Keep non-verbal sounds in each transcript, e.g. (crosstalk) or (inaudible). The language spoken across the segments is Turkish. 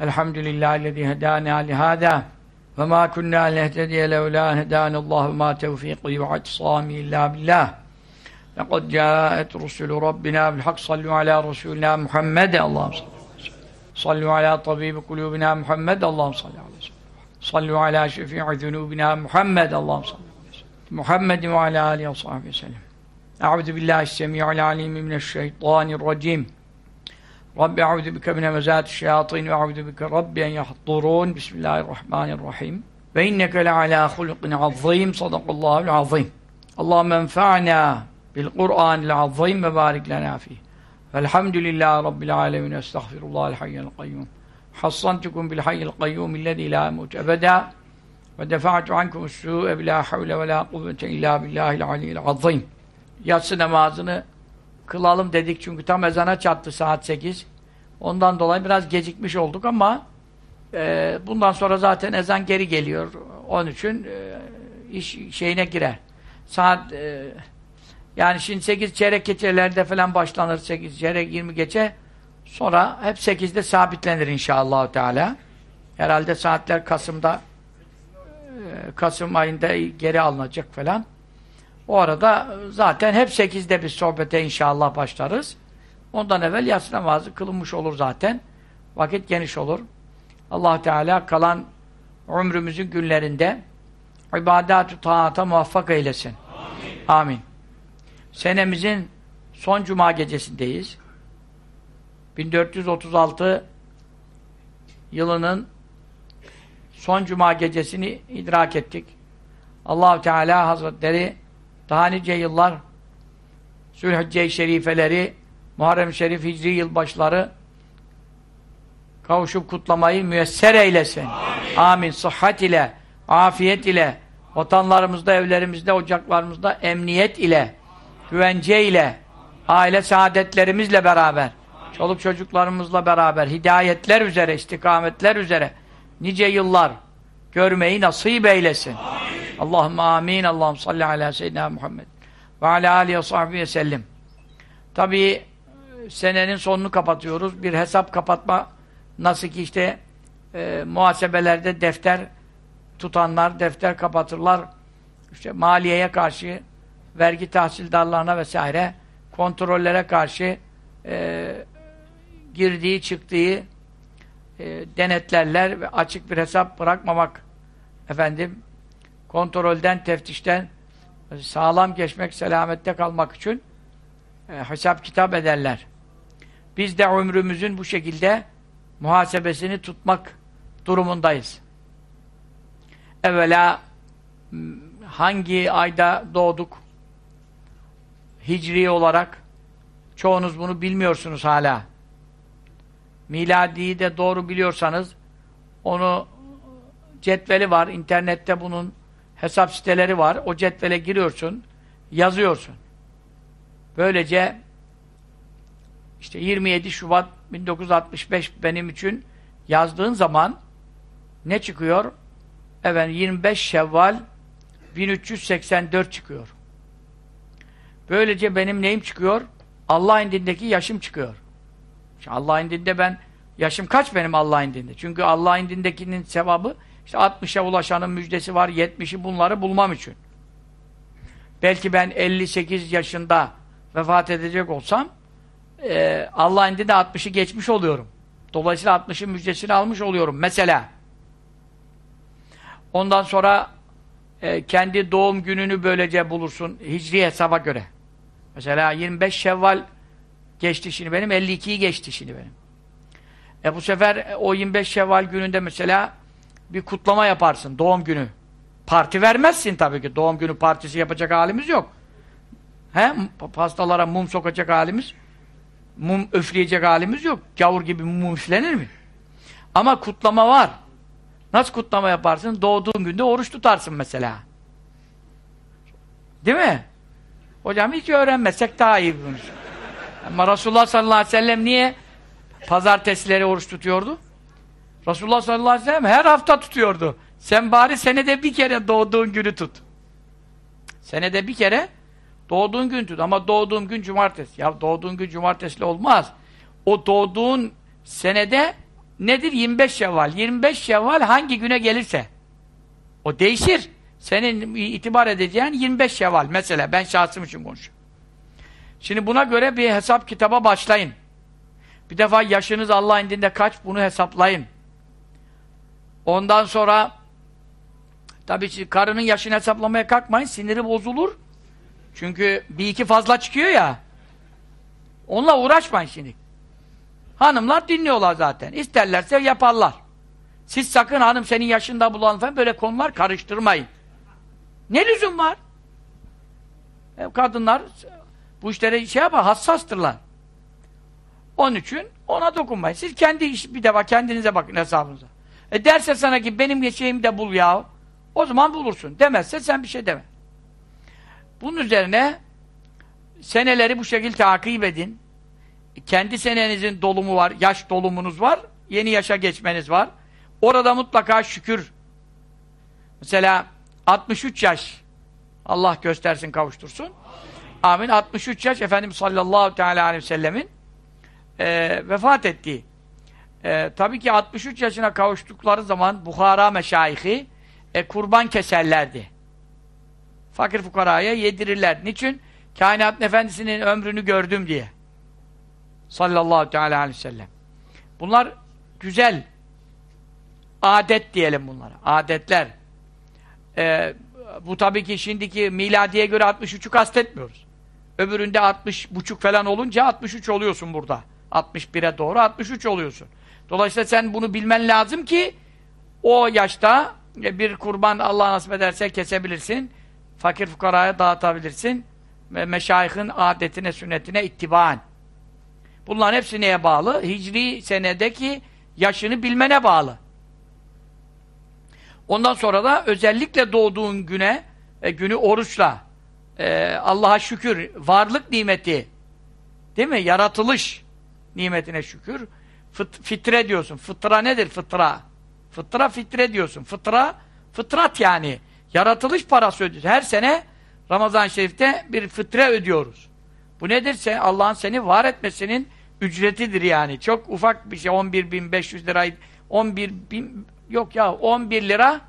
الحمد لله الذي هدانا لهذا وما كنا لنهتدي لولا أن هدانا الله وما توفيقي واعتصامي إلا بالله. لقد جاءت رسل ربنا بالحق صلوا على رسولنا محمد اللهم صل صلوا على طبيب قلوبنا محمد اللهم صل على وسلم صلوا على شفيع ذنوبنا محمد اللهم صل محمد وعلى آله وصحبه وسلم. أعوذ بالله السميع العليم من الشيطان الرجيم. رب أعوذ بك من همزات الشياطين وأعوذ بك رب أن يحضرون. بسم الله الرحمن الرحيم. وإنك لعلى خلق عظيم. صدق الله العظيم. اللهم انفعنا بالقرآن العظيم. وبارك لنا فيه. فالحمد لله رب العالمين. أستغفر الله الحي القيوم. حصنتكم بالحي القيوم الذي لا يموت أبدا. ودفعت عنكم السوء بلا حول ولا قوة إلا بالله العلي العظيم. Yatsı namazını kılalım dedik çünkü tam ezana çattı saat 8. Ondan dolayı biraz gecikmiş olduk ama e, bundan sonra zaten ezan geri geliyor. Onun için e, iş şeyine girer. Saat e, yani şimdi 8 çeyrek geçelerde falan başlanır 8 çeyrek 20 geçe sonra hep 8'de sabitlenir inşallah Teala. Herhalde saatler Kasım'da e, Kasım ayında geri alınacak falan. O arada zaten hep 8'de bir sohbete inşallah başlarız. Ondan evvel yatsı namazı kılınmış olur zaten. Vakit geniş olur. allah Teala kalan ömrümüzün günlerinde ibadet-ü taata muvaffak eylesin. Amin. Amin. Senemizin son cuma gecesindeyiz. 1436 yılının son cuma gecesini idrak ettik. allah Teala Hazretleri daha nice yıllar Zülhicce-i Şerifeleri Muharrem-i Şerif Hicri yılbaşları kavuşup kutlamayı müyesser eylesin. Amin. Amin. Sıhhat ile, afiyet ile, vatanlarımızda, evlerimizde, ocaklarımızda emniyet ile, güvence ile, aile saadetlerimizle beraber, çoluk çocuklarımızla beraber, hidayetler üzere, istikametler üzere nice yıllar görmeyi nasip eylesin. Amin. Allahümme amin. Allahum salli ala seyyidina Muhammed ve ala alihi ve sahbihi sellem. Tabii senenin sonunu kapatıyoruz. Bir hesap kapatma nasıl ki işte e, muhasebelerde defter tutanlar defter kapatırlar. İşte maliyeye karşı vergi tahsildarlarına vesaire kontrollere karşı e, girdiği çıktığı e, denetlerler ve açık bir hesap bırakmamak efendim kontrolden, teftişten sağlam geçmek, selamette kalmak için e, hesap kitap ederler. Biz de ömrümüzün bu şekilde muhasebesini tutmak durumundayız. Evvela hangi ayda doğduk? Hicri olarak çoğunuz bunu bilmiyorsunuz hala. Miladiyi de doğru biliyorsanız onu cetveli var. internette bunun hesap siteleri var. O cetvele giriyorsun, yazıyorsun. Böylece işte 27 Şubat 1965 benim için yazdığın zaman ne çıkıyor? Evet 25 Şevval 1384 çıkıyor. Böylece benim neyim çıkıyor? Allah indindeki yaşım çıkıyor. Allah indinde ben yaşım kaç benim Allah indinde? Çünkü Allah indindekinin sevabı işte 60'a ulaşanın müjdesi var, 70'i bunları bulmam için. Belki ben 58 yaşında vefat edecek olsam e, Allah'ın de 60'ı geçmiş oluyorum. Dolayısıyla 60'ın müjdesini almış oluyorum. Mesela ondan sonra e, kendi doğum gününü böylece bulursun hicri hesaba göre. Mesela 25 Şevval geçti şimdi benim, 52'yi geçti şimdi benim. E bu sefer o 25 Şevval gününde mesela bir kutlama yaparsın, doğum günü. Parti vermezsin tabii ki. Doğum günü partisi yapacak halimiz yok. He? Pastalara mum sokacak halimiz, mum öfleyecek halimiz yok. Gavur gibi mum üflenir mi? Ama kutlama var. Nasıl kutlama yaparsın? Doğduğun günde oruç tutarsın mesela. Değil mi? Hocam hiç öğrenmesek daha iyi bunu. Ama Resulullah sallallahu aleyhi ve sellem niye pazartesileri oruç tutuyordu? Resulullah sallallahu aleyhi ve sellem her hafta tutuyordu. Sen bari senede bir kere doğduğun günü tut. Senede bir kere doğduğun gün tut. Ama doğduğum gün cumartesi. Ya doğduğun gün cumartesiyle olmaz. O doğduğun senede nedir? 25 Şevval. 25 Şevval hangi güne gelirse. O değişir. Senin itibar edeceğin 25 Şevval. Mesela ben şahsım için konuşuyorum. Şimdi buna göre bir hesap kitaba başlayın. Bir defa yaşınız Allah indinde kaç bunu hesaplayın. Ondan sonra tabii karının yaşını hesaplamaya kalkmayın. Siniri bozulur. Çünkü bir iki fazla çıkıyor ya. Onunla uğraşmayın şimdi. Hanımlar dinliyorlar zaten. İsterlerse yaparlar. Siz sakın hanım senin yaşında bulan falan böyle konular karıştırmayın. Ne lüzum var? E, kadınlar bu işlere şey yapar, hassastırlar. Onun için ona dokunmayın. Siz kendi iş, bir defa kendinize bakın hesabınıza. E derse sana ki benim şeyimi de bul ya. O zaman bulursun. Demezse sen bir şey deme. Bunun üzerine seneleri bu şekilde takip edin. Kendi senenizin dolumu var, yaş dolumunuz var, yeni yaşa geçmeniz var. Orada mutlaka şükür. Mesela 63 yaş Allah göstersin, kavuştursun. Amin. 63 yaş Efendimiz sallallahu teala aleyhi ve sellemin e, vefat ettiği. E, tabii ki 63 yaşına kavuştukları zaman Bukhara meşayihi e, kurban keserlerdi. Fakir fukaraya yedirirler. Niçin? Kainat efendisinin ömrünü gördüm diye. Sallallahu teala aleyhi ve sellem. Bunlar güzel adet diyelim bunlara. Adetler. Ee, bu tabii ki şimdiki miladiye göre 63'ü kastetmiyoruz. Öbüründe 60 buçuk falan olunca 63 oluyorsun burada. 61'e doğru 63 oluyorsun. Dolayısıyla sen bunu bilmen lazım ki o yaşta bir kurban Allah nasip ederse kesebilirsin. Fakir fukaraya dağıtabilirsin. Ve meşayihin adetine, sünnetine ittibaen. Bunların hepsi neye bağlı? Hicri senedeki yaşını bilmene bağlı. Ondan sonra da özellikle doğduğun güne, e, günü oruçla, e, Allah'a şükür, varlık nimeti, değil mi? Yaratılış nimetine şükür. Fıt, fitre diyorsun. Fıtra nedir? Fıtra. Fıtra fitre diyorsun. Fıtra, fıtrat yani. Yaratılış parası ödüyoruz. Her sene Ramazan-ı Şerif'te bir fıtre ödüyoruz. Bu nedir? Sen, Allah'ın seni var etmesinin ücretidir yani. Çok ufak bir şey. 11.500 lirayı 11 bin yok ya 11 lira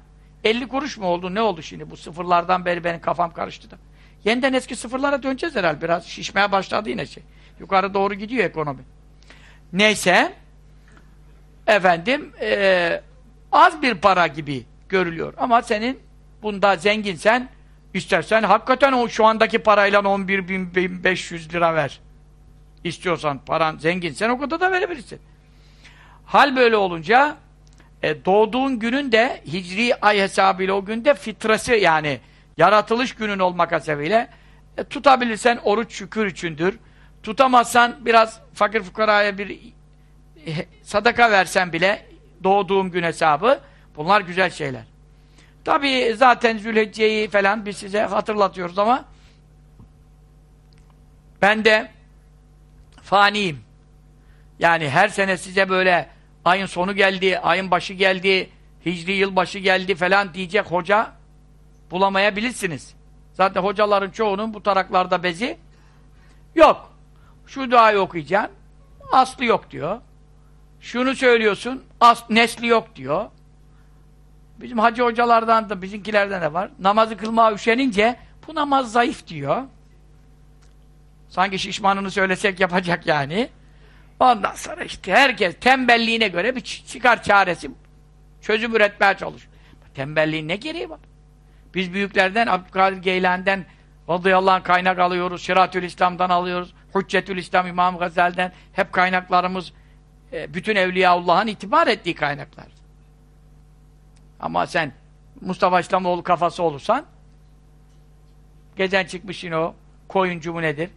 50 kuruş mu oldu? Ne oldu şimdi? Bu sıfırlardan beri benim kafam karıştı da. Yeniden eski sıfırlara döneceğiz herhalde. Biraz şişmeye başladı yine şey. Yukarı doğru gidiyor ekonomi. Neyse efendim ee, az bir para gibi görülüyor. Ama senin bunda zenginsen istersen hakikaten o şu andaki parayla 11.500 lira ver. İstiyorsan paran zenginsen o kadar da verebilirsin. Hal böyle olunca e, doğduğun günün de hicri ay hesabıyla o günde fitrası yani yaratılış günün olmak hasebiyle e, tutabilirsen oruç şükür içindir. Tutamazsan biraz fakir fukaraya bir e, sadaka versen bile doğduğum gün hesabı bunlar güzel şeyler. Tabi zaten Zülhicce'yi falan biz size hatırlatıyoruz ama ben de faniyim. Yani her sene size böyle ayın sonu geldi, ayın başı geldi, hicri yıl başı geldi falan diyecek hoca bulamayabilirsiniz. Zaten hocaların çoğunun bu taraklarda bezi yok. Şu duayı okuyacaksın, aslı yok diyor. Şunu söylüyorsun, as nesli yok diyor. Bizim hacı hocalardan da, bizimkilerden de var. Namazı kılmaya üşenince bu namaz zayıf diyor. Sanki şişmanını söylesek yapacak yani. Ondan sonra işte herkes tembelliğine göre bir çıkar çaresi çözüm üretmeye çalışıyor. Tembelliğin ne gereği var? Biz büyüklerden, Abdülkadir Geylan'den radıyallahu anh kaynak alıyoruz, Şiratül İslam'dan alıyoruz, Hüccetül İslam İmam Gazali'den hep kaynaklarımız e, bütün Evliyaullah'ın itibar ettiği kaynaklar. Ama sen Mustafa İslamoğlu kafası olursan gecen çıkmış yine o koyuncu mu nedir?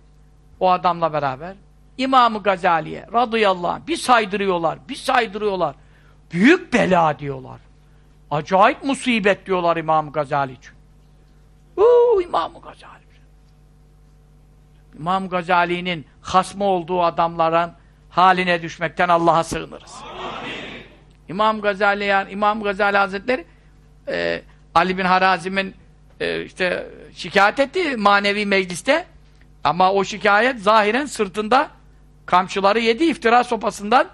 O adamla beraber İmam-ı Gazali'ye radıyallahu anh bir saydırıyorlar, bir saydırıyorlar. Büyük bela diyorlar. Acayip musibet diyorlar İmam-ı Gazali için. Uuu İmam-ı Gazali. İmam Gazali'nin hasmı olduğu adamların haline düşmekten Allah'a sığınırız. Amin. İmam Gazali yani İmam Gazali Hazretleri e, Ali bin Harazim'in e, işte şikayet etti manevi mecliste ama o şikayet zahiren sırtında kamçıları yedi iftira sopasından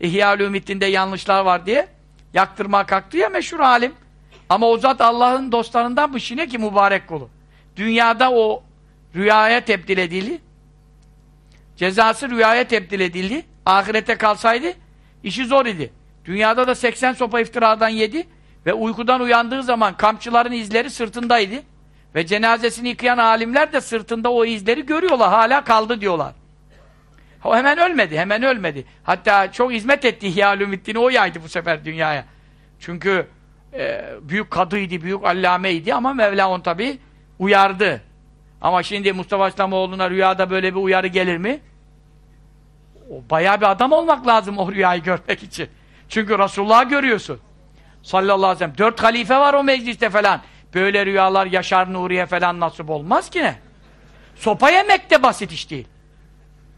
İhya Ümittin'de yanlışlar var diye yaktırma kalktı ya meşhur alim. Ama o zat Allah'ın dostlarından bu şine ki mübarek kulu. Dünyada o rüyaya tebdil edildi. Cezası rüyaya tebdil edildi. Ahirete kalsaydı işi zor idi. Dünyada da 80 sopa iftiradan yedi ve uykudan uyandığı zaman kamçıların izleri sırtındaydı. Ve cenazesini yıkayan alimler de sırtında o izleri görüyorlar. Hala kaldı diyorlar. O hemen ölmedi, hemen ölmedi. Hatta çok hizmet etti İhya Ümiddin'i o yaydı bu sefer dünyaya. Çünkü e, büyük kadıydı, büyük allameydi ama Mevla onu tabi uyardı. Ama şimdi Mustafa İslamoğlu'na rüyada böyle bir uyarı gelir mi? O bayağı bir adam olmak lazım o rüyayı görmek için. Çünkü Resulullah'ı görüyorsun. Sallallahu aleyhi ve sellem. Dört halife var o mecliste falan. Böyle rüyalar Yaşar Nuriye falan nasip olmaz ki ne? Sopa yemek de basit iş değil.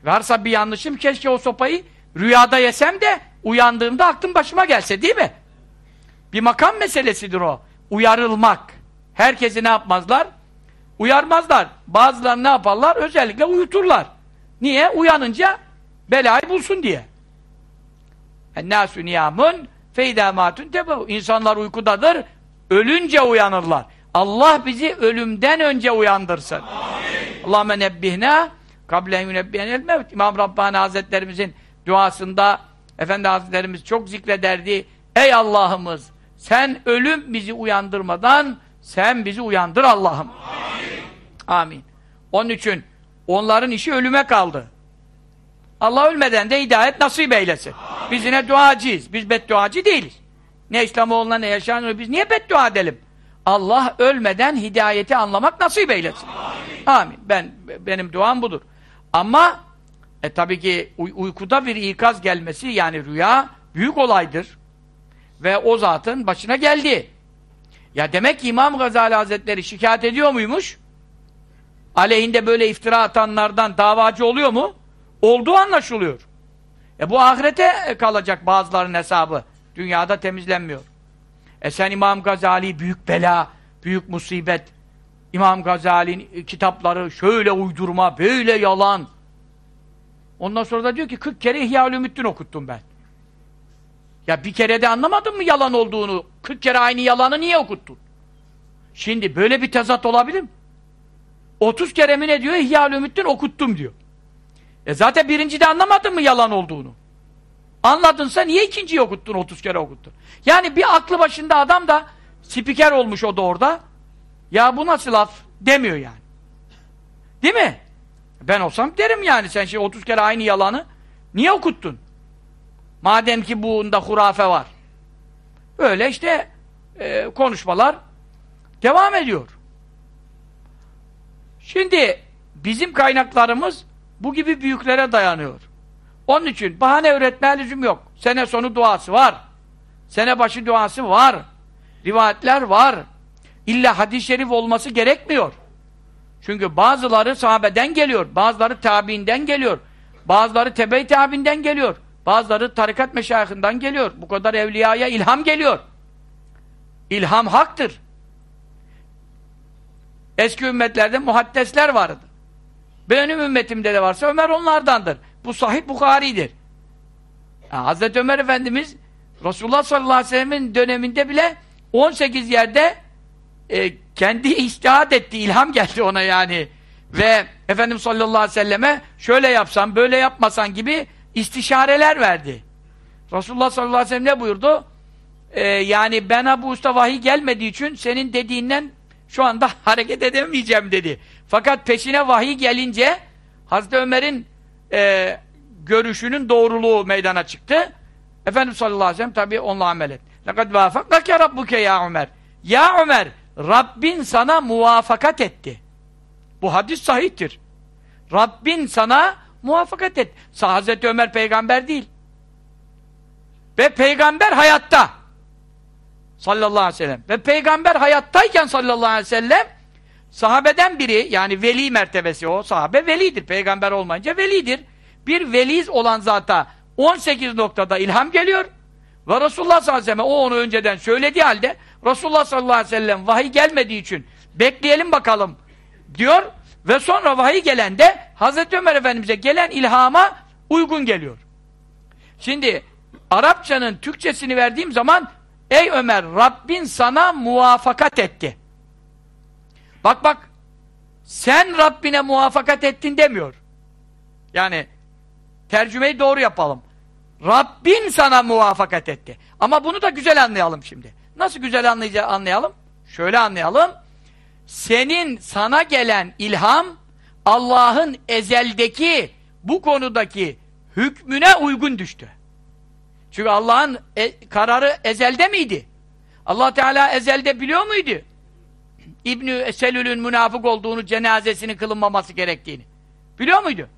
Varsa bir yanlışım keşke o sopayı rüyada yesem de uyandığımda aklım başıma gelse değil mi? Bir makam meselesidir o. Uyarılmak. Herkesi ne yapmazlar? Uyarmazlar. Bazıları ne yaparlar? Özellikle uyuturlar. Niye? Uyanınca belayı bulsun diye. Ennâsü niyâmun feydâ mâtun tebehu. İnsanlar uykudadır. Ölünce uyanırlar. Allah bizi ölümden önce uyandırsın. Allahümme nebbihna kablen yünebbihenel mevt. İmam Rabbani Hazretlerimizin duasında Efendi Hazretlerimiz çok zikrederdi. Ey Allah'ımız sen ölüm bizi uyandırmadan sen bizi uyandır Allah'ım. Amin. Onun için onların işi ölüme kaldı. Allah ölmeden de hidayet nasip eylesin. Amin. Biz yine duacıyız. Biz bedduacı değiliz. Ne İslamoğlu'na ne yaşanıyor. Biz niye beddua edelim? Allah ölmeden hidayeti anlamak nasip eylesin. Amin. Amin. Ben, benim duam budur. Ama e tabii ki uy uykuda bir ikaz gelmesi yani rüya büyük olaydır. Ve o zatın başına geldi. Ya demek ki İmam Gazali Hazretleri şikayet ediyor muymuş? Aleyhinde böyle iftira atanlardan davacı oluyor mu? Olduğu anlaşılıyor. E bu ahirete kalacak bazıların hesabı. Dünyada temizlenmiyor. E sen İmam Gazali büyük bela, büyük musibet. İmam Gazali'nin kitapları şöyle uydurma, böyle yalan. Ondan sonra da diyor ki 40 kere İhya Ülümüddin okuttum ben. Ya bir kere de anlamadın mı yalan olduğunu? 40 kere aynı yalanı niye okuttun? Şimdi böyle bir tezat olabilir mi? 30 kere mi ne diyor? İhya Ülümüddin okuttum diyor. E zaten birinci de anlamadın mı yalan olduğunu? Anladınsa niye ikinciyi okuttun, 30 kere okuttun? Yani bir aklı başında adam da spiker olmuş o da orada. Ya bu nasıl laf demiyor yani. Değil mi? Ben olsam derim yani sen şimdi 30 kere aynı yalanı niye okuttun? Madem ki bunda hurafe var. Öyle işte e, konuşmalar devam ediyor. Şimdi bizim kaynaklarımız bu gibi büyüklere dayanıyor. Onun için bahane üretmeye lüzum yok. Sene sonu duası var. Sene başı duası var. Rivayetler var. İlla hadis-i şerif olması gerekmiyor. Çünkü bazıları sahabeden geliyor, bazıları tabiinden geliyor, bazıları tebe-i tabiinden geliyor, bazıları tarikat meşayihinden geliyor. Bu kadar evliyaya ilham geliyor. İlham haktır. Eski ümmetlerde muhaddesler vardı. Benim ümmetimde de varsa Ömer onlardandır. Bu sahih Bukhari'dir. Yani Hazreti Ömer Efendimiz Resulullah sallallahu aleyhi ve sellem'in döneminde bile 18 yerde e, kendi iştihat etti, ilham geldi ona yani. Ve Efendimiz sallallahu aleyhi ve selleme şöyle yapsan, böyle yapmasan gibi istişareler verdi. Resulullah sallallahu aleyhi ve sellem ne buyurdu? Ee, yani bana bu usta vahiy gelmediği için senin dediğinden şu anda hareket edemeyeceğim dedi. Fakat peşine vahiy gelince Hazreti Ömer'in e, görüşünün doğruluğu meydana çıktı. Efendimiz sallallahu aleyhi ve sellem tabi onunla amel et. لَقَدْ وَافَقَّكَ رَبُّكَ ya Ömer. Ya Ömer, Rabbin sana muvafakat etti. Bu hadis sahihtir. Rabbin sana muvaffakat et. Hazreti Ömer peygamber değil. Ve peygamber hayatta. Sallallahu aleyhi ve sellem. Ve peygamber hayattayken sallallahu aleyhi ve sellem sahabeden biri yani veli mertebesi o sahabe velidir. Peygamber olmayınca velidir. Bir veliz olan zata 18 noktada ilham geliyor. Ve Resulullah sallallahu aleyhi ve sellem o onu önceden söylediği halde Resulullah sallallahu aleyhi ve sellem vahiy gelmediği için bekleyelim bakalım diyor ve sonra vahiy gelen de Hazreti Ömer Efendimiz'e gelen ilhama uygun geliyor. Şimdi Arapçanın Türkçesini verdiğim zaman ey Ömer Rabbin sana muvafakat etti. Bak bak sen Rabbine muvafakat ettin demiyor. Yani tercümeyi doğru yapalım. Rabbin sana muvafakat etti. Ama bunu da güzel anlayalım şimdi. Nasıl güzel anlayalım? Şöyle anlayalım. Senin sana gelen ilham Allah'ın ezeldeki bu konudaki hükmüne uygun düştü. Çünkü Allah'ın e kararı ezelde miydi? Allah Teala ezelde biliyor muydu? İbnü Selül'ün münafık olduğunu, cenazesinin kılınmaması gerektiğini. Biliyor muydu?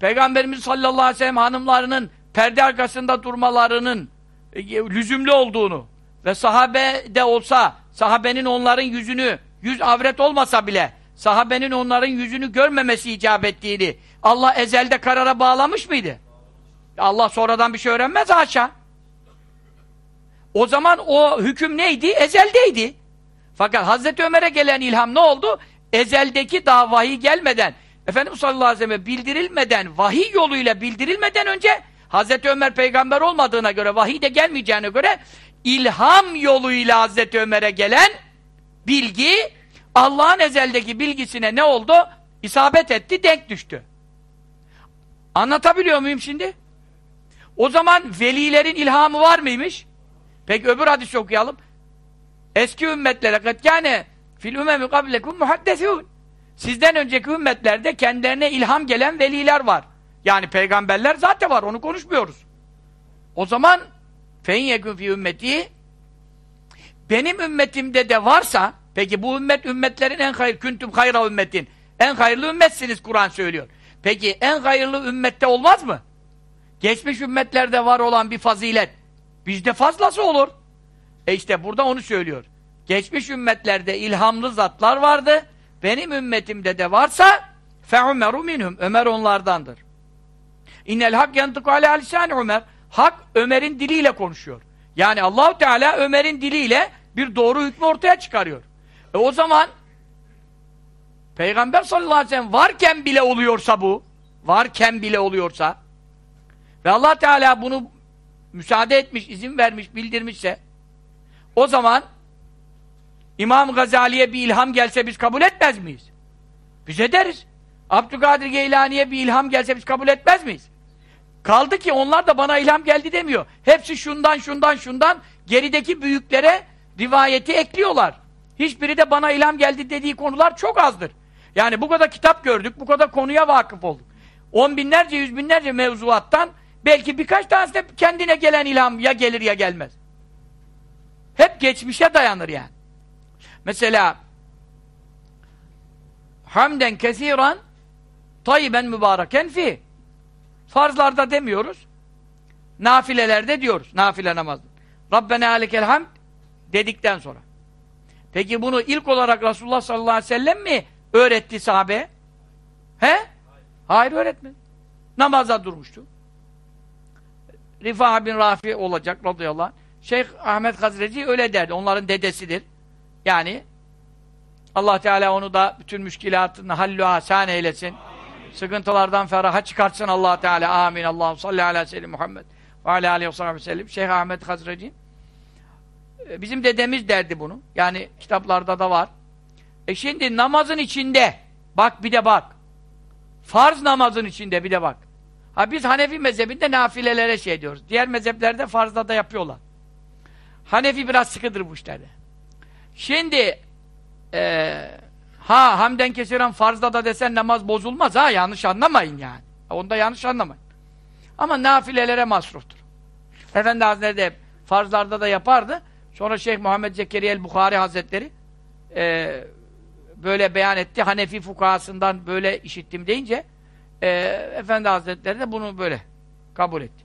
Peygamberimiz sallallahu aleyhi ve sellem hanımlarının perde arkasında durmalarının e, lüzumlu olduğunu ve sahabe de olsa, sahabenin onların yüzünü, yüz avret olmasa bile, sahabenin onların yüzünü görmemesi icap ettiğini Allah ezelde karara bağlamış mıydı? Allah sonradan bir şey öğrenmez haşa. O zaman o hüküm neydi? Ezeldeydi. Fakat Hazreti Ömer'e gelen ilham ne oldu? Ezeldeki vahiy gelmeden, Efendimiz sallallahu aleyhi ve sellem bildirilmeden, vahiy yoluyla bildirilmeden önce Hazreti Ömer peygamber olmadığına göre, vahiy de gelmeyeceğine göre ilham yoluyla Hazreti Ömer'e gelen bilgi Allah'ın ezeldeki bilgisine ne oldu? İsabet etti, denk düştü. Anlatabiliyor muyum şimdi? O zaman velilerin ilhamı var mıymış? Peki öbür hadisi okuyalım. Eski ümmetlere katkâne fil ümemi kablekum muhaddesûn. Sizden önceki ümmetlerde kendilerine ilham gelen veliler var. Yani peygamberler zaten var, onu konuşmuyoruz. O zaman fein yekun fi ümmeti benim ümmetimde de varsa peki bu ümmet ümmetlerin en hayır küntüm hayra ümmetin en hayırlı ümmetsiniz Kur'an söylüyor. Peki en hayırlı ümmette olmaz mı? Geçmiş ümmetlerde var olan bir fazilet bizde fazlası olur. E işte burada onu söylüyor. Geçmiş ümmetlerde ilhamlı zatlar vardı. Benim ümmetimde de varsa fe'umeru minhum. Ömer onlardandır. İnnel hak yantıku ala lisan Ömer. Hak Ömer'in diliyle konuşuyor. Yani Allahu Teala Ömer'in diliyle bir doğru hükmü ortaya çıkarıyor. E o zaman Peygamber sallallahu aleyhi ve sellem varken bile oluyorsa bu, varken bile oluyorsa ve Allah Teala bunu müsaade etmiş, izin vermiş, bildirmişse o zaman İmam Gazali'ye bir ilham gelse biz kabul etmez miyiz? Biz ederiz. Abdülkadir Geylani'ye bir ilham gelse biz kabul etmez miyiz? Kaldı ki onlar da bana ilham geldi demiyor. Hepsi şundan şundan şundan gerideki büyüklere rivayeti ekliyorlar. Hiçbiri de bana ilham geldi dediği konular çok azdır. Yani bu kadar kitap gördük, bu kadar konuya vakıf olduk. On binlerce, yüz binlerce mevzuattan belki birkaç tanesi de kendine gelen ilham ya gelir ya gelmez. Hep geçmişe dayanır yani. Mesela hamden kesiran tayyiben mübareken fi farzlarda demiyoruz nafilelerde diyoruz. Nafile namazda. Rabbena alekel hamd dedikten sonra. Peki bunu ilk olarak Resulullah sallallahu aleyhi ve sellem mi öğretti sahabe? He? Hayır öğretmedi. Namaza durmuştu. Rifa bin Rafi olacak radıyallahu anh. Şeyh Ahmet Hazreci öyle derdi. Onların dedesidir. Yani Allah Teala onu da bütün müşkilatını hallü asan eylesin. Amin. Sıkıntılardan feraha çıkartsın Allah Teala. Amin. Allahum salli ala seyyidina Muhammed ve ala aleyhi ve sellem. Şeyh Ahmet Hazreci e, bizim dedemiz derdi bunu. Yani kitaplarda da var. E şimdi namazın içinde bak bir de bak. Farz namazın içinde bir de bak. Ha biz Hanefi mezhebinde nafilelere şey diyoruz. Diğer mezheplerde farzda da yapıyorlar. Hanefi biraz sıkıdır bu işlerde. Şimdi e, ha hamden kesiren farzda da desen namaz bozulmaz ha yanlış anlamayın yani. Onda yanlış anlamayın. Ama nafilelere masruftur. Efendi Hazretleri de farzlarda da yapardı. Sonra Şeyh Muhammed Zekeriya el-Bukhari Hazretleri e, böyle beyan etti. Hanefi fukahasından böyle işittim deyince e, Efendi Hazretleri de bunu böyle kabul etti.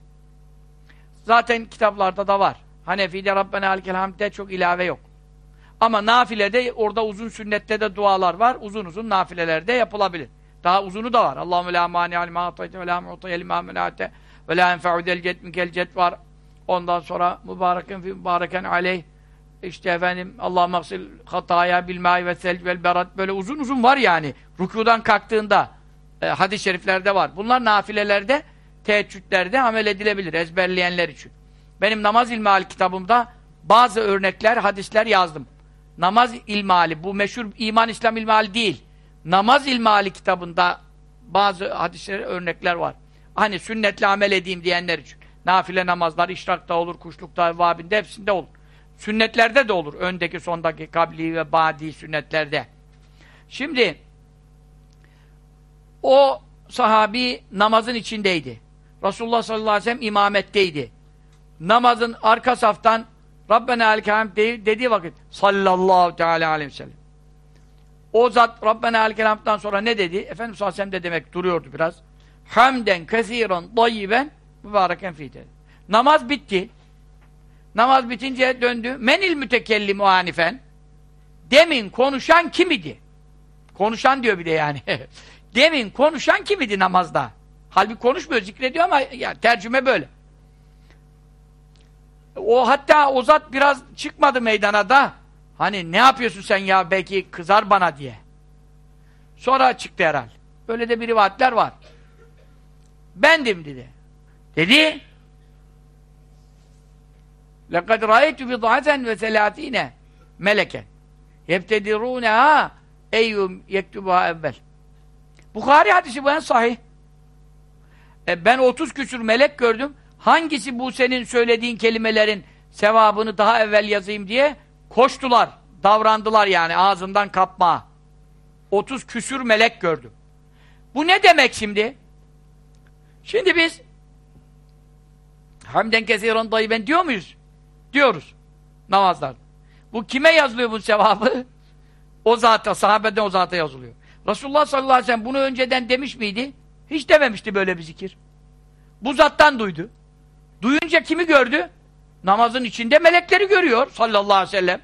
Zaten kitaplarda da var. Hanefi'de Rabbena Alikel Hamd'de çok ilave yok. Ama nafilede orada uzun sünnette de dualar var. Uzun uzun nafilelerde yapılabilir. Daha uzunu da var. Allahümme la mani alima atayte ve la mu'tayel imâ menâte ve la enfe'u del cet var. Ondan sonra mübareken fi mübareken aleyh işte efendim Allah maksil hataya bil ve selc vel berat böyle uzun uzun var yani. Rükudan kalktığında e, hadis-i şeriflerde var. Bunlar nafilelerde teheccüdlerde amel edilebilir ezberleyenler için. Benim namaz ilmihal kitabımda bazı örnekler, hadisler yazdım. Namaz ilmihali, bu meşhur iman İslam ilmihali değil. Namaz ilmihali kitabında bazı hadisler, örnekler var. Hani sünnetle amel edeyim diyenler için. Nafile namazlar, işrakta olur, kuşlukta, vabinde hepsinde olur. Sünnetlerde de olur. Öndeki, sondaki, kabli ve badi sünnetlerde. Şimdi o sahabi namazın içindeydi. Resulullah sallallahu aleyhi ve sellem imametteydi. Namazın arka saftan Rabbena el-Kelam dediği vakit sallallahu teala aleyhi ve sellem. O zat Rabbena el-Kelam'dan sonra ne dedi? Efendimiz sallallahu aleyhi ve sellem de demek duruyordu biraz. Hamden kesiren dayyiben mübareken fî Namaz bitti. Namaz bitince döndü. Menil mütekellimu hanifen. Demin konuşan kim idi? Konuşan diyor bir de yani. (laughs) Demin konuşan kim idi namazda? Halbuki konuşmuyor, zikrediyor ama ya, tercüme böyle. O hatta o zat biraz çıkmadı meydana da hani ne yapıyorsun sen ya belki kızar bana diye. Sonra çıktı herhal. Öyle de bir rivayetler var. Bendim dedi. Dedi لَقَدْ رَأَيْتُ بِضَعَةً وَسَلَاتِينَ meleken يَبْتَدِرُونَهَا eyyum yektubuha evvel. Bukhari hadisi bu en sahih. E ben 30 küsür melek gördüm. Hangisi bu senin söylediğin kelimelerin sevabını daha evvel yazayım diye koştular. Davrandılar yani ağzından kapma. 30 küsür melek gördüm. Bu ne demek şimdi? Şimdi biz hamden kesiren ben diyor muyuz? Diyoruz. Namazlar. Bu kime yazılıyor bu sevabı? O zata, sahabeden o zata yazılıyor. Resulullah sallallahu aleyhi ve sellem bunu önceden demiş miydi? Hiç dememişti böyle bir zikir. Bu zattan duydu. Duyunca kimi gördü? Namazın içinde melekleri görüyor sallallahu aleyhi ve sellem.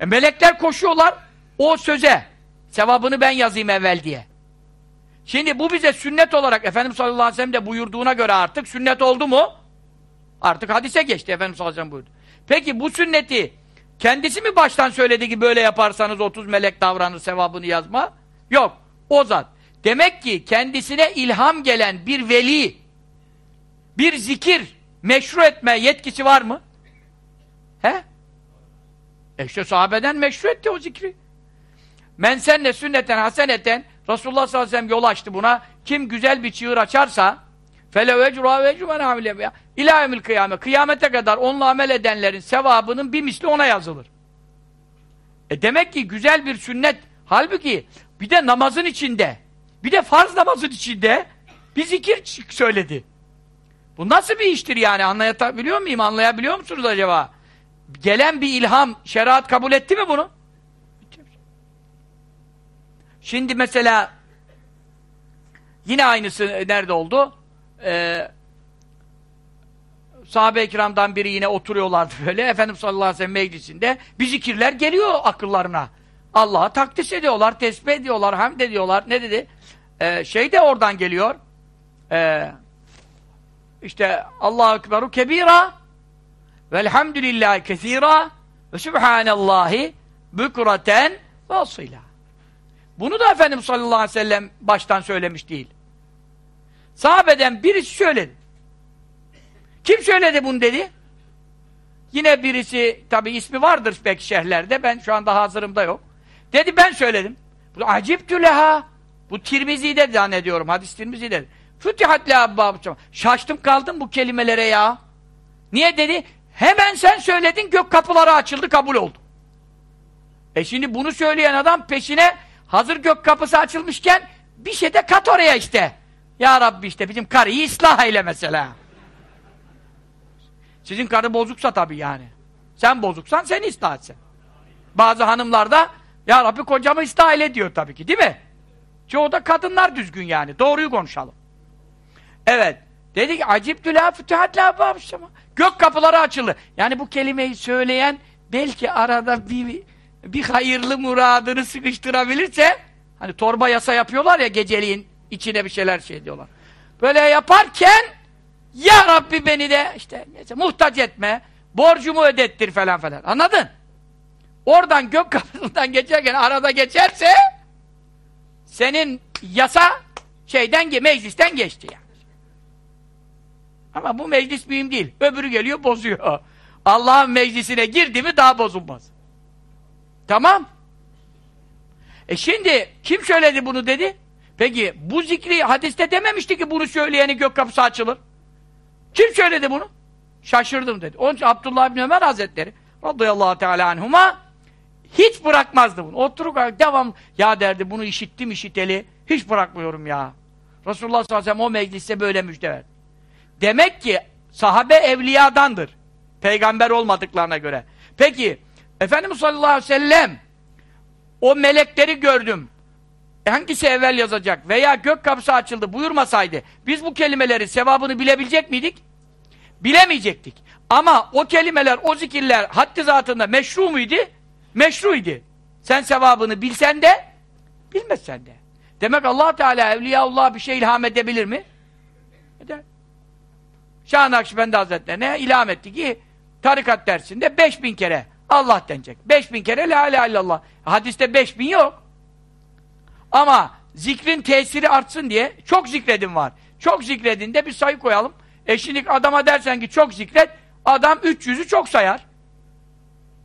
E melekler koşuyorlar o söze. Sevabını ben yazayım evvel diye. Şimdi bu bize sünnet olarak Efendimiz sallallahu aleyhi ve sellem de buyurduğuna göre artık sünnet oldu mu? Artık hadise geçti Efendimiz sallallahu aleyhi ve sellem buyurdu. Peki bu sünneti kendisi mi baştan söyledi ki böyle yaparsanız 30 melek davranır sevabını yazma? Yok. O zat. Demek ki kendisine ilham gelen bir veli bir zikir meşru etme yetkisi var mı? He? E işte sahabeden meşru etti o zikri. Men senne sünneten haseneten Resulullah sallallahu aleyhi ve sellem yol açtı buna. Kim güzel bir çığır açarsa felev ecruha ve ecrumen amile emil kıyame. Kıyamete kadar onunla amel edenlerin sevabının bir misli ona yazılır. E demek ki güzel bir sünnet. Halbuki bir de namazın içinde, bir de farz namazın içinde bir zikir söyledi. Bu nasıl bir iştir yani? Anlayabiliyor muyum? Anlayabiliyor musunuz acaba? Gelen bir ilham, şeriat kabul etti mi bunu? Şimdi mesela yine aynısı nerede oldu? Ee, sahabe-i kiramdan biri yine oturuyorlardı böyle. Efendimiz sallallahu aleyhi ve sellem meclisinde bir zikirler geliyor akıllarına. Allah'a takdis ediyorlar, tesbih ediyorlar, hamd ediyorlar. Ne dedi? Ee, şey de oradan geliyor. Ee, işte Allahu Ekberu kebira velhamdülillahi kesira ve subhanallahi bükraten ve asıyla. Bunu da Efendimiz sallallahu aleyhi ve sellem baştan söylemiş değil. Sahabeden birisi söyledi. Kim söyledi bunu dedi? Yine birisi, tabi ismi vardır belki şehirlerde, ben şu anda hazırımda yok. Dedi ben söyledim. Bu aciptü leha. Bu Tirmizi'de zannediyorum, hadis Tirmizi'de. Fütihat leha Şaştım kaldım bu kelimelere ya. Niye dedi? Hemen sen söyledin, gök kapıları açıldı, kabul oldu. E şimdi bunu söyleyen adam peşine hazır gök kapısı açılmışken bir şey de kat oraya işte. Ya Rabbi işte bizim karıyı ıslah eyle mesela. Sizin karı bozuksa tabii yani. Sen bozuksan seni ıslah etsen. Bazı hanımlar da ya Rabbi kocamı ıslah eyle diyor tabii ki değil mi? Çoğu da kadınlar düzgün yani. Doğruyu konuşalım. Evet. Dedi ki acip la fütühat la Gök kapıları açıldı. Yani bu kelimeyi söyleyen belki arada bir bir hayırlı muradını sıkıştırabilirse hani torba yasa yapıyorlar ya geceliğin içine bir şeyler şey diyorlar. Böyle yaparken ya Rabbi beni de işte neyse, muhtaç etme, borcumu ödettir falan falan. Anladın? Oradan gök (laughs) kapısından geçerken arada geçerse senin yasa şeyden meclisten geçti yani. Ama bu meclis mühim değil. Öbürü geliyor bozuyor. (laughs) Allah'ın meclisine girdi mi daha bozulmaz. Tamam. E şimdi kim söyledi bunu dedi? Peki bu zikri hadiste dememişti ki bunu söyleyeni gök kapısı açılır. Kim söyledi bunu? Şaşırdım dedi. Onun için Abdullah bin Ömer Hazretleri radıyallahu teala anhuma hiç bırakmazdı bunu. Oturup devam ya derdi bunu işittim işiteli hiç bırakmıyorum ya. Resulullah sallallahu aleyhi ve sellem o mecliste böyle müjde verdi. Demek ki sahabe evliyadandır. Peygamber olmadıklarına göre. Peki Efendimiz sallallahu aleyhi ve sellem o melekleri gördüm. E hangisi evvel yazacak? Veya gök kapısı açıldı buyurmasaydı biz bu kelimeleri sevabını bilebilecek miydik? Bilemeyecektik. Ama o kelimeler, o zikirler haddi zatında meşru muydu? Meşruydu. Sen sevabını bilsen de bilmezsen de. Demek allah Teala Evliyaullah bir şey ilham edebilir mi? Eder. Şah Nakşibendi Hazretlerine ilham etti ki tarikat dersinde 5000 kere Allah denecek. 5000 kere la ilahe illallah. Hadiste 5000 yok. Ama zikrin tesiri artsın diye çok zikredin var. Çok zikredin de bir sayı koyalım. E şimdi adama dersen ki çok zikret, adam 300'ü çok sayar.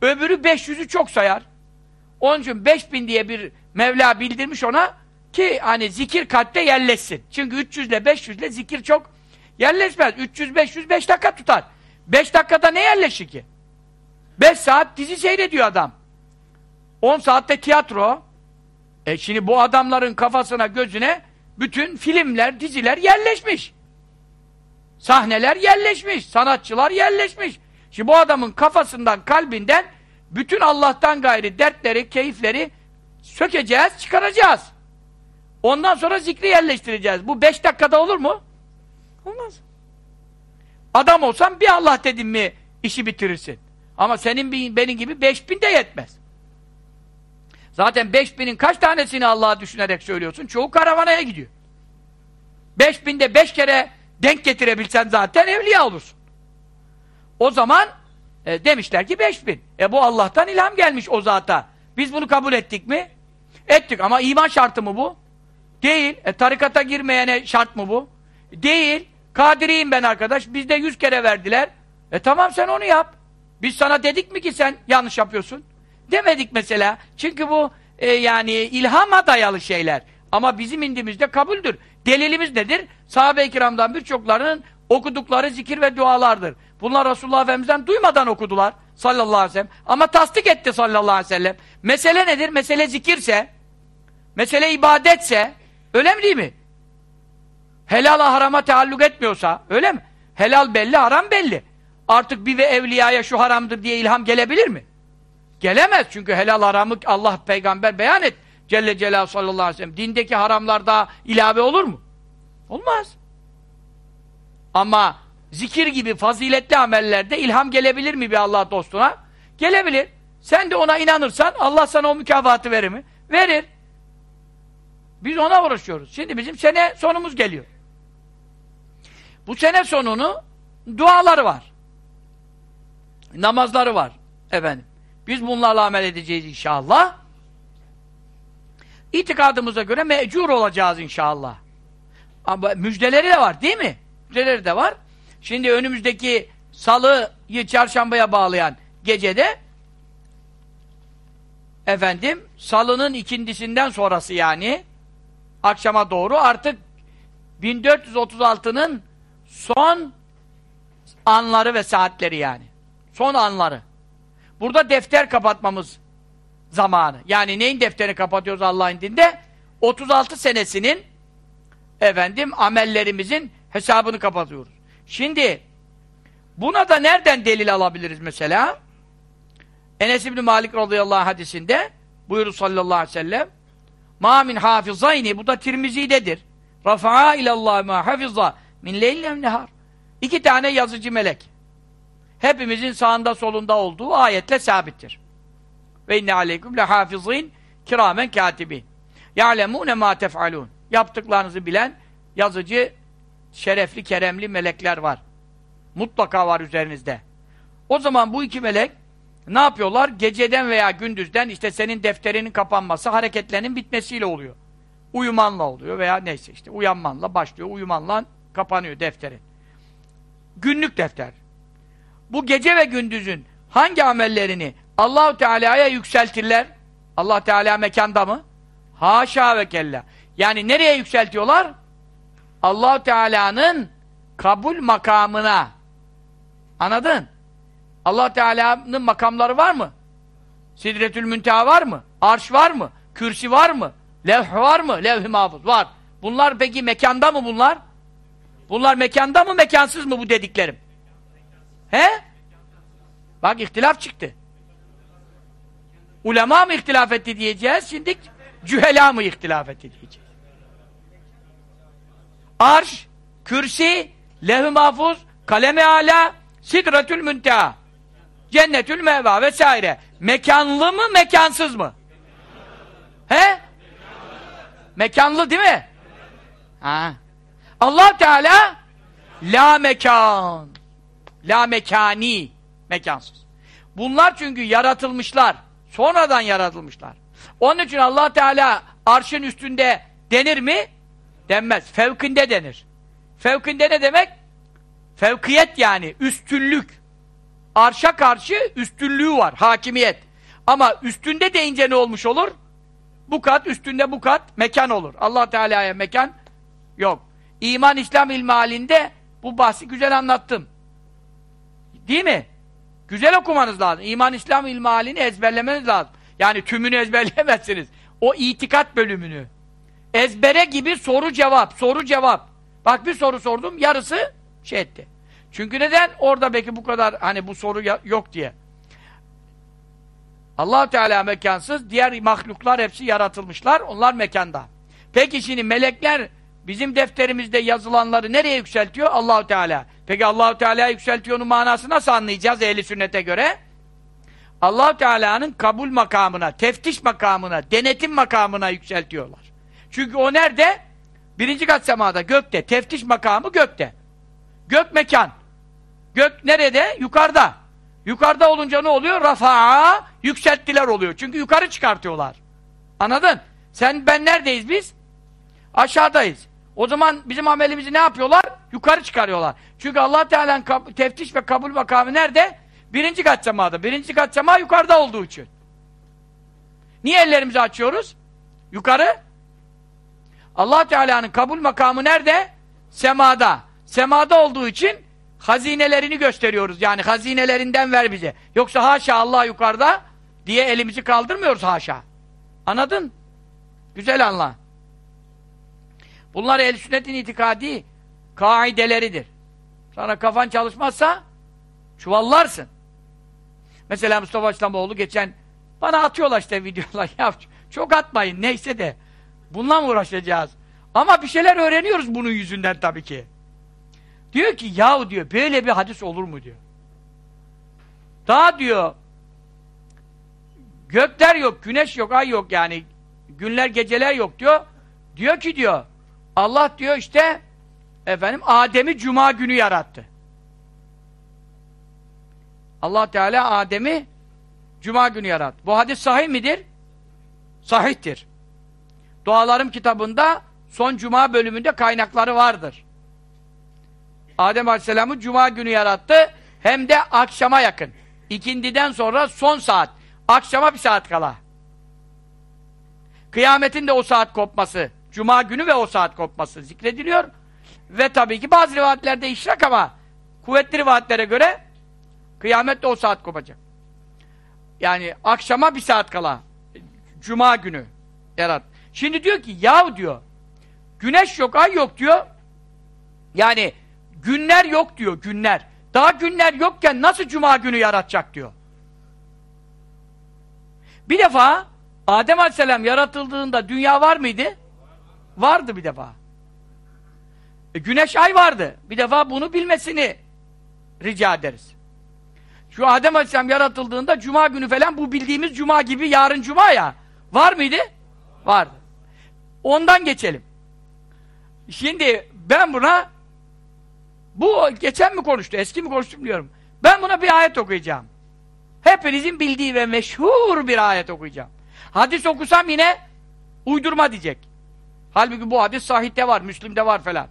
Öbürü 500'ü çok sayar. Onun için 5000 diye bir Mevla bildirmiş ona ki hani zikir kalpte yerleşsin. Çünkü 300 ile 500 ile zikir çok yerleşmez. 300 500 5 dakika tutar. 5 dakikada ne yerleşir ki? 5 saat dizi seyrediyor adam. 10 saatte tiyatro. E şimdi bu adamların kafasına, gözüne bütün filmler, diziler yerleşmiş. Sahneler yerleşmiş, sanatçılar yerleşmiş. Şimdi bu adamın kafasından, kalbinden bütün Allah'tan gayri dertleri, keyifleri sökeceğiz, çıkaracağız. Ondan sonra zikri yerleştireceğiz. Bu beş dakikada olur mu? Olmaz. Adam olsan bir Allah dedim mi işi bitirirsin. Ama senin benim gibi beş bin de yetmez. Zaten beş binin kaç tanesini Allah'a düşünerek söylüyorsun? Çoğu karavanaya gidiyor. Beş binde beş kere denk getirebilsen zaten evliya olursun. O zaman e, demişler ki beş bin. E bu Allah'tan ilham gelmiş o zata. Biz bunu kabul ettik mi? Ettik ama iman şartı mı bu? Değil. E tarikata girmeyene şart mı bu? Değil. Kadiriyim ben arkadaş. Bizde yüz kere verdiler. E tamam sen onu yap. Biz sana dedik mi ki sen yanlış yapıyorsun? Demedik mesela. Çünkü bu e, yani ilhama dayalı şeyler. Ama bizim indimizde kabuldür. Delilimiz nedir? Sahabe-i kiramdan birçoklarının okudukları zikir ve dualardır. Bunlar Resulullah Efendimiz'den duymadan okudular sallallahu aleyhi ve sellem. Ama tasdik etti sallallahu aleyhi ve sellem. Mesele nedir? Mesele zikirse, mesele ibadetse, öyle mi değil mi? Helala harama taalluk etmiyorsa, öyle mi? Helal belli, haram belli. Artık bir ve evliyaya şu haramdır diye ilham gelebilir mi? Gelemez çünkü helal haramı Allah peygamber beyan et. Celle Celaluhu sallallahu aleyhi ve sellem. Dindeki haramlarda ilave olur mu? Olmaz. Ama zikir gibi faziletli amellerde ilham gelebilir mi bir Allah dostuna? Gelebilir. Sen de ona inanırsan Allah sana o mükafatı verir mi? Verir. Biz ona uğraşıyoruz. Şimdi bizim sene sonumuz geliyor. Bu sene sonunu duaları var. Namazları var. Efendim. Biz bunlarla amel edeceğiz inşallah. İtikadımıza göre mecur olacağız inşallah. Ama müjdeleri de var değil mi? Müjdeleri de var. Şimdi önümüzdeki salıyı çarşambaya bağlayan gecede efendim salının ikindisinden sonrası yani akşama doğru artık 1436'nın son anları ve saatleri yani. Son anları. Burada defter kapatmamız zamanı. Yani neyin defterini kapatıyoruz Allah'ın dinde? 36 senesinin efendim amellerimizin hesabını kapatıyoruz. Şimdi buna da nereden delil alabiliriz mesela? Enes İbni Malik radıyallahu hadisinde buyurur sallallahu aleyhi ve sellem Ma min hafizayni bu da Tirmizi'dedir. Rafa'a ilallah ma hafiza min leylem nehar. İki tane yazıcı melek. Hepimizin sağında solunda olduğu ayetle sabittir. Ve inne aleyküm le hafizin kiramen katibin. Ya'lemune ma tef'alun. Yaptıklarınızı bilen yazıcı, şerefli, keremli melekler var. Mutlaka var üzerinizde. O zaman bu iki melek ne yapıyorlar? Geceden veya gündüzden işte senin defterinin kapanması, hareketlerinin bitmesiyle oluyor. Uyumanla oluyor veya neyse işte uyanmanla başlıyor, uyumanla kapanıyor defterin. günlük defter. Bu gece ve gündüzün hangi amellerini Allahu Teala'ya yükseltirler? Allah Teala mekanda mı? Haşa ve kella. Yani nereye yükseltiyorlar? Allahu Teala'nın kabul makamına. Anladın? Allah Teala'nın makamları var mı? Sidretül Münteha var mı? Arş var mı? Kürsi var mı? Levh var mı? Levh-i mahfuz var. Bunlar peki mekanda mı bunlar? Bunlar mekanda mı mekansız mı bu dediklerim? He? Bak ihtilaf çıktı. Ulema mı ihtilaf etti diyeceğiz, şimdi cühela mı ihtilaf etti diyeceğiz. Arş, kürsi, levh-i mahfuz, kalem-i ala, sidretül münteha, cennetül meva vesaire. Mekanlı mı, mekansız mı? He? Mekanlı değil mi? Ha. Allah Teala la mekan. La mekani. Mekansız. Bunlar çünkü yaratılmışlar. Sonradan yaratılmışlar. Onun için Allah Teala arşın üstünde denir mi? Denmez. Fevkinde denir. Fevkinde ne demek? Fevkiyet yani. Üstünlük. Arşa karşı üstünlüğü var. Hakimiyet. Ama üstünde deyince ne olmuş olur? Bu kat, üstünde bu kat mekan olur. Allah Teala'ya mekan yok. İman, İslam ilmi halinde bu bahsi güzel anlattım. Değil mi? Güzel okumanız lazım. İman, İslam ilmi halini ezberlemeniz lazım. Yani tümünü ezberleyemezsiniz. O itikat bölümünü. Ezbere gibi soru cevap, soru cevap. Bak bir soru sordum, yarısı şey etti. Çünkü neden? Orada belki bu kadar hani bu soru yok diye allah Teala mekansız, diğer mahluklar hepsi yaratılmışlar, onlar mekanda. Peki şimdi melekler bizim defterimizde yazılanları nereye yükseltiyor? Allahu Teala. Peki Allahu Teala yükseltiyor'un manası nasıl anlayacağız ehli sünnete göre? Allahu Teala'nın kabul makamına, teftiş makamına, denetim makamına yükseltiyorlar. Çünkü o nerede? Birinci kat semada, gökte. Teftiş makamı gökte. Gök mekan. Gök nerede? Yukarıda. Yukarıda olunca ne oluyor? Rafa'a yükselttiler oluyor. Çünkü yukarı çıkartıyorlar. Anladın? Sen ben neredeyiz biz? Aşağıdayız. O zaman bizim amelimizi ne yapıyorlar? Yukarı çıkarıyorlar. Çünkü Allah Teala'nın teftiş ve kabul makamı nerede? Birinci kat semada. Birinci kat sema yukarıda olduğu için. Niye ellerimizi açıyoruz? Yukarı. Allah Teala'nın kabul makamı nerede? Semada. Semada olduğu için hazinelerini gösteriyoruz. Yani hazinelerinden ver bize. Yoksa haşa Allah yukarıda diye elimizi kaldırmıyoruz haşa. Anladın? Güzel anla. Bunlar el sünnetin itikadi kaideleridir. Sana kafan çalışmazsa çuvallarsın. Mesela Mustafa İslamoğlu geçen bana atıyorlar işte videolar. (laughs) Ya çok atmayın neyse de bununla mı uğraşacağız? Ama bir şeyler öğreniyoruz bunun yüzünden tabii ki. Diyor ki yahu diyor böyle bir hadis olur mu diyor. Daha diyor gökler yok, güneş yok, ay yok yani günler geceler yok diyor. Diyor ki diyor Allah diyor işte efendim Adem'i cuma günü yarattı. Allah Teala Adem'i cuma günü yarattı. Bu hadis sahih midir? Sahihtir. Dualarım kitabında son cuma bölümünde kaynakları vardır. Adem Aleyhisselam'ı cuma günü yarattı. Hem de akşama yakın. İkindiden sonra son saat. Akşama bir saat kala. Kıyametin de o saat kopması. Cuma günü ve o saat kopması zikrediliyor. Ve tabii ki bazı rivayetlerde işrak ama kuvvetli rivayetlere göre kıyamet de o saat kopacak. Yani akşama bir saat kala. Cuma günü yarat. Şimdi diyor ki yahu diyor güneş yok, ay yok diyor. Yani Günler yok diyor, günler. Daha günler yokken nasıl cuma günü yaratacak diyor. Bir defa Adem Aleyhisselam yaratıldığında dünya var mıydı? Vardı bir defa. E, güneş ay vardı. Bir defa bunu bilmesini rica ederiz. Şu Adem Aleyhisselam yaratıldığında cuma günü falan bu bildiğimiz cuma gibi yarın cuma ya. Var mıydı? Vardı. Ondan geçelim. Şimdi ben buna bu geçen mi konuştu, eski mi konuştu bilmiyorum. Ben buna bir ayet okuyacağım. Hepinizin bildiği ve meşhur bir ayet okuyacağım. Hadis okusam yine uydurma diyecek. Halbuki bu hadis sahihte var, Müslim'de var falan.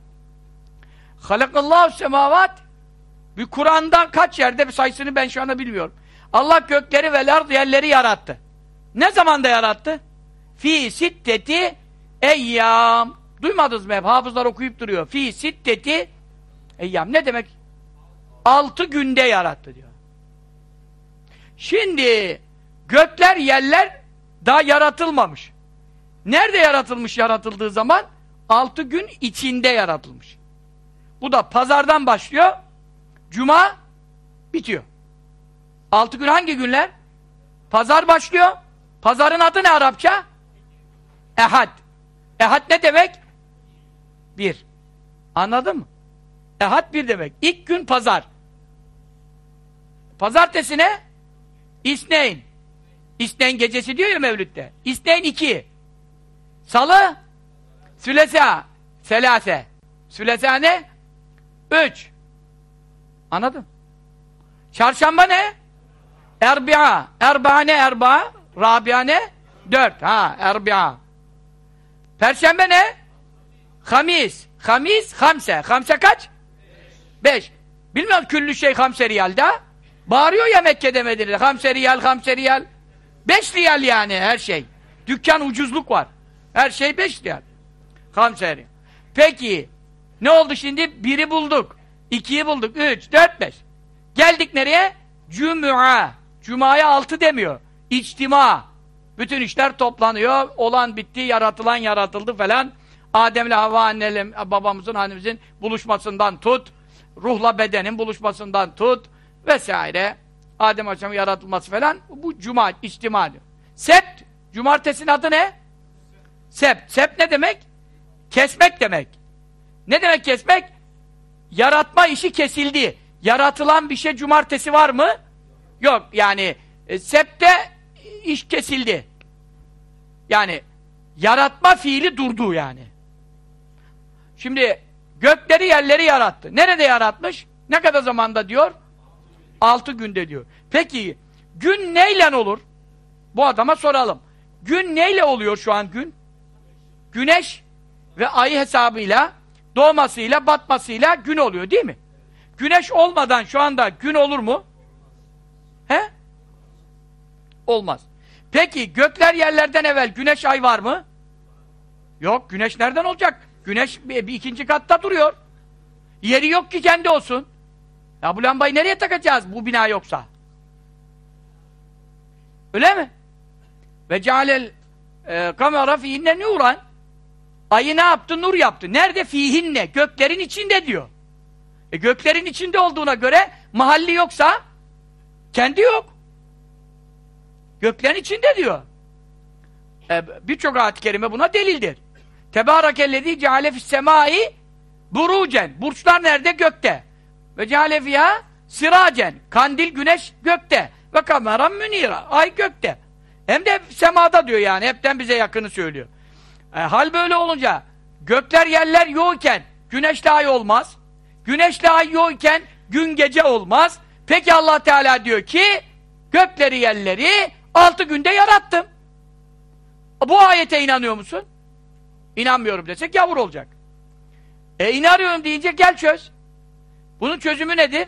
Halakallahu semavat Bir Kur'an'da kaç yerde bir sayısını ben şu anda bilmiyorum. Allah gökleri ve ard yerleri yarattı. Ne zamanda yarattı? Fi sitteti eyyam. Duymadınız mı hep? Hafızlar okuyup duruyor. Fi sitteti eyyam. Ne demek? Altı günde yarattı diyor. Şimdi gökler, yerler daha yaratılmamış. Nerede yaratılmış yaratıldığı zaman? Altı gün içinde yaratılmış. Bu da pazardan başlıyor. Cuma bitiyor. Altı gün hangi günler? Pazar başlıyor. Pazarın adı ne Arapça? Ehad. Ehad ne demek? Bir. Anladın mı? Ehad bir demek. İlk gün pazar. Pazartesi ne? İsneyn. İsneyn gecesi diyor ya Mevlüt'te. İsneyn iki. Salı Sülesa. Selase. Sülesa ne? Üç. Anladın? Çarşamba ne? Erbi'a. Erba'a ne erba? Rabia ne? Dört. Ha, erbi'a. Perşembe ne? Hamis. Hamis, hamse. Hamse kaç? Beş. Beş. Bilmiyorum küllü şey hamse riyalda. Bağırıyor ya Mekke'de Medine'de. Hamse riyal, hamse riyal. Beş riyal yani her şey. Dükkan ucuzluk var. Her şey beş riyal. Hamse riyal. Peki, ne oldu şimdi? Biri bulduk. ikiyi bulduk. Üç, dört, beş. Geldik nereye? Cuma. Cuma'ya altı demiyor. İçtima. Bütün işler toplanıyor. Olan bitti, yaratılan yaratıldı falan. Adem'le Havva annelim, babamızın, annemizin buluşmasından tut. Ruhla bedenin buluşmasından tut. Vesaire. Adem Aleyhisselam'ın yaratılması falan. Bu cuma, içtima diyor. Sept. Cumartesinin adı ne? Sept. Sept ne demek? Kesmek demek. Ne demek kesmek? Yaratma işi kesildi. Yaratılan bir şey cumartesi var mı? Yok yani e, septe iş kesildi. Yani yaratma fiili durdu yani. Şimdi gökleri yerleri yarattı. Nerede yaratmış? Ne kadar zamanda diyor? Altı günde diyor. Peki gün neyle olur? Bu adama soralım. Gün neyle oluyor şu an gün? Güneş ve ay hesabıyla doğmasıyla batmasıyla gün oluyor değil mi? Güneş olmadan şu anda gün olur mu? He? Olmaz. Peki gökler yerlerden evvel güneş ay var mı? Yok güneş nereden olacak? Güneş bir, bir ikinci katta duruyor. Yeri yok ki kendi olsun. Ya bu lambayı nereye takacağız bu bina yoksa? Öyle mi? Ve cealel e, kamera fihinne nuran Ayı ne yaptı? Nur yaptı. Nerede? Fihinne. Göklerin içinde diyor. E göklerin içinde olduğuna göre mahalli yoksa kendi yok. Göklerin içinde diyor. E, Birçok ayet-i kerime buna delildir. Tebârakellezî ceale fissemâi burucen. Burçlar nerede? Gökte. Ve ceale fiyâ siracen. Kandil, güneş gökte. Ve kameran münira. Ay gökte. Hem de semada diyor yani. Hepten bize yakını söylüyor. E, hal böyle olunca gökler yerler yokken güneşle ay olmaz. Güneşle ay yokken gün gece olmaz. Peki Allah Teala diyor ki gökleri yerleri altı günde yarattım. Bu ayete inanıyor musun? İnanmıyorum desek yavur olacak. E inanıyorum deyince gel çöz. Bunun çözümü nedir?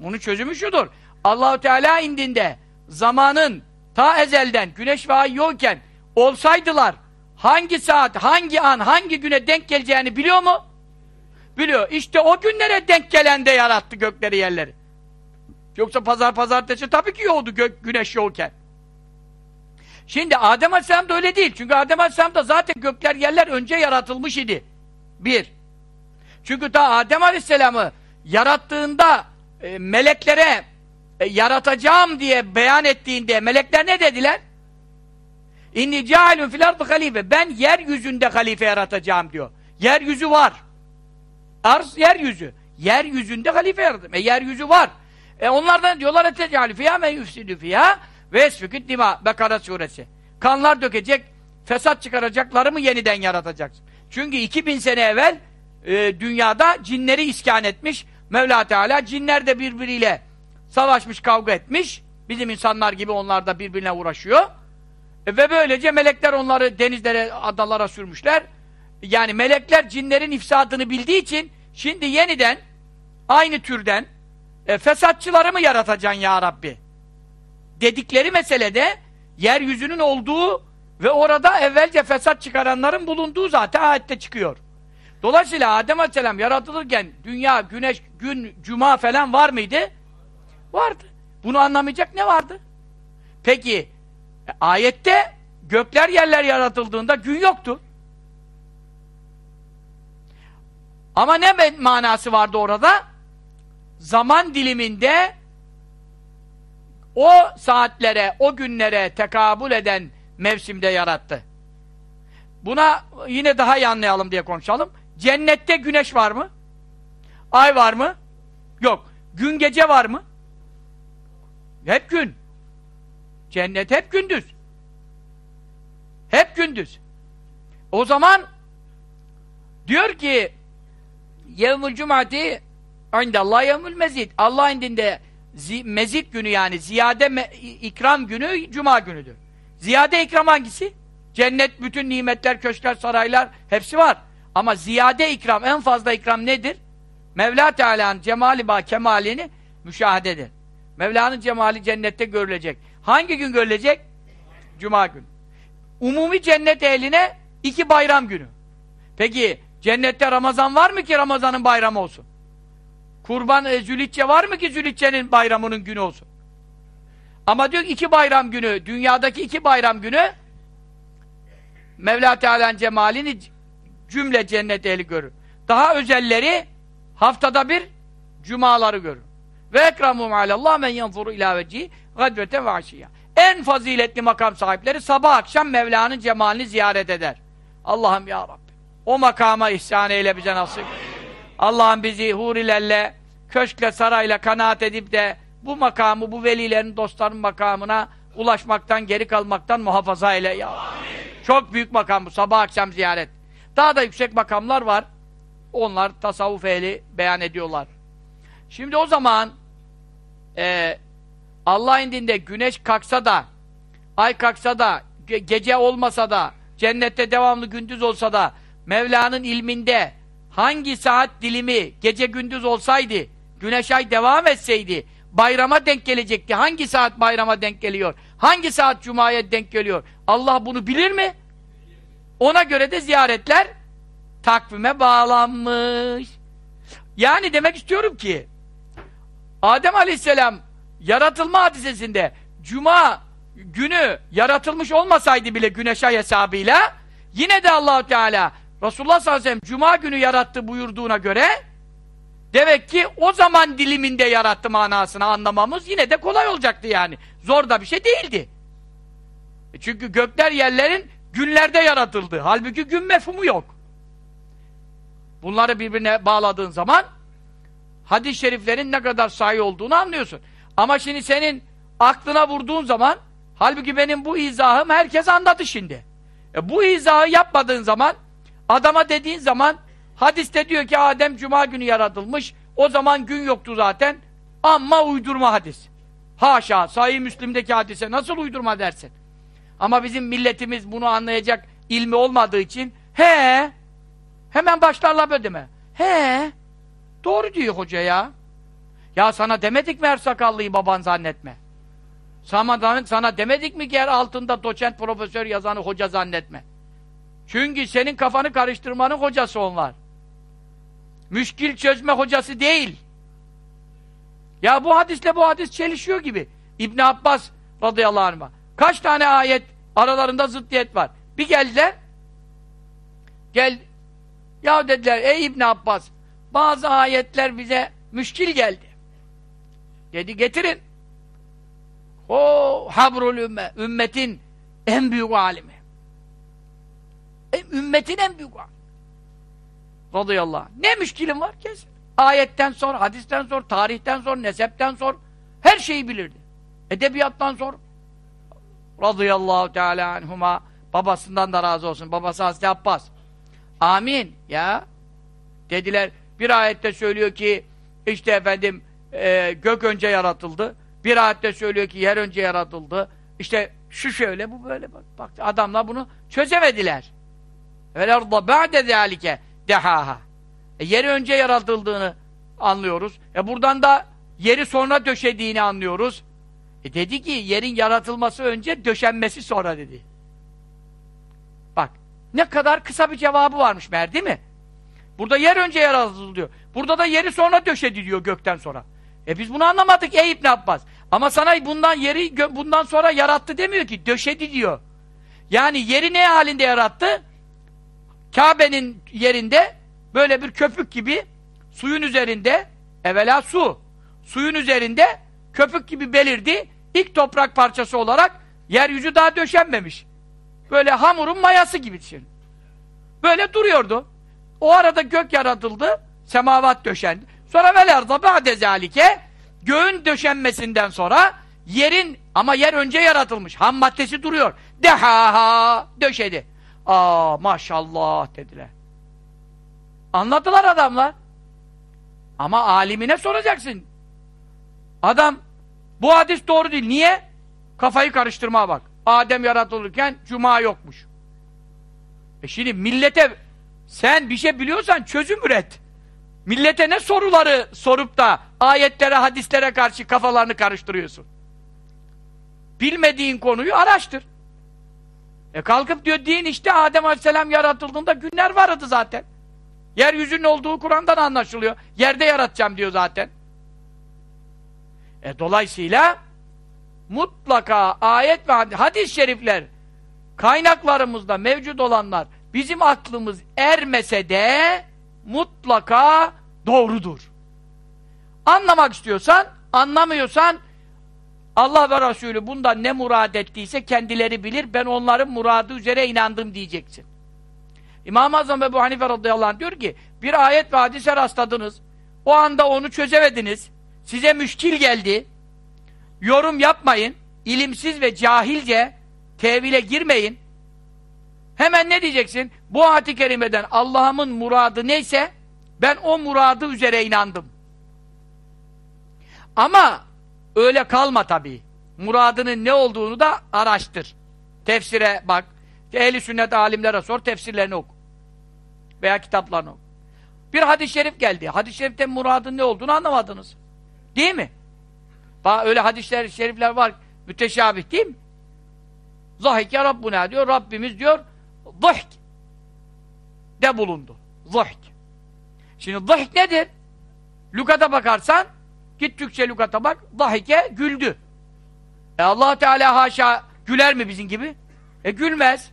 Bunun çözümü şudur. Allahu Teala indinde zamanın ta ezelden güneş ve ay yokken olsaydılar hangi saat, hangi an, hangi güne denk geleceğini biliyor mu? Biliyor. İşte o günlere denk gelen de yarattı gökleri yerleri. Yoksa pazar pazartesi tabii ki yoğdu gök, güneş yoğurken. Şimdi Adem Aleyhisselam da öyle değil. Çünkü Adem Aleyhisselam da zaten gökler yerler önce yaratılmış idi. Bir. Çünkü ta Adem Aleyhisselam'ı yarattığında e, meleklere e, yaratacağım diye beyan ettiğinde melekler ne dediler? İnni cealun fil ardı halife. Ben yeryüzünde halife yaratacağım diyor. Yeryüzü var. Arz yeryüzü. Yeryüzünde halife yarattım. E yeryüzü var. E onlardan diyorlar etecali fiyâ men yufsidü fiyâ ve esfiküt dima. Bekara suresi. Kanlar dökecek, fesat çıkaracakları mı yeniden yaratacaksın? Çünkü 2000 sene evvel e, dünyada cinleri iskan etmiş. Mevla Teala cinler de birbiriyle savaşmış, kavga etmiş. Bizim insanlar gibi onlar da birbirine uğraşıyor. E, ve böylece melekler onları denizlere, adalara sürmüşler. Yani melekler cinlerin ifsadını bildiği için şimdi yeniden aynı türden e, fesatçıları mı yaratacaksın ya Rabbi? Dedikleri meselede yeryüzünün olduğu ve orada evvelce fesat çıkaranların bulunduğu zaten ayette çıkıyor. Dolayısıyla Adem Aleyhisselam yaratılırken dünya, güneş, gün, cuma falan var mıydı? Vardı. Bunu anlamayacak ne vardı? Peki e, ayette gökler yerler yaratıldığında gün yoktu. Ama ne manası vardı orada? Zaman diliminde o saatlere, o günlere tekabül eden mevsimde yarattı. Buna yine daha iyi anlayalım diye konuşalım. Cennette güneş var mı? Ay var mı? Yok. Gün gece var mı? Hep gün. Cennet hep gündüz. Hep gündüz. O zaman diyor ki yevmül cumati indallah yevmül mezid. Allah indinde mezid günü yani ziyade ikram günü cuma günüdür. Ziyade ikram hangisi? Cennet bütün nimetler, köşkler, saraylar hepsi var. Ama ziyade ikram, en fazla ikram nedir? Mevla Teala'nın cemali ba kemalini müşahededir. Mevla'nın cemali cennette görülecek. Hangi gün görülecek? Cuma günü. Umumi cennet ehline iki bayram günü. Peki cennette Ramazan var mı ki Ramazan'ın bayramı olsun? Kurban e, Zülitçe var mı ki Zülitçe'nin bayramının günü olsun? Ama diyor iki bayram günü, dünyadaki iki bayram günü Mevla Teala'nın cemalini cümle cennet ehli görür. Daha özelleri haftada bir cumaları görür. Ve ekramum alallah men yanzuru ila vecihi gadvete ve aşiyya. En faziletli makam sahipleri sabah akşam Mevla'nın cemalini ziyaret eder. Allah'ım ya Rabbi. O makama ihsan eyle bize nasip. Allah'ım bizi hurilerle, köşkle, sarayla kanaat edip de bu makamı, bu velilerin, dostların makamına ulaşmaktan, geri kalmaktan muhafaza eyle ya. Amin. Çok büyük makam bu, sabah akşam ziyaret. Daha da yüksek makamlar var. Onlar tasavvuf ehli beyan ediyorlar. Şimdi o zaman e, Allah indinde güneş kalksa da ay kalksa da ge gece olmasa da cennette devamlı gündüz olsa da Mevla'nın ilminde hangi saat dilimi gece gündüz olsaydı güneş ay devam etseydi bayrama denk gelecekti. Hangi saat bayrama denk geliyor? Hangi saat cumaya denk geliyor? Allah bunu bilir mi? Ona göre de ziyaretler takvime bağlanmış. Yani demek istiyorum ki Adem Aleyhisselam yaratılma hadisesinde Cuma günü yaratılmış olmasaydı bile güneş ay hesabıyla yine de Allahu Teala Resulullah sallallahu aleyhi ve sellem Cuma günü yarattı buyurduğuna göre demek ki o zaman diliminde yarattı manasını anlamamız yine de kolay olacaktı yani. Zor da bir şey değildi. E çünkü gökler yerlerin günlerde yaratıldı. Halbuki gün mefhumu yok. Bunları birbirine bağladığın zaman hadis-i şeriflerin ne kadar sahi olduğunu anlıyorsun. Ama şimdi senin aklına vurduğun zaman halbuki benim bu izahım herkes anladı şimdi. E bu izahı yapmadığın zaman adama dediğin zaman hadiste diyor ki Adem cuma günü yaratılmış o zaman gün yoktu zaten ama uydurma hadis. Haşa sahih Müslim'deki hadise nasıl uydurma dersin? Ama bizim milletimiz bunu anlayacak ilmi olmadığı için he hemen başlarlar böyle deme. He doğru diyor hoca ya. Ya sana demedik mi her sakallıyı baban zannetme. Sana, sana demedik mi ki her altında doçent profesör yazanı hoca zannetme. Çünkü senin kafanı karıştırmanın hocası onlar. Müşkil çözme hocası değil. Ya bu hadisle bu hadis çelişiyor gibi. İbn Abbas radıyallahu anh. Kaç tane ayet aralarında zıddiyet var. Bir geldiler gel ya dediler ey İbn Abbas bazı ayetler bize müşkil geldi. Dedi getirin. O habrul ümme, ümmetin en büyük alimi. E, ümmetin en büyük alimi. Radıyallahu anh. Ne müşkilim var kesin. Ayetten sor, hadisten sor, tarihten sor, nesepten sor. Her şeyi bilirdi. Edebiyattan sor. Radıyallahu teala anhuma. Babasından da razı olsun. Babası Hazreti Abbas. Amin. Ya. Dediler. Bir ayette söylüyor ki işte efendim e, gök önce yaratıldı. Bir ayette söylüyor ki yer önce yaratıldı. İşte şu şöyle bu böyle bak. bak adamlar bunu çözemediler. Velarda ba'de zalike dehaha. E, yeri önce yaratıldığını anlıyoruz. E buradan da yeri sonra döşediğini anlıyoruz. E dedi ki yerin yaratılması önce döşenmesi sonra dedi. Bak ne kadar kısa bir cevabı varmış meğer değil mi? Burada yer önce yaratıldı diyor. Burada da yeri sonra döşedi diyor gökten sonra. E biz bunu anlamadık ey İbn Abbas. Ama sana bundan yeri bundan sonra yarattı demiyor ki döşedi diyor. Yani yeri ne halinde yarattı? Kabe'nin yerinde böyle bir köpük gibi suyun üzerinde evvela su suyun üzerinde köpük gibi belirdi. İlk toprak parçası olarak yeryüzü daha döşenmemiş. Böyle hamurun mayası gibi düşün. Böyle duruyordu. O arada gök yaratıldı. Semavat döşendi. Sonra velerza ba'de zalike göğün döşenmesinden sonra yerin ama yer önce yaratılmış. Ham maddesi duruyor. Dehaha döşedi. Aa maşallah dediler. Anladılar adamlar. Ama alimine soracaksın. Adam bu hadis doğru değil. Niye? Kafayı karıştırmaya bak. Adem yaratılırken cuma yokmuş. E şimdi millete sen bir şey biliyorsan çözüm üret. Millete ne soruları sorup da ayetlere, hadislere karşı kafalarını karıştırıyorsun? Bilmediğin konuyu araştır. E kalkıp diyor din işte Adem Aleyhisselam yaratıldığında günler vardı zaten. Yeryüzünün olduğu Kur'an'dan anlaşılıyor. Yerde yaratacağım diyor zaten. E dolayısıyla mutlaka ayet ve hadis-i şerifler kaynaklarımızda mevcut olanlar bizim aklımız ermese de mutlaka doğrudur. Anlamak istiyorsan, anlamıyorsan Allah ve Resulü bundan ne murad ettiyse kendileri bilir, ben onların muradı üzere inandım diyeceksin. İmam-ı Azam Ebu Hanife radıyallahu anh diyor ki, bir ayet ve hadise rastladınız, o anda onu çözemediniz, size müşkil geldi, yorum yapmayın, ilimsiz ve cahilce tevile girmeyin, hemen ne diyeceksin? Bu ayet-i kerimeden Allah'ımın muradı neyse, ben o muradı üzere inandım. Ama öyle kalma tabii. Muradının ne olduğunu da araştır. Tefsire bak. Ehli sünnet alimlere sor, tefsirlerini oku. Veya kitaplarını oku. Bir hadis-i şerif geldi. Hadis-i şeriften muradın ne olduğunu anlamadınız. Değil mi? Öyle hadisler, şerifler var. Müteşabih değil mi? Zahike Rabbuna diyor. Rabbimiz diyor. Zahk de bulundu. Zahk. Şimdi zahk nedir? Lukata bakarsan git Türkçe lukata bak. Zahike güldü. E allah Teala haşa güler mi bizim gibi? E gülmez.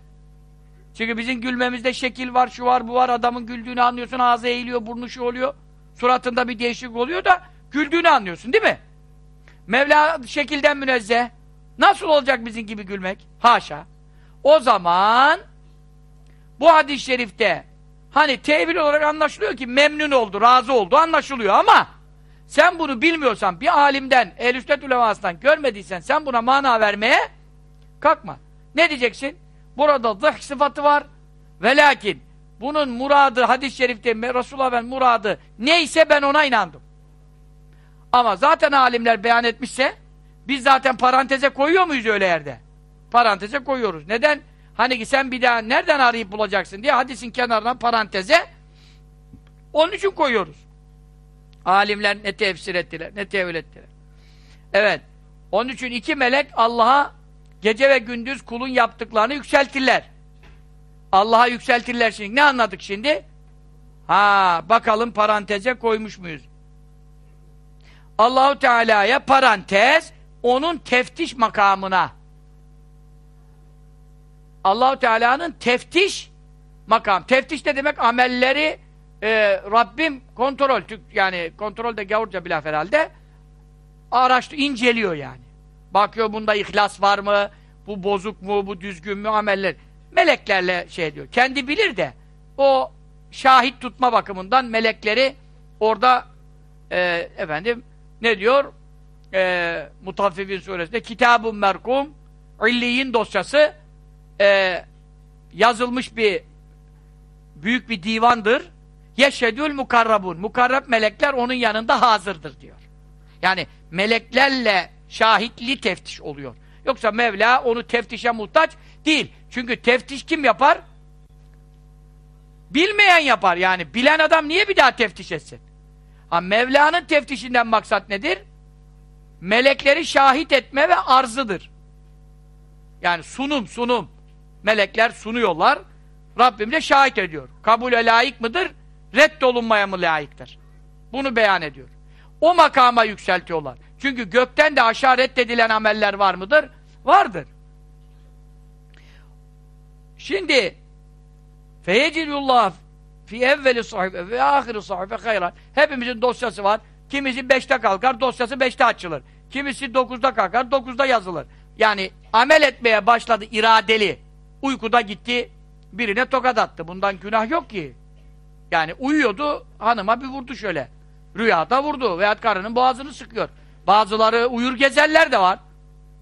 Çünkü bizim gülmemizde şekil var, şu var, bu var. Adamın güldüğünü anlıyorsun. Ağzı eğiliyor, burnu şu oluyor. Suratında bir değişiklik oluyor da güldüğünü anlıyorsun değil mi? Mevla şekilden münezzeh. Nasıl olacak bizim gibi gülmek? Haşa. O zaman bu hadis-i şerifte hani tevil olarak anlaşılıyor ki memnun oldu, razı oldu anlaşılıyor ama sen bunu bilmiyorsan bir alimden, ehl-i ulemasından görmediysen sen buna mana vermeye kalkma. Ne diyeceksin? Burada zıh sıfatı var. Ve lakin bunun muradı hadis-i şerifte Resulullah ben muradı neyse ben ona inandım. Ama zaten alimler beyan etmişse biz zaten paranteze koyuyor muyuz öyle yerde? Paranteze koyuyoruz. Neden? Hani ki sen bir daha nereden arayıp bulacaksın diye hadisin kenarına paranteze onun için koyuyoruz. Alimler ne tefsir ettiler, ne tevil ettiler. Evet. Onun için iki melek Allah'a gece ve gündüz kulun yaptıklarını yükseltirler. Allah'a yükseltirler şimdi. Ne anladık şimdi? Ha, bakalım paranteze koymuş muyuz? Allahu Teala'ya parantez onun teftiş makamına. Allahu Teala'nın teftiş makam. Teftiş ne demek? Amelleri e, Rabbim kontrol yani kontrol de gavurca bilaf herhalde araştı inceliyor yani. Bakıyor bunda ihlas var mı? Bu bozuk mu? Bu düzgün mü? Ameller. Meleklerle şey diyor. Kendi bilir de o şahit tutma bakımından melekleri orada e, efendim ne diyor? E, Mutaffifin suresinde Kitab-ı Merkum İlliyin dosyası e, yazılmış bir büyük bir divandır. Yeşedül mukarrabun. Mukarrab melekler onun yanında hazırdır diyor. Yani meleklerle şahitli teftiş oluyor. Yoksa Mevla onu teftişe muhtaç değil. Çünkü teftiş kim yapar? Bilmeyen yapar yani. Bilen adam niye bir daha teftiş etsin? Ha Mevla'nın teftişinden maksat nedir? melekleri şahit etme ve arzıdır. Yani sunum, sunum. Melekler sunuyorlar. Rabbim de şahit ediyor. Kabule layık mıdır? Reddolunmaya mı layıktır? Bunu beyan ediyor. O makama yükseltiyorlar. Çünkü gökten de aşağı reddedilen ameller var mıdır? Vardır. Şimdi feyecidullah fi evveli sahife ve ahiri sahife hayran. Hepimizin dosyası var. Kimisi beşte kalkar, dosyası beşte açılır. Kimisi dokuzda kalkar, dokuzda yazılır. Yani amel etmeye başladı iradeli. Uykuda gitti, birine tokat attı. Bundan günah yok ki. Yani uyuyordu, hanıma bir vurdu şöyle. Rüyada vurdu veyahut karının boğazını sıkıyor. Bazıları uyur gezerler de var.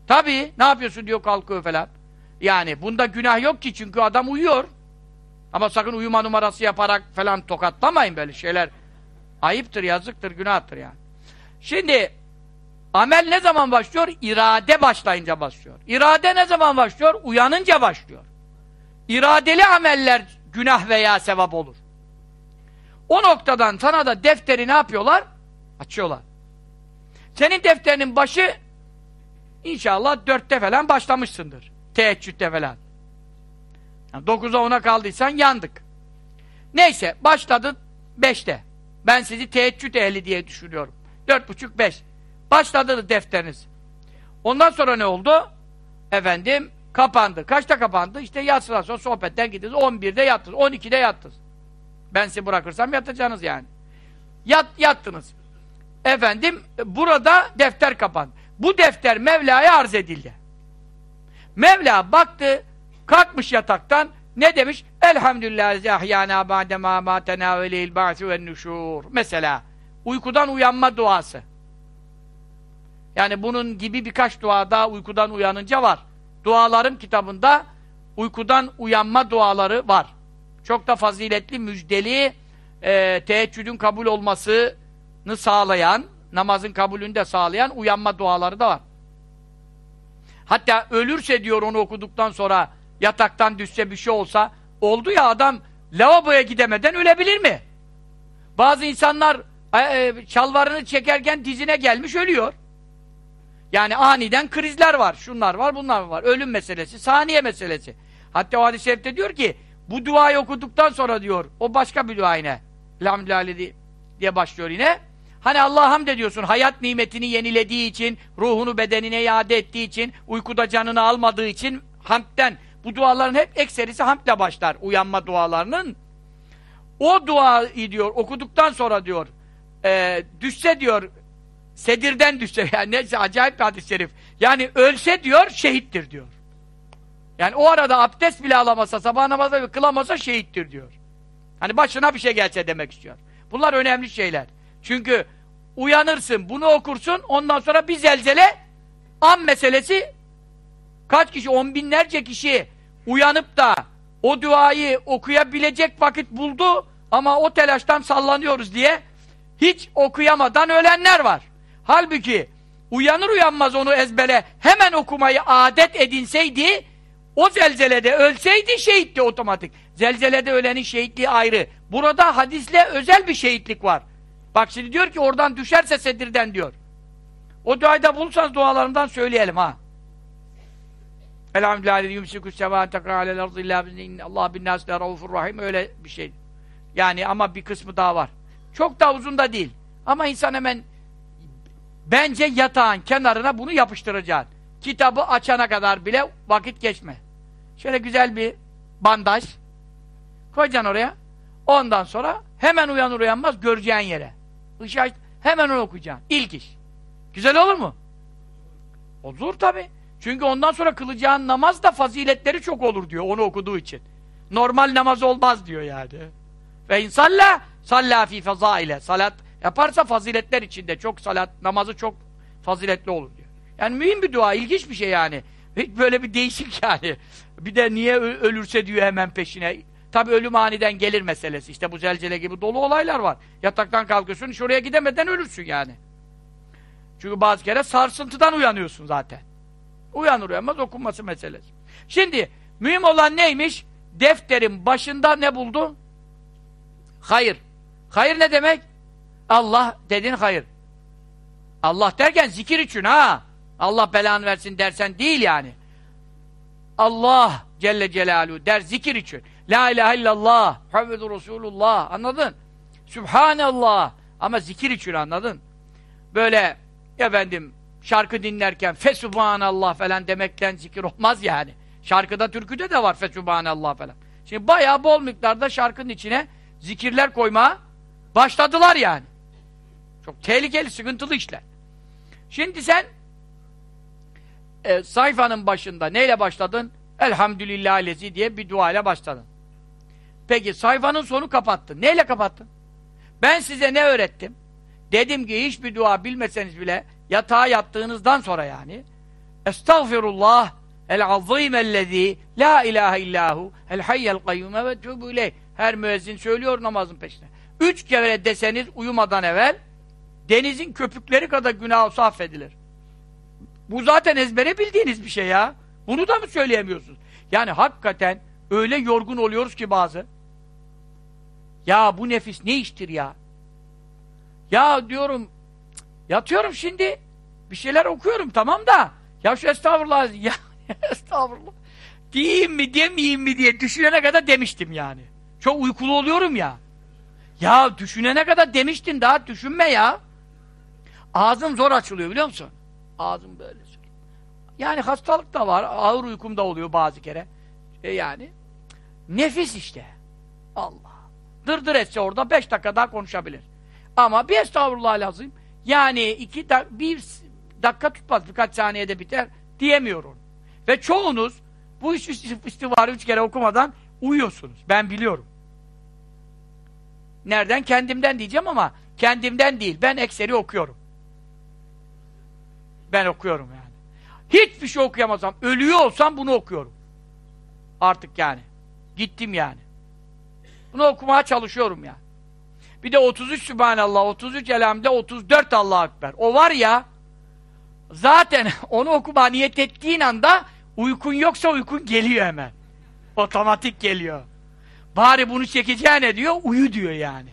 Tabii, ne yapıyorsun diyor kalkıyor falan. Yani bunda günah yok ki çünkü adam uyuyor. Ama sakın uyuma numarası yaparak falan tokatlamayın böyle şeyler. Ayıptır, yazıktır, günahtır yani. Şimdi amel ne zaman başlıyor? İrade başlayınca başlıyor. İrade ne zaman başlıyor? Uyanınca başlıyor. İradeli ameller günah veya sevap olur. O noktadan sana da defteri ne yapıyorlar? Açıyorlar. Senin defterinin başı inşallah dörtte falan başlamışsındır. Teheccüde falan. Yani 9'a 10'a kaldıysan yandık. Neyse başladı beşte. Ben sizi teheccüd ehli diye düşünüyorum. Dört buçuk beş. Başladı defteriniz. Ondan sonra ne oldu? Efendim kapandı. Kaçta kapandı? İşte yatsıdan sonra sohbetten gittiniz. 11'de yattınız. 12'de yattınız. Ben sizi bırakırsam yatacaksınız yani. Yat, yattınız. Efendim burada defter kapandı. Bu defter Mevla'ya arz edildi. Mevla baktı, kalkmış yataktan, ne demiş? Elhamdülillah zahyana ba'de ma matena ve nüşur. Mesela uykudan uyanma duası. Yani bunun gibi birkaç dua daha uykudan uyanınca var. Duaların kitabında uykudan uyanma duaları var. Çok da faziletli, müjdeli, e, teheccüdün kabul olmasını sağlayan, namazın kabulünü de sağlayan uyanma duaları da var. Hatta ölürse diyor onu okuduktan sonra yataktan düşse bir şey olsa oldu ya adam lavaboya gidemeden ölebilir mi? Bazı insanlar e, e, çalvarını çekerken dizine gelmiş ölüyor. Yani aniden krizler var. Şunlar var, bunlar var. Ölüm meselesi, saniye meselesi. Hatta o hadis-i diyor ki bu duayı okuduktan sonra diyor o başka bir dua yine. Elhamdülillah diye başlıyor yine. Hani Allah'a hamd ediyorsun hayat nimetini yenilediği için, ruhunu bedenine iade ettiği için, uykuda canını almadığı için hamdten. Bu duaların hep ekserisi hamdle başlar uyanma dualarının. O duayı diyor okuduktan sonra diyor e, düşse diyor sedirden düşse (laughs) yani neyse acayip bir hadis-i şerif. Yani ölse diyor şehittir diyor. Yani o arada abdest bile alamasa, sabah namazı kılamasa şehittir diyor. Hani başına bir şey gelse demek istiyor. Bunlar önemli şeyler. Çünkü uyanırsın, bunu okursun, ondan sonra bir zelzele an meselesi kaç kişi, on binlerce kişi uyanıp da o duayı okuyabilecek vakit buldu ama o telaştan sallanıyoruz diye hiç okuyamadan ölenler var. Halbuki uyanır uyanmaz onu ezbere hemen okumayı adet edinseydi o zelzelede ölseydi şehitti otomatik. Zelzelede ölenin şehitliği ayrı. Burada hadisle özel bir şehitlik var. Bak şimdi diyor ki oradan düşerse sedirden diyor. O duayı da bulursanız dualarından söyleyelim ha. Elhamdülillah yumsikus ardı illâ Allah bin nâsle raufur rahim öyle bir şey. Yani ama bir kısmı daha var. Çok da uzun da değil. Ama insan hemen bence yatağın kenarına bunu yapıştıracaksın. Kitabı açana kadar bile vakit geçme. Şöyle güzel bir bandaj koyacaksın oraya. Ondan sonra hemen uyanır uyanmaz göreceğin yere. Işığı hemen onu okuyacaksın. İlk iş. Güzel olur mu? Olur tabi. Çünkü ondan sonra kılacağın namaz da faziletleri çok olur diyor onu okuduğu için. Normal namaz olmaz diyor yani. Ve insalla salla fi ile salat yaparsa faziletler içinde çok salat namazı çok faziletli olur diyor. Yani mühim bir dua, ilginç bir şey yani. Böyle bir değişik (laughs) yani. Bir de niye ölürse diyor hemen peşine. Tabi ölüm aniden gelir meselesi. İşte bu zelzele gibi dolu olaylar var. Yataktan kalkıyorsun, şuraya gidemeden ölürsün yani. Çünkü bazı kere sarsıntıdan uyanıyorsun zaten. Uyanır uyanmaz okunması meselesi. Şimdi mühim olan neymiş? Defterin başında ne buldu? Hayır. Hayır ne demek? Allah dedin hayır. Allah derken zikir için ha. Allah belanı versin dersen değil yani. Allah Celle Celaluhu der zikir için. La ilahe illallah, Muhammedur Resulullah. Anladın? Sübhanallah. Ama zikir için anladın? Böyle efendim şarkı dinlerken fesubhanallah falan demekten zikir olmaz yani. Şarkıda, türküde de var fesubhanallah falan. Şimdi bayağı bol miktarda şarkının içine zikirler koyma başladılar yani. Çok tehlikeli, sıkıntılı işler. Şimdi sen e, sayfanın başında neyle başladın? Elhamdülillah lezi diye bir dua ile başladın. Peki sayfanın sonu kapattın. Neyle kapattın? Ben size ne öğrettim? Dedim ki hiçbir dua bilmeseniz bile yatağa yattığınızdan sonra yani Estağfirullah el-azîm ellezî la ilahe illahu el hayyel kayyume ve ileyh. Her müezzin söylüyor namazın peşine. Üç kere deseniz uyumadan evvel denizin köpükleri kadar günah olsa affedilir. Bu zaten ezbere bildiğiniz bir şey ya. Bunu da mı söyleyemiyorsunuz? Yani hakikaten öyle yorgun oluyoruz ki bazı. Ya bu nefis ne iştir ya? Ya diyorum yatıyorum şimdi bir şeyler okuyorum tamam da ya şu estağfurullah (laughs) ya estağfurullah diyeyim mi demeyeyim mi diye düşünene kadar demiştim yani. Çok uykulu oluyorum ya. Ya düşünene kadar demiştin daha düşünme ya. Ağzım zor açılıyor biliyor musun? Ağzım böyle. Yani hastalık da var. Ağır uykum da oluyor bazı kere. E yani. Nefis işte. Allah. Dırdır etse orada beş dakika daha konuşabilir. Ama bir estağfurullah lazım. Yani iki dak bir dakika tutmaz. Birkaç saniyede biter. Diyemiyorum. Ve çoğunuz bu üç istivarı üç kere okumadan uyuyorsunuz. Ben biliyorum. Nereden? Kendimden diyeceğim ama kendimden değil. Ben ekseri okuyorum. Ben okuyorum yani. Hiçbir şey okuyamazsam, ölüyor olsam bunu okuyorum. Artık yani. Gittim yani. Bunu okumaya çalışıyorum ya. Bir de 33 Sübhanallah, 33 Elhamdülillah, 34 Allah Ekber. O var ya, zaten (laughs) onu okumaya niyet ettiğin anda uykun yoksa uykun geliyor hemen. Otomatik geliyor. Bari bunu çekeceğine diyor, uyu diyor yani.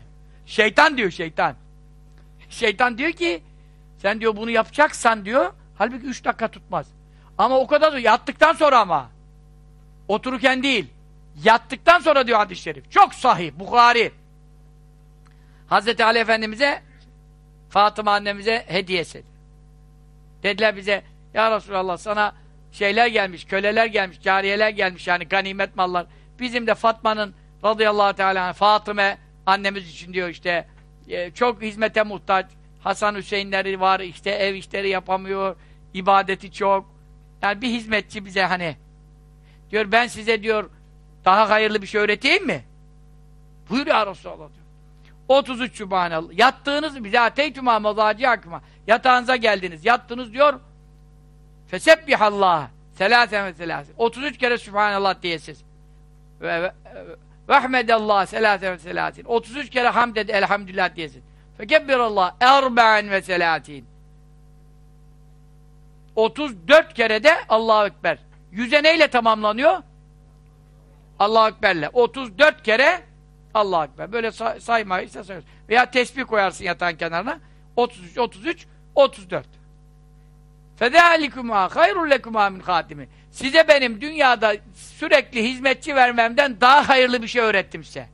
Şeytan diyor şeytan. Şeytan diyor ki, sen diyor bunu yapacaksan diyor, halbuki üç dakika tutmaz. Ama o kadar da yattıktan sonra ama. Otururken değil. Yattıktan sonra diyor hadis-i şerif. Çok sahih, Bukhari. Hazreti Ali Efendimiz'e Fatıma annemize hediyesi. Dediler bize, ya Resulallah sana şeyler gelmiş, köleler gelmiş, cariyeler gelmiş yani ganimet mallar. Bizim de Fatma'nın radıyallahu teala Fatıma annemiz için diyor işte e, çok hizmete muhtaç. Hasan Hüseyinleri var, işte ev işleri yapamıyor, ibadeti çok. Yani bir hizmetçi bize hani diyor ben size diyor daha hayırlı bir şey öğreteyim mi? Buyur ya Resulallah diyor. 33 Sübhanallah. Yattığınız bize ateytüma mazaci akıma. Yatağınıza geldiniz. Yattınız diyor. Fesebbihallah. Selasen ve selasen. 33 kere Sübhanallah diyesiz. Ve, ve, ve Ahmedallah selasen ve selasin. 33 kere hamd ed elhamdülillah diyesin. Fekebbirallah erba'en ve selatin. 34 kere de Allahu Ekber. Yüze neyle tamamlanıyor? Allahu Ekber'le. 34 kere Allahu Ekber. Böyle say saymayı sayıyoruz. Veya tesbih koyarsın yatağın kenarına. 33, 33, 34. فَذَٰلِكُمَا خَيْرٌ لَكُمَا min hatimi. Size benim dünyada sürekli hizmetçi vermemden daha hayırlı bir şey öğrettim size.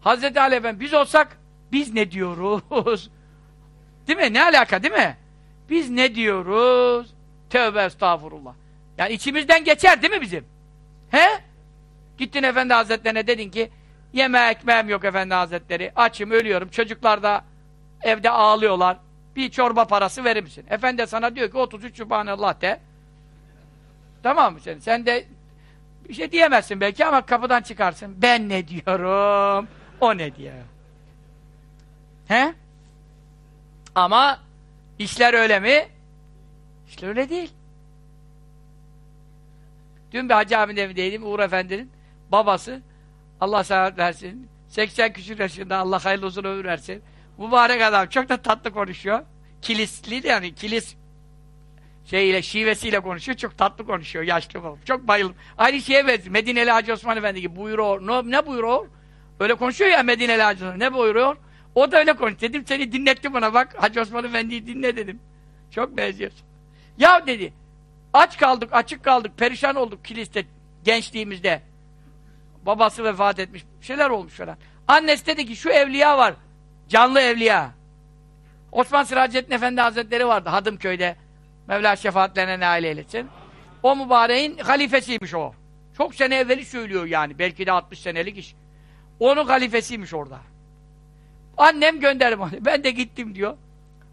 Hazreti Ali Efendi biz olsak biz ne diyoruz? Değil mi? Ne alaka değil mi? Biz ne diyoruz? Tövbe estağfurullah. Yani içimizden geçer değil mi bizim? He? Gittin Efendi Hazretlerine dedin ki yeme ekmeğim yok Efendi Hazretleri. Açım, ölüyorum. Çocuklar da evde ağlıyorlar. Bir çorba parası verir misin? Efendi sana diyor ki 33 Sübhanallah de. Tamam mı sen? Sen de bir şey diyemezsin belki ama kapıdan çıkarsın. Ben ne diyorum? O ne diyor? He? Ama işler öyle mi? İşler öyle değil. Dün bir hacı abinin evindeydim, Uğur Efendi'nin babası, Allah sağlık versin, 80 küsur yaşında, Allah hayırlı uzun ömür versin. Mübarek adam, çok da tatlı konuşuyor. Kilisli yani, kilis şeyiyle, şivesiyle konuşuyor, çok tatlı konuşuyor, yaşlı babam. Çok bayıldım. Aynı şeye benziyor, Medineli Hacı Osman Efendi gibi buyuruyor. Ne, ne buyuruyor? Öyle konuşuyor ya Medineli Hacı Osman, ne buyuruyor? O da öyle konuş. Dedim seni dinletti bana bak. Hacı Osman Efendi'yi dinle dedim. Çok benziyorsun. Ya dedi. Aç kaldık, açık kaldık, perişan olduk kiliste gençliğimizde. Babası vefat etmiş. Şeyler olmuş falan. Annesi dedi ki şu evliya var. Canlı evliya. Osman Sıracettin Efendi Hazretleri vardı Hadımköy'de. Mevla şefaatlerine nail eylesin. O mübareğin halifesiymiş o. Çok sene evveli söylüyor yani. Belki de 60 senelik iş. Onun halifesiymiş orada. Annem gönderdi bana. (laughs) Ben de gittim diyor.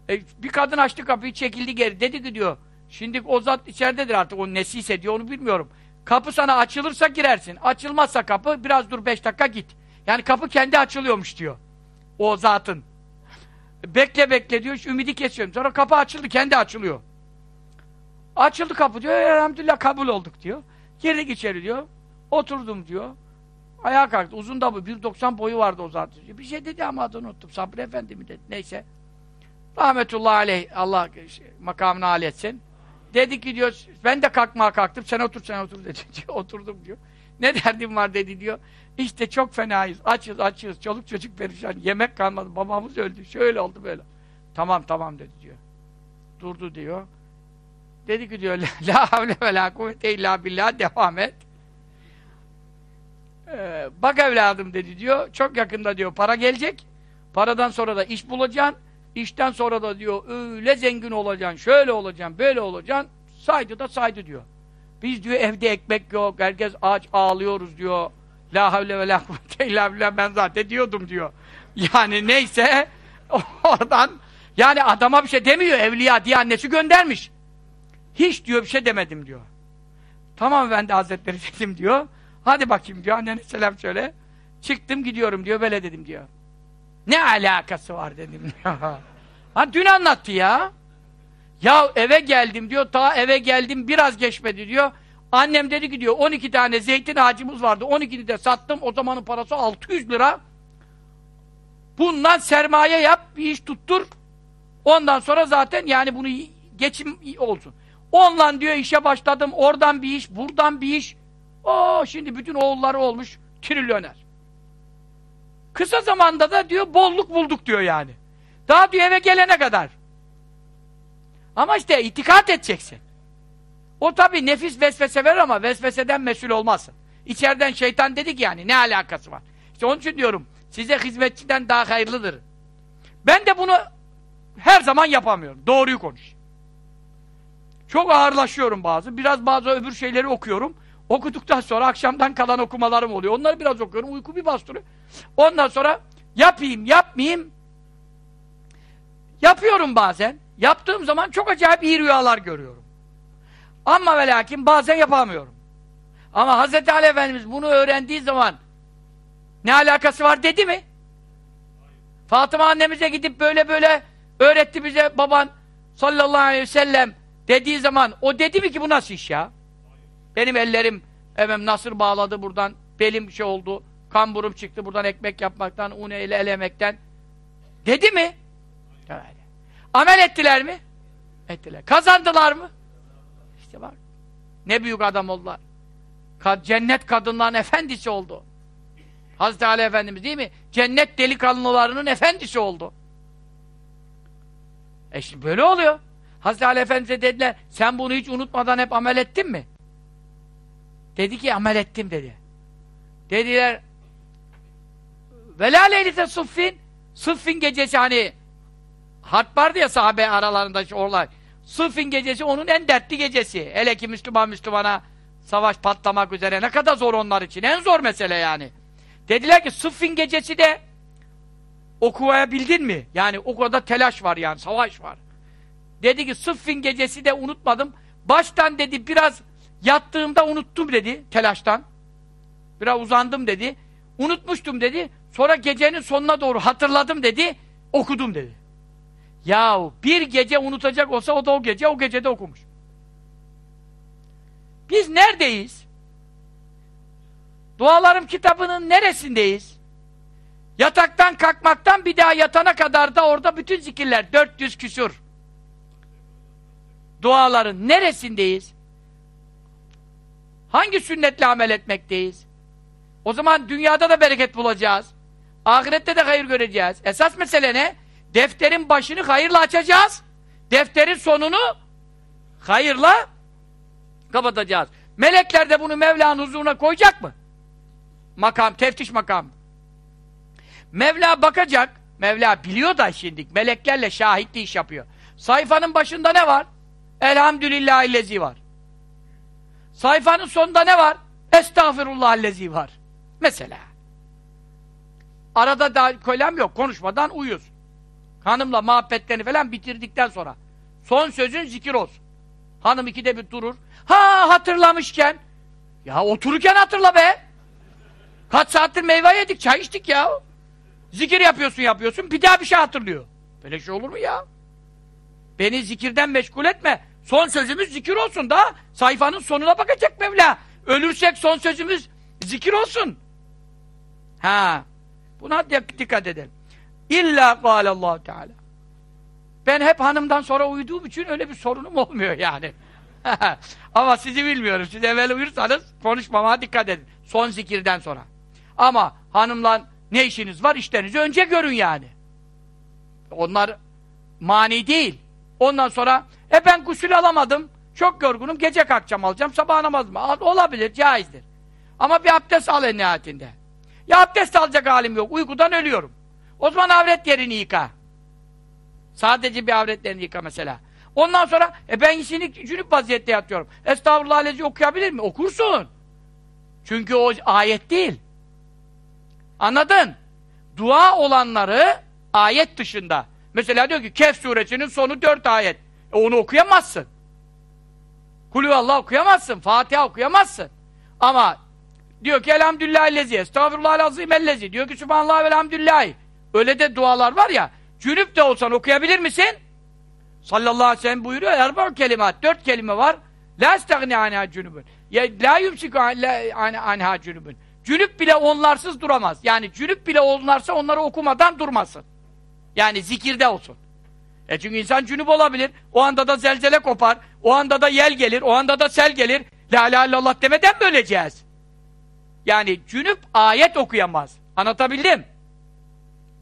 E, bir kadın açtı kapıyı çekildi geri. Dedi ki diyor. Şimdi o zat içeridedir artık. O nesiyse diyor onu bilmiyorum. Kapı sana açılırsa girersin. Açılmazsa kapı biraz dur beş dakika git. Yani kapı kendi açılıyormuş diyor. O zatın. Bekle bekle diyor. Ümidi kesiyorum. Sonra kapı açıldı. Kendi açılıyor. Açıldı kapı diyor. Elhamdülillah kabul olduk diyor. Girdik içeri diyor. Oturdum diyor. Ayağa kalktı. Uzun da bu. 1.90 boyu vardı o zaten. Bir şey dedi ama adını unuttum. Sabri Efendi mi dedi. Neyse. Rahmetullahi aleyh. Allah makamını âli etsin. Dedi ki diyor, ben de kalkmaya kalktım. Sen otur, sen otur (laughs) dedi. Oturdum diyor. Ne derdim var dedi diyor. İşte çok fenayız. Açız, açız. Çoluk çocuk perişan. Yemek kalmadı. Babamız öldü. Şöyle oldu böyle. Tamam, tamam dedi diyor. Durdu diyor. Dedi ki diyor, la havle ve la kuvvete illa billah devam et. Ee, bak evladım dedi diyor, çok yakında diyor para gelecek. Paradan sonra da iş bulacaksın. İşten sonra da diyor öyle zengin olacaksın, şöyle olacaksın, böyle olacaksın. Saydı da saydı diyor. Biz diyor evde ekmek yok, herkes aç ağlıyoruz diyor. La havle ve la kuvvete illa billah ben zaten diyordum diyor. Yani neyse (laughs) oradan yani adama bir şey demiyor evliya diye annesi göndermiş. Hiç diyor bir şey demedim diyor. Tamam ben de hazretleri dedim diyor. Hadi bakayım diyor annene selam söyle. Çıktım gidiyorum diyor böyle dedim diyor. Ne alakası var dedim. (laughs) Ha dün anlattı ya. Ya eve geldim diyor. Ta eve geldim biraz geçmedi diyor. Annem dedi ki diyor 12 tane zeytin ağacımız vardı. 12'ni de sattım. O zamanın parası 600 lira. Bundan sermaye yap, bir iş tuttur. Ondan sonra zaten yani bunu geçim olsun. Onunla diyor işe başladım. Oradan bir iş, buradan bir iş. O şimdi bütün oğulları olmuş trilyoner. Kısa zamanda da diyor bolluk bulduk diyor yani. Daha diyor eve gelene kadar. Ama işte itikat edeceksin. O tabi nefis vesvese verir ama vesveseden mesul olmazsın. İçeriden şeytan dedi ki yani ne alakası var? İşte onun için diyorum size hizmetçiden daha hayırlıdır. Ben de bunu her zaman yapamıyorum. Doğruyu konuş. Çok ağırlaşıyorum bazı. Biraz bazı öbür şeyleri okuyorum. Okuduktan sonra akşamdan kalan okumalarım oluyor. Onları biraz okuyorum. Uyku bir bastırıyor. Ondan sonra yapayım, yapmayayım. Yapıyorum bazen. Yaptığım zaman çok acayip iyi rüyalar görüyorum. Ama ve lakin bazen yapamıyorum. Ama Hz. Ali Efendimiz bunu öğrendiği zaman ne alakası var dedi mi? Fatıma annemize gidip böyle böyle öğretti bize baban sallallahu aleyhi ve sellem dediği zaman o dedi mi ki bu nasıl iş ya? Benim ellerim efendim nasır bağladı buradan belim şey oldu kamburum çıktı buradan ekmek yapmaktan un ile elemekten dedi mi? Evet. Amel ettiler mi? Ettiler. Kazandılar mı? İşte bak. Ne büyük adam oldular. Cennet kadınların efendisi oldu. Hazreti Ali Efendimiz değil mi? Cennet delikanlılarının efendisi oldu. E şimdi böyle oluyor. Hazreti Ali Efendimiz'e dediler, sen bunu hiç unutmadan hep amel ettin mi? Dedi ki amel ettim dedi. Dediler Velâ leylite suffin Sıffin gecesi hani harp vardı ya sahabe aralarında olay. Sıffin gecesi onun en dertli gecesi. Hele ki Müslüman Müslümana savaş patlamak üzere ne kadar zor onlar için. En zor mesele yani. Dediler ki Sıffin gecesi de okuyabildin mi? Yani o kadar telaş var yani savaş var. Dedi ki Sıffin gecesi de unutmadım. Baştan dedi biraz yattığımda unuttum dedi telaştan. Biraz uzandım dedi. Unutmuştum dedi. Sonra gecenin sonuna doğru hatırladım dedi. Okudum dedi. Yahu bir gece unutacak olsa o da o gece o gecede okumuş. Biz neredeyiz? Dualarım kitabının neresindeyiz? Yataktan kalkmaktan bir daha yatana kadar da orada bütün zikirler 400 küsur. Duaların neresindeyiz? Hangi sünnetle amel etmekteyiz? O zaman dünyada da bereket bulacağız. Ahirette de hayır göreceğiz. Esas mesele ne? Defterin başını hayırla açacağız. Defterin sonunu hayırla kapatacağız. Melekler de bunu Mevla'nın huzuruna koyacak mı? Makam, teftiş makam. Mevla bakacak. Mevla biliyor da şimdi. Meleklerle şahitli iş yapıyor. Sayfanın başında ne var? Elhamdülillahillezi var. Sayfanın sonunda ne var? Estağfirullahillezi var. Mesela. Arada da kolem yok. Konuşmadan uyuyorsun. Hanımla muhabbetlerini falan bitirdikten sonra. Son sözün zikir olsun. Hanım ikide bir durur. Ha hatırlamışken. Ya otururken hatırla be. Kaç saattir meyve yedik, çay içtik ya. Zikir yapıyorsun yapıyorsun, bir daha bir şey hatırlıyor. Böyle şey olur mu ya? Beni zikirden meşgul etme. Son sözümüz zikir olsun da sayfanın sonuna bakacak Mevla. Ölürsek son sözümüz zikir olsun. Ha. Buna dikkat edelim. İlla kâlallahu teâlâ. Ben hep hanımdan sonra uyuduğum için öyle bir sorunum olmuyor yani. (laughs) Ama sizi bilmiyorum. Siz evvel uyursanız konuşmama dikkat edin. Son zikirden sonra. Ama hanımla ne işiniz var? İşlerinizi önce görün yani. Onlar mani değil. Ondan sonra e ben gusül alamadım. Çok yorgunum. Gece kalkacağım alacağım. Sabah namaz mı? Olabilir. Caizdir. Ama bir abdest al en nihayetinde. Ya abdest alacak halim yok. Uykudan ölüyorum. O zaman avret yerini yıka. Sadece bir avret yerini yıka mesela. Ondan sonra e ben işini cünüp vaziyette yatıyorum. Estağfurullah aleyhi okuyabilir mi? Okursun. Çünkü o ayet değil. Anladın? Dua olanları ayet dışında. Mesela diyor ki Kehf suresinin sonu dört ayet. E onu okuyamazsın. Allah okuyamazsın. Fatiha okuyamazsın. Ama diyor ki elhamdülillahillezi, estağfirullah azim ellezi. Diyor ki subhanallah ve elhamdülillahi. Öyle de dualar var ya. Cünüp de olsan okuyabilir misin? Sallallahu aleyhi ve sellem buyuruyor. Erba kelimat. Dört kelime var. La estagni anha cünübün. La yumsiku anha cünübün. Cünüp bile onlarsız duramaz. Yani cünüp bile onlarsa onları okumadan durmasın. Yani zikirde olsun. E çünkü insan cünüp olabilir. O anda da zelzele kopar. O anda da yel gelir. O anda da sel gelir. La ilahe illallah demeden mi öleceğiz? Yani cünüp ayet okuyamaz. Anlatabildim?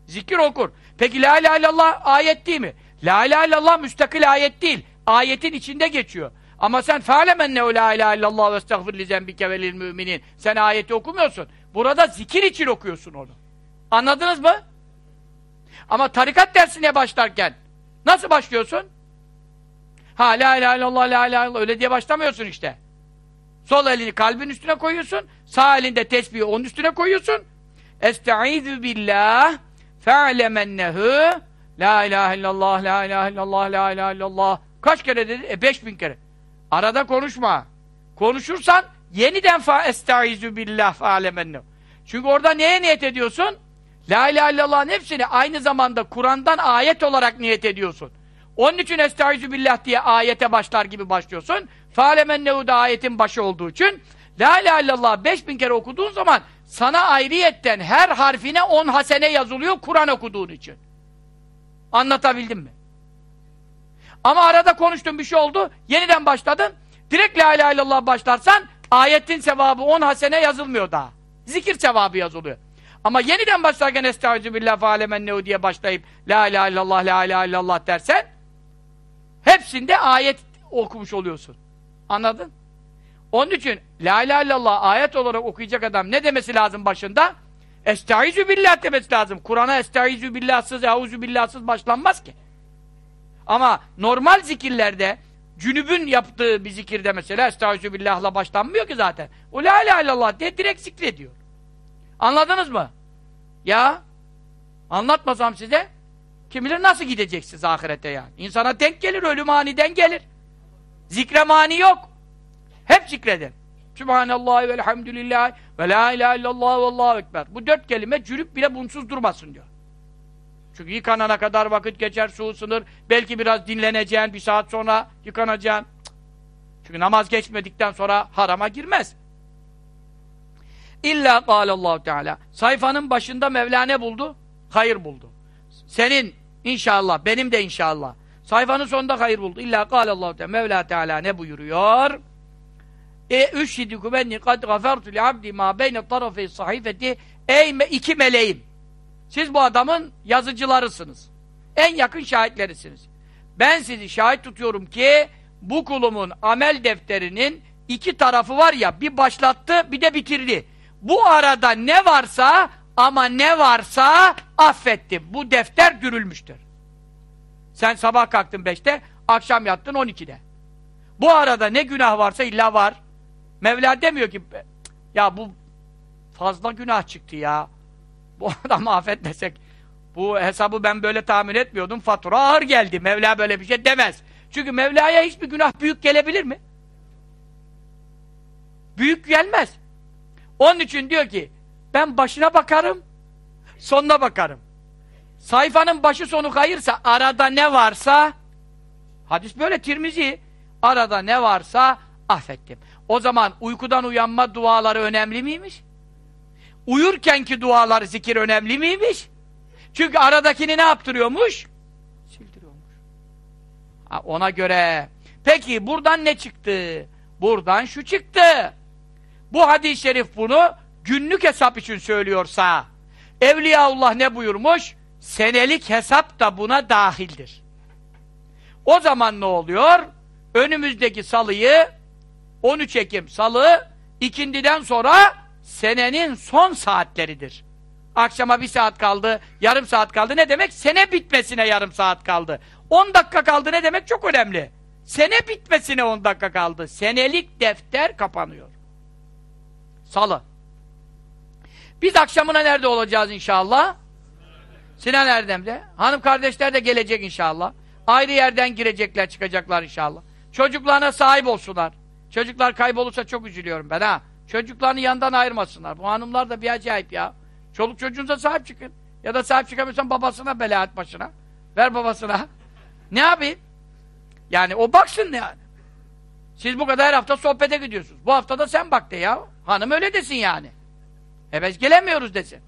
Zikir okur. Peki la ilahe illallah ayet değil mi? La ilahe illallah müstakil ayet değil. Ayetin içinde geçiyor. Ama sen fe'alemennehu la ilahe illallah ve estağfir li zembike müminin. Sen ayeti okumuyorsun. Burada zikir için okuyorsun onu. Anladınız mı? Ama tarikat dersine başlarken nasıl başlıyorsun? Ha la ilahe illallah la ilahe illallah öyle diye başlamıyorsun işte. Sol elini kalbin üstüne koyuyorsun. Sağ elinde tesbihi onun üstüne koyuyorsun. Estaizu billah fe'lemennehu la ilahe illallah la ilahe illallah la ilahe illallah kaç kere dedi? E beş bin kere. Arada konuşma. Konuşursan yeniden fa estaizu billah fa'lemennehu. Çünkü orada neye niyet ediyorsun? La ilahe illallah'ın hepsini aynı zamanda Kur'an'dan ayet olarak niyet ediyorsun. Onun için estaizu billah diye ayete başlar gibi başlıyorsun. Fa'lemennehu da ayetin başı olduğu için La ilahe illallah 5000 kere okuduğun zaman sana ayrıyetten her harfine 10 hasene yazılıyor Kur'an okuduğun için. Anlatabildim mi? Ama arada konuştun bir şey oldu, yeniden başladın, direkt la ilahe illallah başlarsan, ayetin sevabı on hasene yazılmıyor daha. Zikir sevabı yazılıyor. Ama yeniden başlarken estaizu billah fealemennehu diye başlayıp la ilahe illallah, la ilahe illallah dersen, hepsinde ayet okumuş oluyorsun. Anladın? Onun için la ilahe illallah ayet olarak okuyacak adam ne demesi lazım başında? Estaizu billah demesi lazım. Kur'an'a estaizu billahsız, euzu billahsız başlanmaz ki. Ama normal zikirlerde cünübün yaptığı bir zikirde mesela estaizu billahla başlanmıyor ki zaten. O la ilahe illallah diye direkt zikrediyor. Anladınız mı? Ya anlatmasam size kim bilir nasıl gideceksiniz ahirete yani. İnsana denk gelir, ölüm aniden gelir. Zikre mani yok. Hep zikredin. Sübhanallah ve elhamdülillah ve la ilahe illallah ve allahu ekber. Bu dört kelime cürüp bile bunsuz durmasın diyor. Çünkü yıkanana kadar vakit geçer, su ısınır. Belki biraz dinleneceksin, bir saat sonra yıkanacaksın. Çünkü namaz geçmedikten sonra harama girmez. İlla kâlallahu teala. Sayfanın başında Mevla ne buldu? Hayır buldu. Senin inşallah, benim de inşallah. Sayfanın sonunda hayır buldu. İlla kâlallahu teala. Mevla Teala ne buyuruyor? E üşhidiku benni kad gafertu li abdi ma beyne tarafey sahifeti Ey me iki meleğim Siz bu adamın yazıcılarısınız. En yakın şahitlerisiniz. Ben sizi şahit tutuyorum ki bu kulumun amel defterinin iki tarafı var ya bir başlattı bir de bitirdi. Bu arada ne varsa ama ne varsa affetti. Bu defter dürülmüştür. Sen sabah kalktın beşte, akşam yattın on ikide. Bu arada ne günah varsa illa var. Mevla demiyor ki ya bu fazla günah çıktı ya. Bu adamı affetmesek bu hesabı ben böyle tahmin etmiyordum. Fatura ağır geldi. Mevla böyle bir şey demez. Çünkü Mevla'ya hiçbir günah büyük gelebilir mi? Büyük gelmez. Onun için diyor ki ben başına bakarım sonuna bakarım. Sayfanın başı sonu kayırsa arada ne varsa hadis böyle Tirmizi arada ne varsa affettim. O zaman uykudan uyanma duaları önemli miymiş? Uyurkenki dualar zikir önemli miymiş? Çünkü aradakini ne yaptırıyormuş? Sildiriyormuş. Ha, ona göre. Peki buradan ne çıktı? Buradan şu çıktı. Bu hadis-i şerif bunu günlük hesap için söylüyorsa Evliyaullah ne buyurmuş? Senelik hesap da buna dahildir. O zaman ne oluyor? Önümüzdeki salıyı 13 Ekim salı ikindiden sonra senenin son saatleridir. Akşama bir saat kaldı, yarım saat kaldı. Ne demek? Sene bitmesine yarım saat kaldı. 10 dakika kaldı ne demek? Çok önemli. Sene bitmesine 10 dakika kaldı. Senelik defter kapanıyor. Salı. Biz akşamına nerede olacağız inşallah? Sinan Erdem'de. Hanım kardeşler de gelecek inşallah. Ayrı yerden girecekler, çıkacaklar inşallah. Çocuklarına sahip olsunlar. Çocuklar kaybolursa çok üzülüyorum ben ha. Çocuklarını yandan ayırmasınlar. Bu hanımlar da bir acayip ya. Çoluk çocuğunuza sahip çıkın. Ya da sahip çıkamıyorsan babasına belaat başına. Ver babasına. Ne yapayım? Yani o baksın yani. Siz bu kadar her hafta sohbete gidiyorsunuz. Bu hafta da sen bak de ya. Hanım öyle desin yani. E biz gelemiyoruz desin.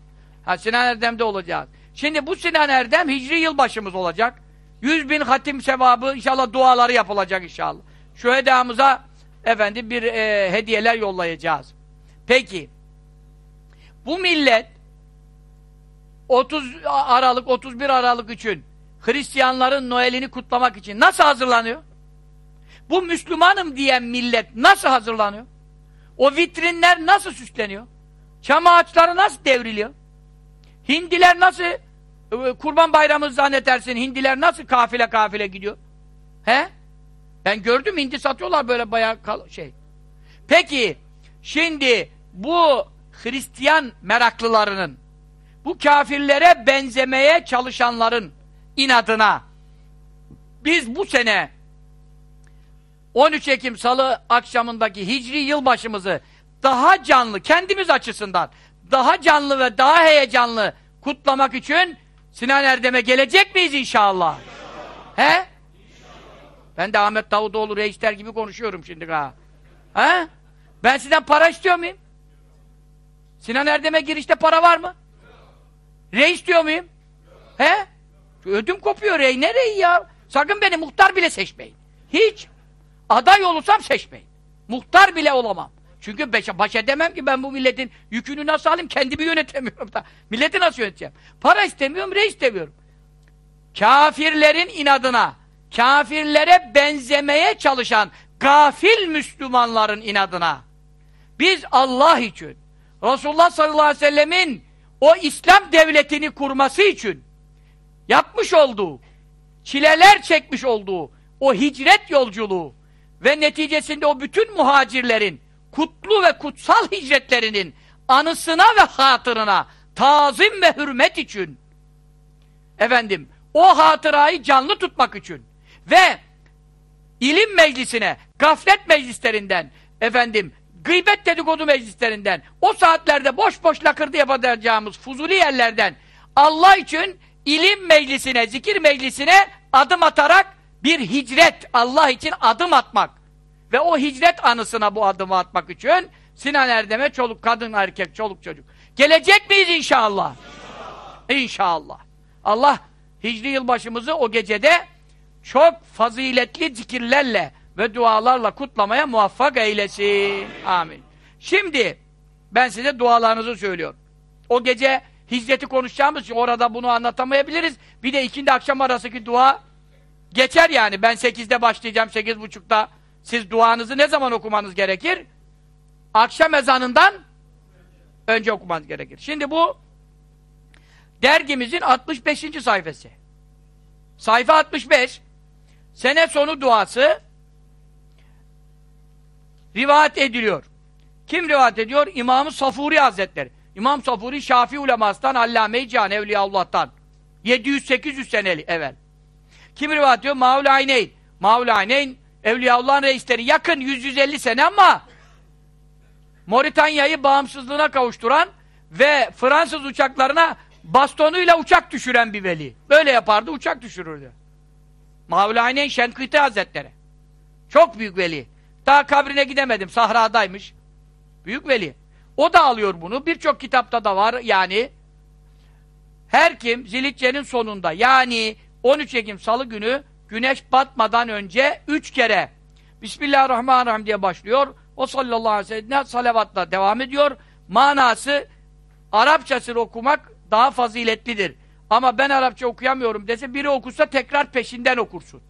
Ha Sinan Erdem'de olacağız. Şimdi bu Sinan Erdem Hicri yılbaşımız olacak. Yüz bin hatim sevabı inşallah duaları yapılacak inşallah. Şu hedamıza efendim bir e, hediyeler yollayacağız. Peki bu millet 30 Aralık 31 Aralık için Hristiyanların Noel'ini kutlamak için nasıl hazırlanıyor? Bu Müslümanım diyen millet nasıl hazırlanıyor? O vitrinler nasıl süsleniyor? Çam ağaçları nasıl devriliyor? Hindiler nasıl e, kurban bayramı zannedersin hindiler nasıl kafile kafile gidiyor? He? Ben gördüm hindi satıyorlar böyle bayağı şey. Peki şimdi bu Hristiyan meraklılarının bu kafirlere benzemeye çalışanların inadına biz bu sene 13 Ekim Salı akşamındaki Hicri yılbaşımızı daha canlı, kendimiz açısından daha canlı ve daha heyecanlı kutlamak için Sinan Erdem'e gelecek miyiz inşallah? inşallah. He? İnşallah. Ben de Ahmet Davutoğlu reisler gibi konuşuyorum şimdi ha. He? Ben sizden para istiyor muyum? Sinan Erdem'e girişte para var mı? Reis diyor muyum? He? Ödüm kopuyor rey. Ne rey ya? Sakın beni muhtar bile seçmeyin. Hiç. Aday olursam seçmeyin. Muhtar bile olamam. Çünkü baş, baş edemem ki ben bu milletin yükünü nasıl alayım kendimi yönetemiyorum da. (laughs) Milleti nasıl yöneteceğim? Para istemiyorum, reis istemiyorum. Kafirlerin inadına, kafirlere benzemeye çalışan gafil Müslümanların inadına biz Allah için Resulullah sallallahu aleyhi ve sellemin o İslam devletini kurması için yapmış olduğu, çileler çekmiş olduğu o hicret yolculuğu ve neticesinde o bütün muhacirlerin kutlu ve kutsal hicretlerinin anısına ve hatırına tazim ve hürmet için efendim o hatırayı canlı tutmak için ve ilim meclisine, gaflet meclislerinden efendim gıybet dedikodu meclislerinden o saatlerde boş boş lakırdı yapacağımız fuzuli yerlerden Allah için ilim meclisine, zikir meclisine adım atarak bir hicret, Allah için adım atmak ve o hicret anısına bu adımı atmak için Sinan Erdem'e çoluk, kadın, erkek, çoluk, çocuk. Gelecek miyiz inşallah? İnşallah. İnşallah. Allah Hicri yılbaşımızı o gecede çok faziletli zikirlerle ve dualarla kutlamaya muvaffak eylesin. Amin. Amin. Şimdi ben size dualarınızı söylüyorum. O gece hizmeti konuşacağımız için orada bunu anlatamayabiliriz. Bir de ikindi akşam arasındaki dua geçer yani. Ben sekizde başlayacağım, sekiz buçukta. Siz duanızı ne zaman okumanız gerekir? Akşam ezanından önce okumanız gerekir. Şimdi bu dergimizin 65. sayfası. Sayfa 65. Sene sonu duası rivayet ediliyor. Kim rivayet ediyor? İmam-ı Safuri Hazretleri. İmam Safuri Şafii ulemasından Allame-i Can Evliyaullah'tan. 700-800 seneli evvel. Kim rivayet ediyor? Maul Ayneyn. Maul Ayneyn Evliyaullah'ın reisleri yakın 100-150 sene ama Moritanya'yı bağımsızlığına kavuşturan ve Fransız uçaklarına bastonuyla uçak düşüren bir veli. Böyle yapardı, uçak düşürürdü. Mevlana Şenkıti Hazretleri. Çok büyük veli. Daha kabrine gidemedim, sahradaymış. Büyük veli. O da alıyor bunu. Birçok kitapta da var yani. Her kim Zilitçe'nin sonunda yani 13 Ekim Salı günü güneş batmadan önce üç kere Bismillahirrahmanirrahim diye başlıyor. O sallallahu aleyhi ve sellem salavatla devam ediyor. Manası Arapçasını okumak daha faziletlidir. Ama ben Arapça okuyamıyorum dese biri okursa tekrar peşinden okursun.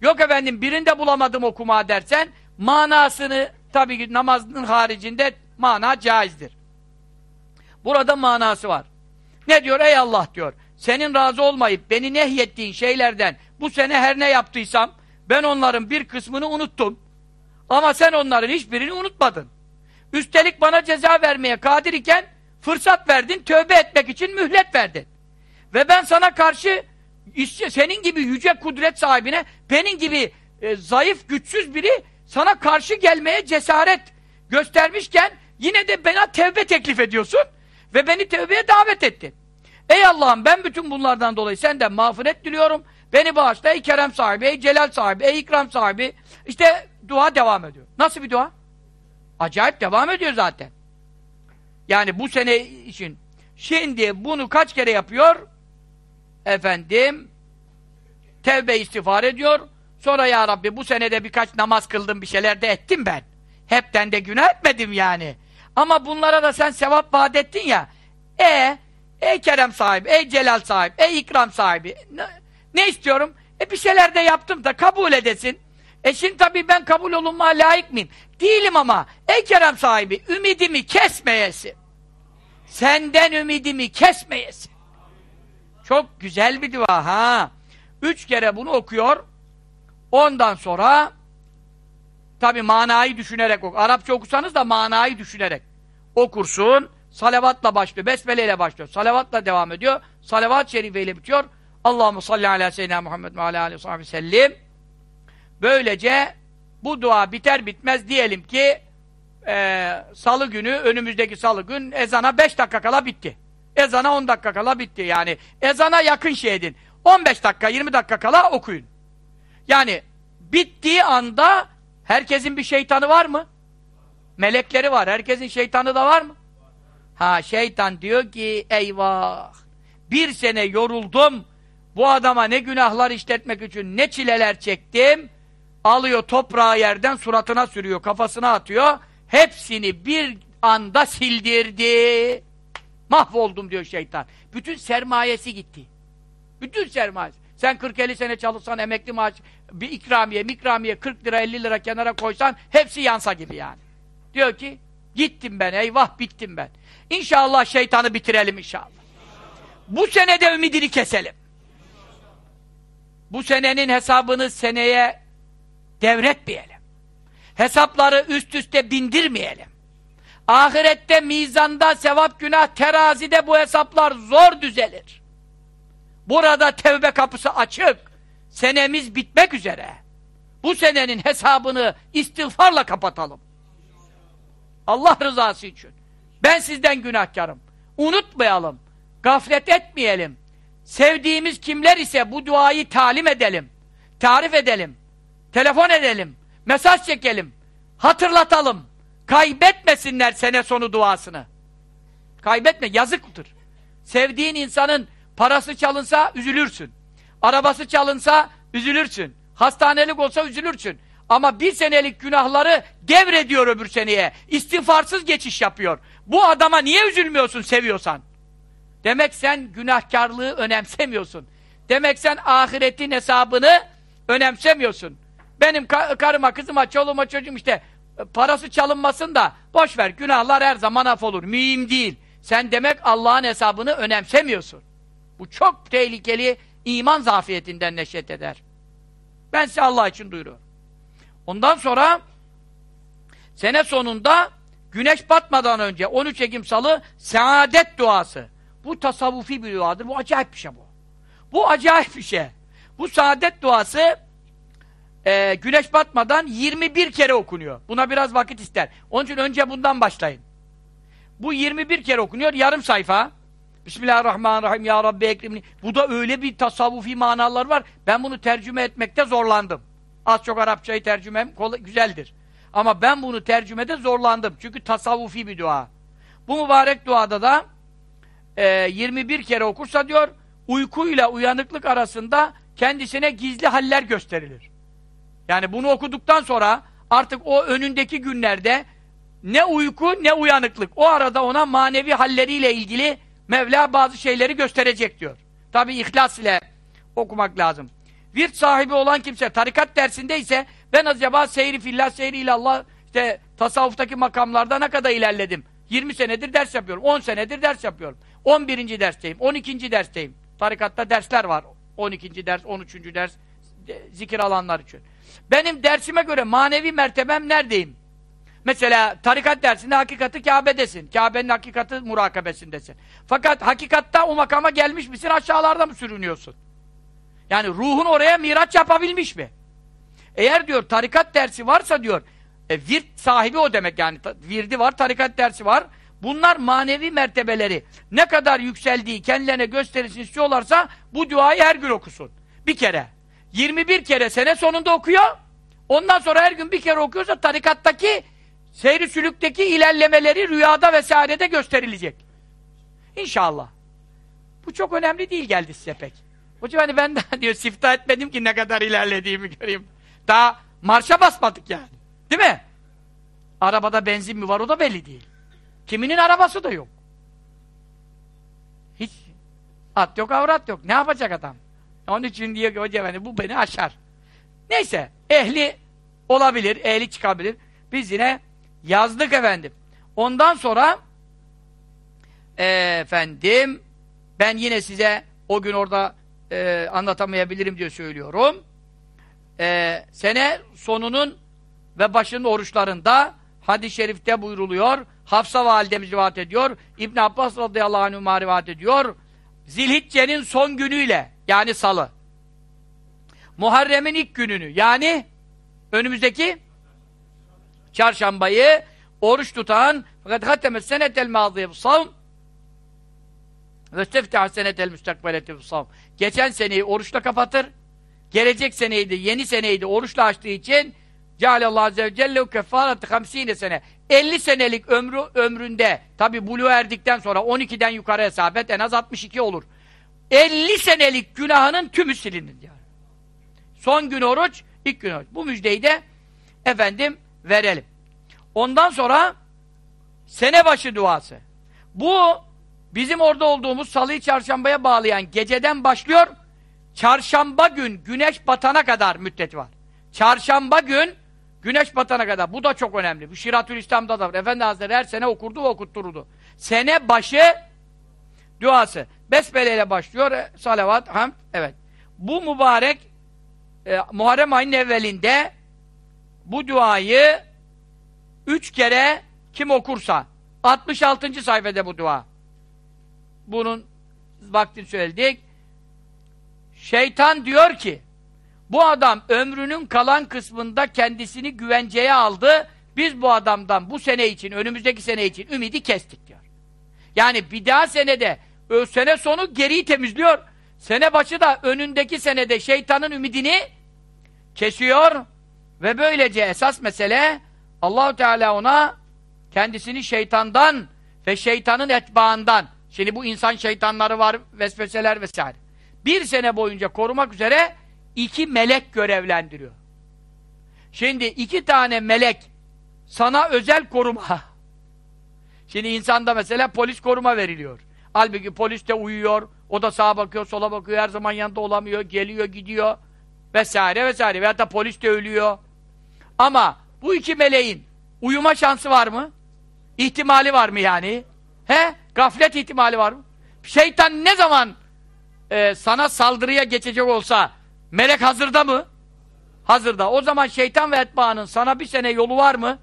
Yok efendim birinde bulamadım okuma dersen manasını tabii ki namazın haricinde mana caizdir. Burada manası var. Ne diyor? Ey Allah diyor. Senin razı olmayıp beni nehyettiğin şeylerden bu sene her ne yaptıysam ben onların bir kısmını unuttum. Ama sen onların hiçbirini unutmadın. Üstelik bana ceza vermeye kadir iken fırsat verdin, tövbe etmek için mühlet verdin. Ve ben sana karşı senin gibi yüce kudret sahibine, benim gibi e, zayıf, güçsüz biri sana karşı gelmeye cesaret göstermişken yine de bana tevbe teklif ediyorsun ve beni tevbeye davet ettin. Ey Allah'ım ben bütün bunlardan dolayı senden mağfiret diliyorum. Beni bağışla ey kerem sahibi, ey celal sahibi, ey ikram sahibi. İşte dua devam ediyor. Nasıl bir dua? Acayip devam ediyor zaten. Yani bu sene için. Şimdi bunu kaç kere yapıyor? Efendim tevbe istiğfar ediyor. Sonra ya Rabbi bu senede birkaç namaz kıldım bir şeyler de ettim ben. Hepten de günah etmedim yani. Ama bunlara da sen sevap vaat ettin ya. E, ey kerem sahibi, ey celal sahibi, ey ikram sahibi. Ne, ne istiyorum? E bir şeyler de yaptım da kabul edesin. E şimdi tabii ben kabul olunmaya layık mıyım? Değilim ama. Ey kerem sahibi, ümidimi kesmeyesin. Senden ümidimi kesmeyesin. Çok güzel bir dua ha. Üç kere bunu okuyor. Ondan sonra tabi manayı düşünerek oku. Arapça okusanız da manayı düşünerek okursun. Salavatla başlıyor. Besmele ile başlıyor. Salavatla devam ediyor. Salavat-ı şerife ile bitiyor. Allahu salli ala seyyidina Muhammed ve ala aleyhi ve sellem. Böylece bu dua biter bitmez diyelim ki e, salı günü, önümüzdeki salı gün ezana 5 dakika kala bitti. Ezana 10 dakika kala bitti. Yani ezana yakın şey edin. 15 dakika, 20 dakika kala okuyun. Yani bittiği anda herkesin bir şeytanı var mı? Melekleri var. Herkesin şeytanı da var mı? Ha şeytan diyor ki eyvah! Bir sene yoruldum. Bu adama ne günahlar işletmek için ne çileler çektim. Alıyor toprağı yerden suratına sürüyor kafasına atıyor. Hepsini bir anda sildirdi. Mahvoldum diyor şeytan. Bütün sermayesi gitti. Bütün sermayesi. Sen 40-50 sene çalışsan emekli maaş bir ikramiye mikramiye 40 lira 50 lira kenara koysan hepsi yansa gibi yani. Diyor ki gittim ben eyvah bittim ben İnşallah şeytanı bitirelim inşallah. Bu senede ümidini keselim. Bu senenin hesabını seneye devretmeyelim. Hesapları üst üste bindirmeyelim. Ahirette mizanda sevap günah terazide bu hesaplar zor düzelir. Burada tevbe kapısı açık. Senemiz bitmek üzere. Bu senenin hesabını istiğfarla kapatalım. Allah rızası için. Ben sizden günahkarım. Unutmayalım. Gaflet etmeyelim. Sevdiğimiz kimler ise bu duayı talim edelim. Tarif edelim. Telefon edelim. Mesaj çekelim. Hatırlatalım. Kaybetmesinler sene sonu duasını. Kaybetme. Yazıktır. Sevdiğin insanın parası çalınsa üzülürsün. Arabası çalınsa üzülürsün. Hastanelik olsa üzülürsün. Ama bir senelik günahları devrediyor öbür seneye. İstiğfarsız geçiş yapıyor. Bu adama niye üzülmüyorsun seviyorsan? Demek sen günahkarlığı önemsemiyorsun. Demek sen ahiretin hesabını önemsemiyorsun. Benim ka karıma, kızıma, çoluğuma, çocuğum işte e, parası çalınmasın da boş ver. Günahlar her zaman af olur. Mühim değil. Sen demek Allah'ın hesabını önemsemiyorsun. Bu çok tehlikeli iman zafiyetinden neşet eder. Ben size Allah için duyuruyorum. Ondan sonra sene sonunda güneş batmadan önce 13 Ekim Salı saadet duası. Bu tasavvufi bir duadır. Bu acayip bir şey bu. Bu acayip bir şey. Bu saadet duası e, güneş batmadan 21 kere okunuyor. Buna biraz vakit ister. Onun için önce bundan başlayın. Bu 21 kere okunuyor. Yarım sayfa. Bismillahirrahmanirrahim. Ya Rabbi ekrimni. Bu da öyle bir tasavvufi manalar var. Ben bunu tercüme etmekte zorlandım. Az çok Arapçayı tercümem güzeldir. Ama ben bunu tercümede zorlandım. Çünkü tasavvufi bir dua. Bu mübarek duada da e, 21 kere okursa diyor, uykuyla uyanıklık arasında kendisine gizli haller gösterilir. Yani bunu okuduktan sonra artık o önündeki günlerde ne uyku ne uyanıklık. O arada ona manevi halleriyle ilgili Mevla bazı şeyleri gösterecek diyor. Tabi ihlas ile okumak lazım. Virt sahibi olan kimse tarikat dersinde ise ben acaba seyri fillah seyri ilallah işte tasavvuftaki makamlarda ne kadar ilerledim? 20 senedir ders yapıyorum. 10 senedir ders yapıyorum. 11. dersteyim. 12. dersteyim. Tarikatta dersler var. 12. ders, 13. ders zikir alanlar için. Benim dersime göre manevi mertebem neredeyim? Mesela tarikat dersinde hakikati Kabe'desin. Kabe'nin hakikati murakabesindesin. Fakat hakikatta o makama gelmiş misin aşağılarda mı sürünüyorsun? Yani ruhun oraya miraç yapabilmiş mi? Eğer diyor tarikat dersi varsa diyor e, virt sahibi o demek yani virdi var, tarikat dersi var. Bunlar manevi mertebeleri ne kadar yükseldiği kendilerine gösterisini istiyorlarsa bu duayı her gün okusun. Bir kere. 21 kere sene sonunda okuyor. Ondan sonra her gün bir kere okuyorsa tarikattaki seyri sülükteki ilerlemeleri rüyada vesairede gösterilecek. İnşallah. Bu çok önemli değil geldi size pek. Hocam hani ben daha (laughs) diyor sifta etmedim ki ne kadar ilerlediğimi göreyim. Daha marşa basmadık yani. Değil mi? Arabada benzin mi var o da belli değil. Kiminin arabası da yok. Hiç at yok avrat yok. Ne yapacak adam? Onun için diyor ki hocam hani bu beni aşar. Neyse ehli olabilir, ehli çıkabilir. Biz yine yazdık efendim. Ondan sonra efendim ben yine size o gün orada e, anlatamayabilirim diye söylüyorum. E, sene sonunun ve başının oruçlarında hadis-i şerifte buyruluyor. Hafsa validemiz rivayet ediyor. İbn Abbas radıyallahu anh rivayet ediyor. Zilhicce'nin son günüyle yani salı. Muharrem'in ilk gününü yani önümüzdeki çarşambayı oruç tutan fakat hateme senetel mağdiye savm ve steftah senetel müstakbeleti savm geçen seneyi oruçla kapatır gelecek seneydi, yeni seneydi oruçla açtığı için Cealallahu Azze ve Celle kefaratı hamsine sene 50 senelik ömrü ömründe tabi bulu erdikten sonra 12'den yukarı hesap et en az 62 olur. 50 senelik günahının tümü silinir diyor. Son gün oruç, ilk gün oruç. Bu müjdeyi de efendim verelim. Ondan sonra sene başı duası. Bu bizim orada olduğumuz salıyı çarşambaya bağlayan geceden başlıyor. Çarşamba gün güneş batana kadar müddeti var. Çarşamba gün güneş batana kadar. Bu da çok önemli. Bu Şiratül İslam'da da var. Efendi Hazretleri her sene okurdu ve okuttururdu. Sene başı duası. Besmele ile başlıyor. E, salavat, hamd. Evet. Bu mübarek e, Muharrem ayının evvelinde bu duayı üç kere kim okursa 66. sayfada bu dua. Bunun vaktini söyledik. Şeytan diyor ki bu adam ömrünün kalan kısmında kendisini güvenceye aldı. Biz bu adamdan bu sene için, önümüzdeki sene için ümidi kestik diyor. Yani bir daha senede, o sene sonu geriyi temizliyor. Sene başı da önündeki senede şeytanın ümidini kesiyor ve böylece esas mesele Allahu Teala ona kendisini şeytandan ve şeytanın etbaından şimdi bu insan şeytanları var vesveseler vesaire bir sene boyunca korumak üzere iki melek görevlendiriyor. Şimdi iki tane melek sana özel koruma. (laughs) Şimdi insanda mesela polis koruma veriliyor. Halbuki polis de uyuyor, o da sağa bakıyor, sola bakıyor, her zaman yanında olamıyor, geliyor, gidiyor vesaire vesaire. Veyahut da polis de ölüyor. Ama bu iki meleğin uyuma şansı var mı? İhtimali var mı yani? He? Gaflet ihtimali var mı? Şeytan ne zaman e, sana saldırıya geçecek olsa melek hazırda mı? Hazırda. O zaman şeytan ve etbaanın sana bir sene yolu var mı?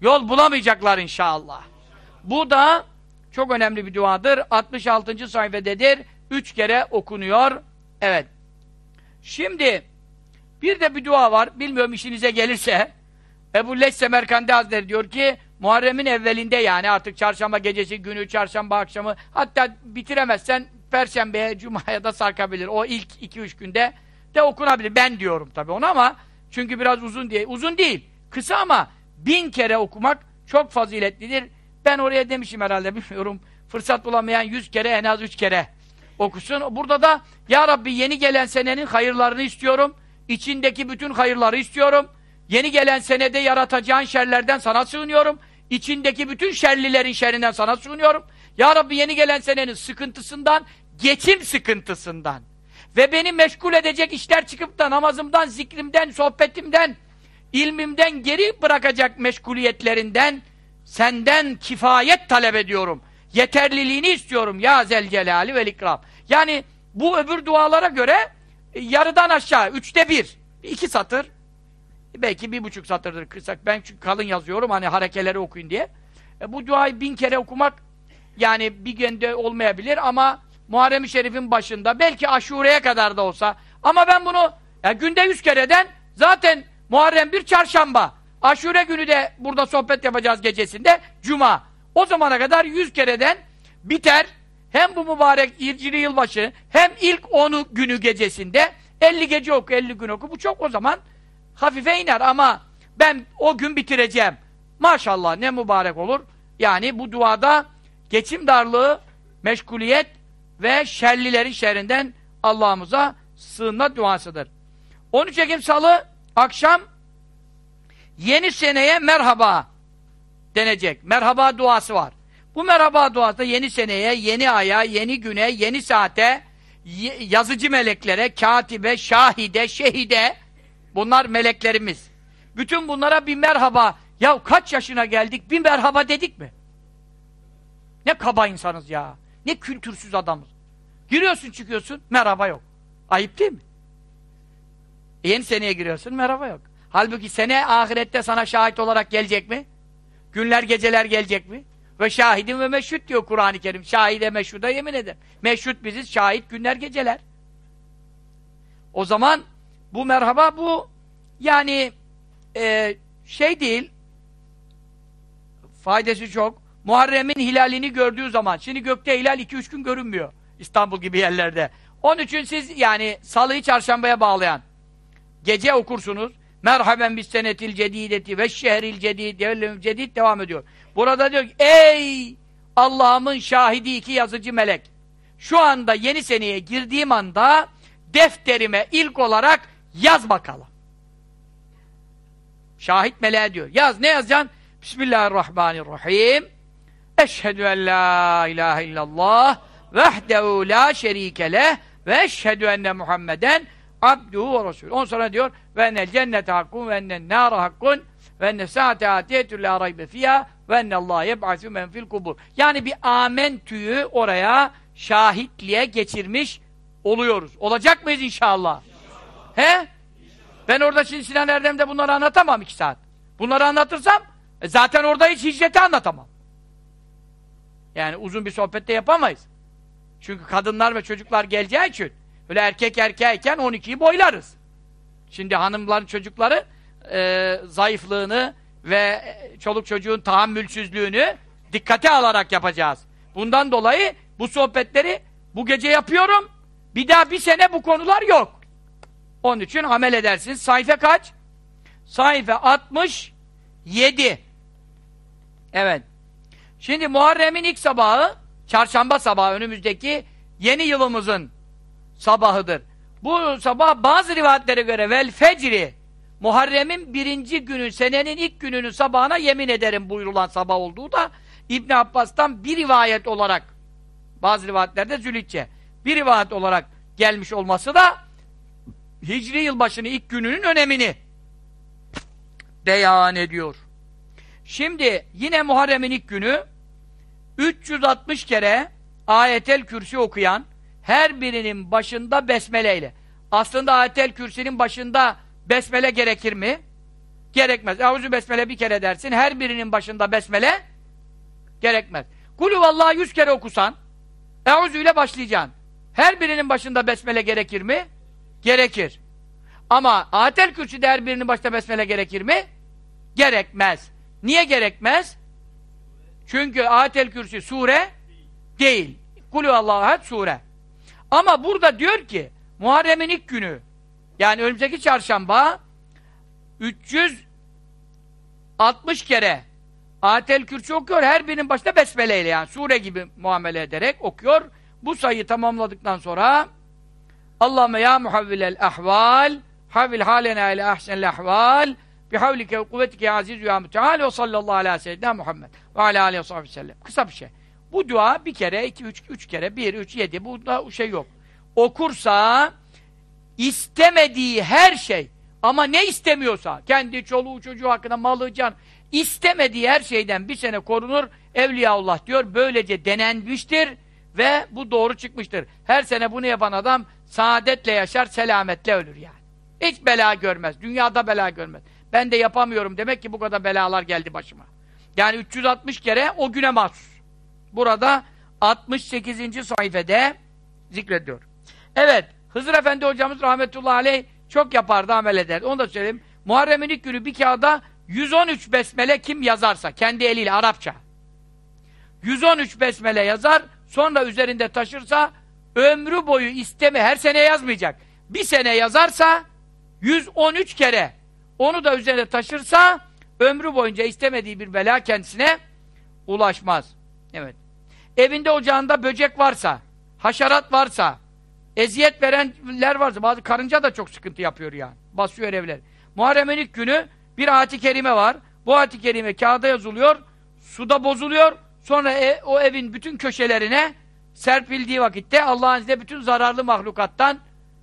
Yol bulamayacaklar inşallah. Bu da çok önemli bir duadır. 66. sayfededir. Üç kere okunuyor. Evet. Şimdi bir de bir dua var. Bilmiyorum işinize gelirse. Ebu Leş Semerkandi Hazretleri diyor ki Muharrem'in evvelinde yani artık çarşamba gecesi günü, çarşamba akşamı hatta bitiremezsen Perşembeye, Cuma'ya da sarkabilir. O ilk iki üç günde de okunabilir. Ben diyorum tabii onu ama çünkü biraz uzun diye. Uzun değil. Kısa ama bin kere okumak çok faziletlidir. Ben oraya demişim herhalde (laughs) bilmiyorum. Fırsat bulamayan yüz kere en az üç kere okusun. Burada da Ya Rabbi yeni gelen senenin hayırlarını istiyorum. İçindeki bütün hayırları istiyorum. Yeni gelen senede yaratacağın şerlerden sana sığınıyorum. İçindeki bütün şerlilerin şerrinden sana sığınıyorum. Ya Rabbi yeni gelen senenin sıkıntısından, geçim sıkıntısından ve beni meşgul edecek işler çıkıp da namazımdan, zikrimden, sohbetimden, ilmimden geri bırakacak meşguliyetlerinden senden kifayet talep ediyorum. Yeterliliğini istiyorum ya Zelcelali vel ikram. Yani bu öbür dualara göre yarıdan aşağı, üçte bir, iki satır, belki bir buçuk satırdır kısak. Ben çünkü kalın yazıyorum hani harekeleri okuyun diye. E, bu duayı bin kere okumak yani bir günde olmayabilir ama Muharrem-i Şerif'in başında belki aşureye kadar da olsa. Ama ben bunu ya günde yüz kereden zaten Muharrem bir çarşamba. Aşure günü de burada sohbet yapacağız gecesinde cuma. O zamana kadar yüz kereden biter. Hem bu mübarek İrcili yılbaşı hem ilk onu günü gecesinde. 50 gece oku 50 gün oku. Bu çok o zaman hafife iner ama ben o gün bitireceğim maşallah ne mübarek olur yani bu duada geçim darlığı meşguliyet ve şerlilerin şerrinden Allah'ımıza sığınma duasıdır. 13 Ekim Salı akşam yeni seneye merhaba denecek. Merhaba duası var. Bu merhaba duası da yeni seneye, yeni aya, yeni güne, yeni saate, yazıcı meleklere, katibe, şahide, şehide bunlar meleklerimiz. Bütün bunlara bir merhaba. Ya kaç yaşına geldik bir merhaba dedik mi? Ne kaba insanız ya. Ne kültürsüz adamız. Giriyorsun çıkıyorsun merhaba yok. Ayıp değil mi? Yeni seneye giriyorsun merhaba yok. Halbuki sene ahirette sana şahit olarak gelecek mi? Günler geceler gelecek mi? Ve şahidin ve meşhut diyor Kur'an-ı Kerim. Şahide meşhuda yemin eder. Meşhut biziz, şahit günler geceler. O zaman bu merhaba bu yani e, şey değil faydası çok. Muharrem'in hilalini gördüğü zaman, şimdi gökte hilal 2-3 gün görünmüyor. İstanbul gibi yerlerde. Onun için siz yani salıyı çarşambaya bağlayan gece okursunuz. Merhaben bis senetil cedideti ve şehril cedid cedid devam ediyor. Burada diyor ki ey Allah'ımın şahidi iki yazıcı melek. Şu anda yeni seneye girdiğim anda defterime ilk olarak yaz bakalım. Şahit meleğe diyor. Yaz ne yazacaksın? Bismillahirrahmanirrahim. Eşhedü en la ilahe illallah vehdehu la şerike leh ve eşhedü enne Muhammeden abduhu ve resulü. On sonra diyor ve ennel cennete hakkun ve ennel nâre hakkun ve enne saate atiyetü la raybe fiyâ ve ennallâhe yeb'asü men fil kubur. Yani bir amentüyü oraya şahitliğe geçirmiş oluyoruz. Olacak mıyız inşallah? He? Ben orada şimdi Sinan Erdem'de bunları anlatamam iki saat. Bunları anlatırsam e zaten orada hiç hicreti anlatamam. Yani uzun bir sohbette yapamayız. Çünkü kadınlar ve çocuklar geleceği için öyle erkek erkeğeyken 12'yi boylarız. Şimdi hanımların çocukları e, zayıflığını ve çoluk çocuğun tahammülsüzlüğünü dikkate alarak yapacağız. Bundan dolayı bu sohbetleri bu gece yapıyorum. Bir daha bir sene bu konular yok. Onun için amel edersiniz. Sayfa kaç? Sayfa 67. Evet. Şimdi Muharrem'in ilk sabahı, çarşamba sabahı önümüzdeki yeni yılımızın sabahıdır. Bu sabah bazı rivayetlere göre vel fecri Muharrem'in birinci günü, senenin ilk gününün sabahına yemin ederim buyurulan sabah olduğu da İbn Abbas'tan bir rivayet olarak Bazı rivayetlerde Zülhicce. Bir rivayet olarak gelmiş olması da Hicri yılbaşının ilk gününün önemini beyan ediyor. Şimdi yine Muharrem'in ilk günü 360 kere ayetel kürsi okuyan her birinin başında besmele ile. Aslında ayetel kürsinin başında besmele gerekir mi? Gerekmez. Eûzü besmele bir kere dersin. Her birinin başında besmele gerekmez. Kulü vallahi yüz kere okusan Eûzü ile başlayacaksın. Her birinin başında besmele gerekir mi? Gerekir. Ama ayetel kürsüde her birinin başında besmele gerekir mi? Gerekmez. Niye gerekmez? Çünkü ayetel kürsü sure değil. Kulü Allahu had sure. Ama burada diyor ki Muharrem'in ilk günü yani önümüzdeki çarşamba 360 kere Ayetel Kürsi okuyor. Her birinin başında besmele ile yani sure gibi muamele ederek okuyor. Bu sayıyı tamamladıktan sonra Allahümme ya muhavvilel ahval havvil halena ile ahsenel ahval bihavlike ve kuvvetike aziz ya müteal ve sallallahu aleyhi seyyidina Muhammed ve ala aleyhi ve sellem. Kısa bir şey. Bu dua bir kere, iki, üç, üç kere, bir, üç, yedi. Bu da şey yok. Okursa istemediği her şey ama ne istemiyorsa kendi çoluğu çocuğu hakkında malı can istemediği her şeyden bir sene korunur. Evliyaullah diyor. Böylece denenmiştir ve bu doğru çıkmıştır. Her sene bunu yapan adam saadetle yaşar, selametle ölür yani. Hiç bela görmez. Dünyada bela görmez. Ben de yapamıyorum. Demek ki bu kadar belalar geldi başıma. Yani 360 kere o güne mahsus. Burada 68. sayfede zikrediyor. Evet, Hızır Efendi hocamız rahmetullahi aleyh çok yapardı, amel ederdi. Onu da söyleyeyim. Muharrem'in ilk günü bir kağıda 113 besmele kim yazarsa, kendi eliyle Arapça. 113 besmele yazar, sonra üzerinde taşırsa, ömrü boyu isteme, her sene yazmayacak. Bir sene yazarsa, 113 kere, onu da üzerinde taşırsa, ömrü boyunca istemediği bir bela kendisine ulaşmaz. Evet. Evinde ocağında böcek varsa, haşerat varsa, eziyet verenler varsa, bazı karınca da çok sıkıntı yapıyor yani. Basıyor evler. Muharrem'in ilk günü bir ayet-i kerime var. Bu ayet-i kerime kağıda yazılıyor, suda bozuluyor. Sonra e, o evin bütün köşelerine serpildiği vakitte Allah'ın izniyle bütün zararlı mahlukattan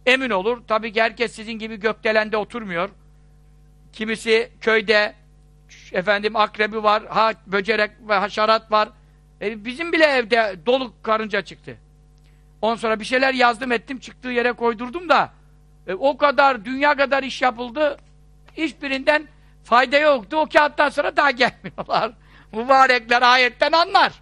emin olur. Tabii ki herkes sizin gibi gökdelende oturmuyor. Kimisi köyde efendim akrebi var, ha, böcerek ve haşerat var. E, bizim bile evde dolu karınca çıktı. Ondan sonra bir şeyler yazdım ettim, çıktığı yere koydurdum da e, o kadar, dünya kadar iş yapıldı. Hiçbirinden fayda yoktu. O kağıttan sonra daha gelmiyorlar. (laughs) Mübarekler ayetten anlar.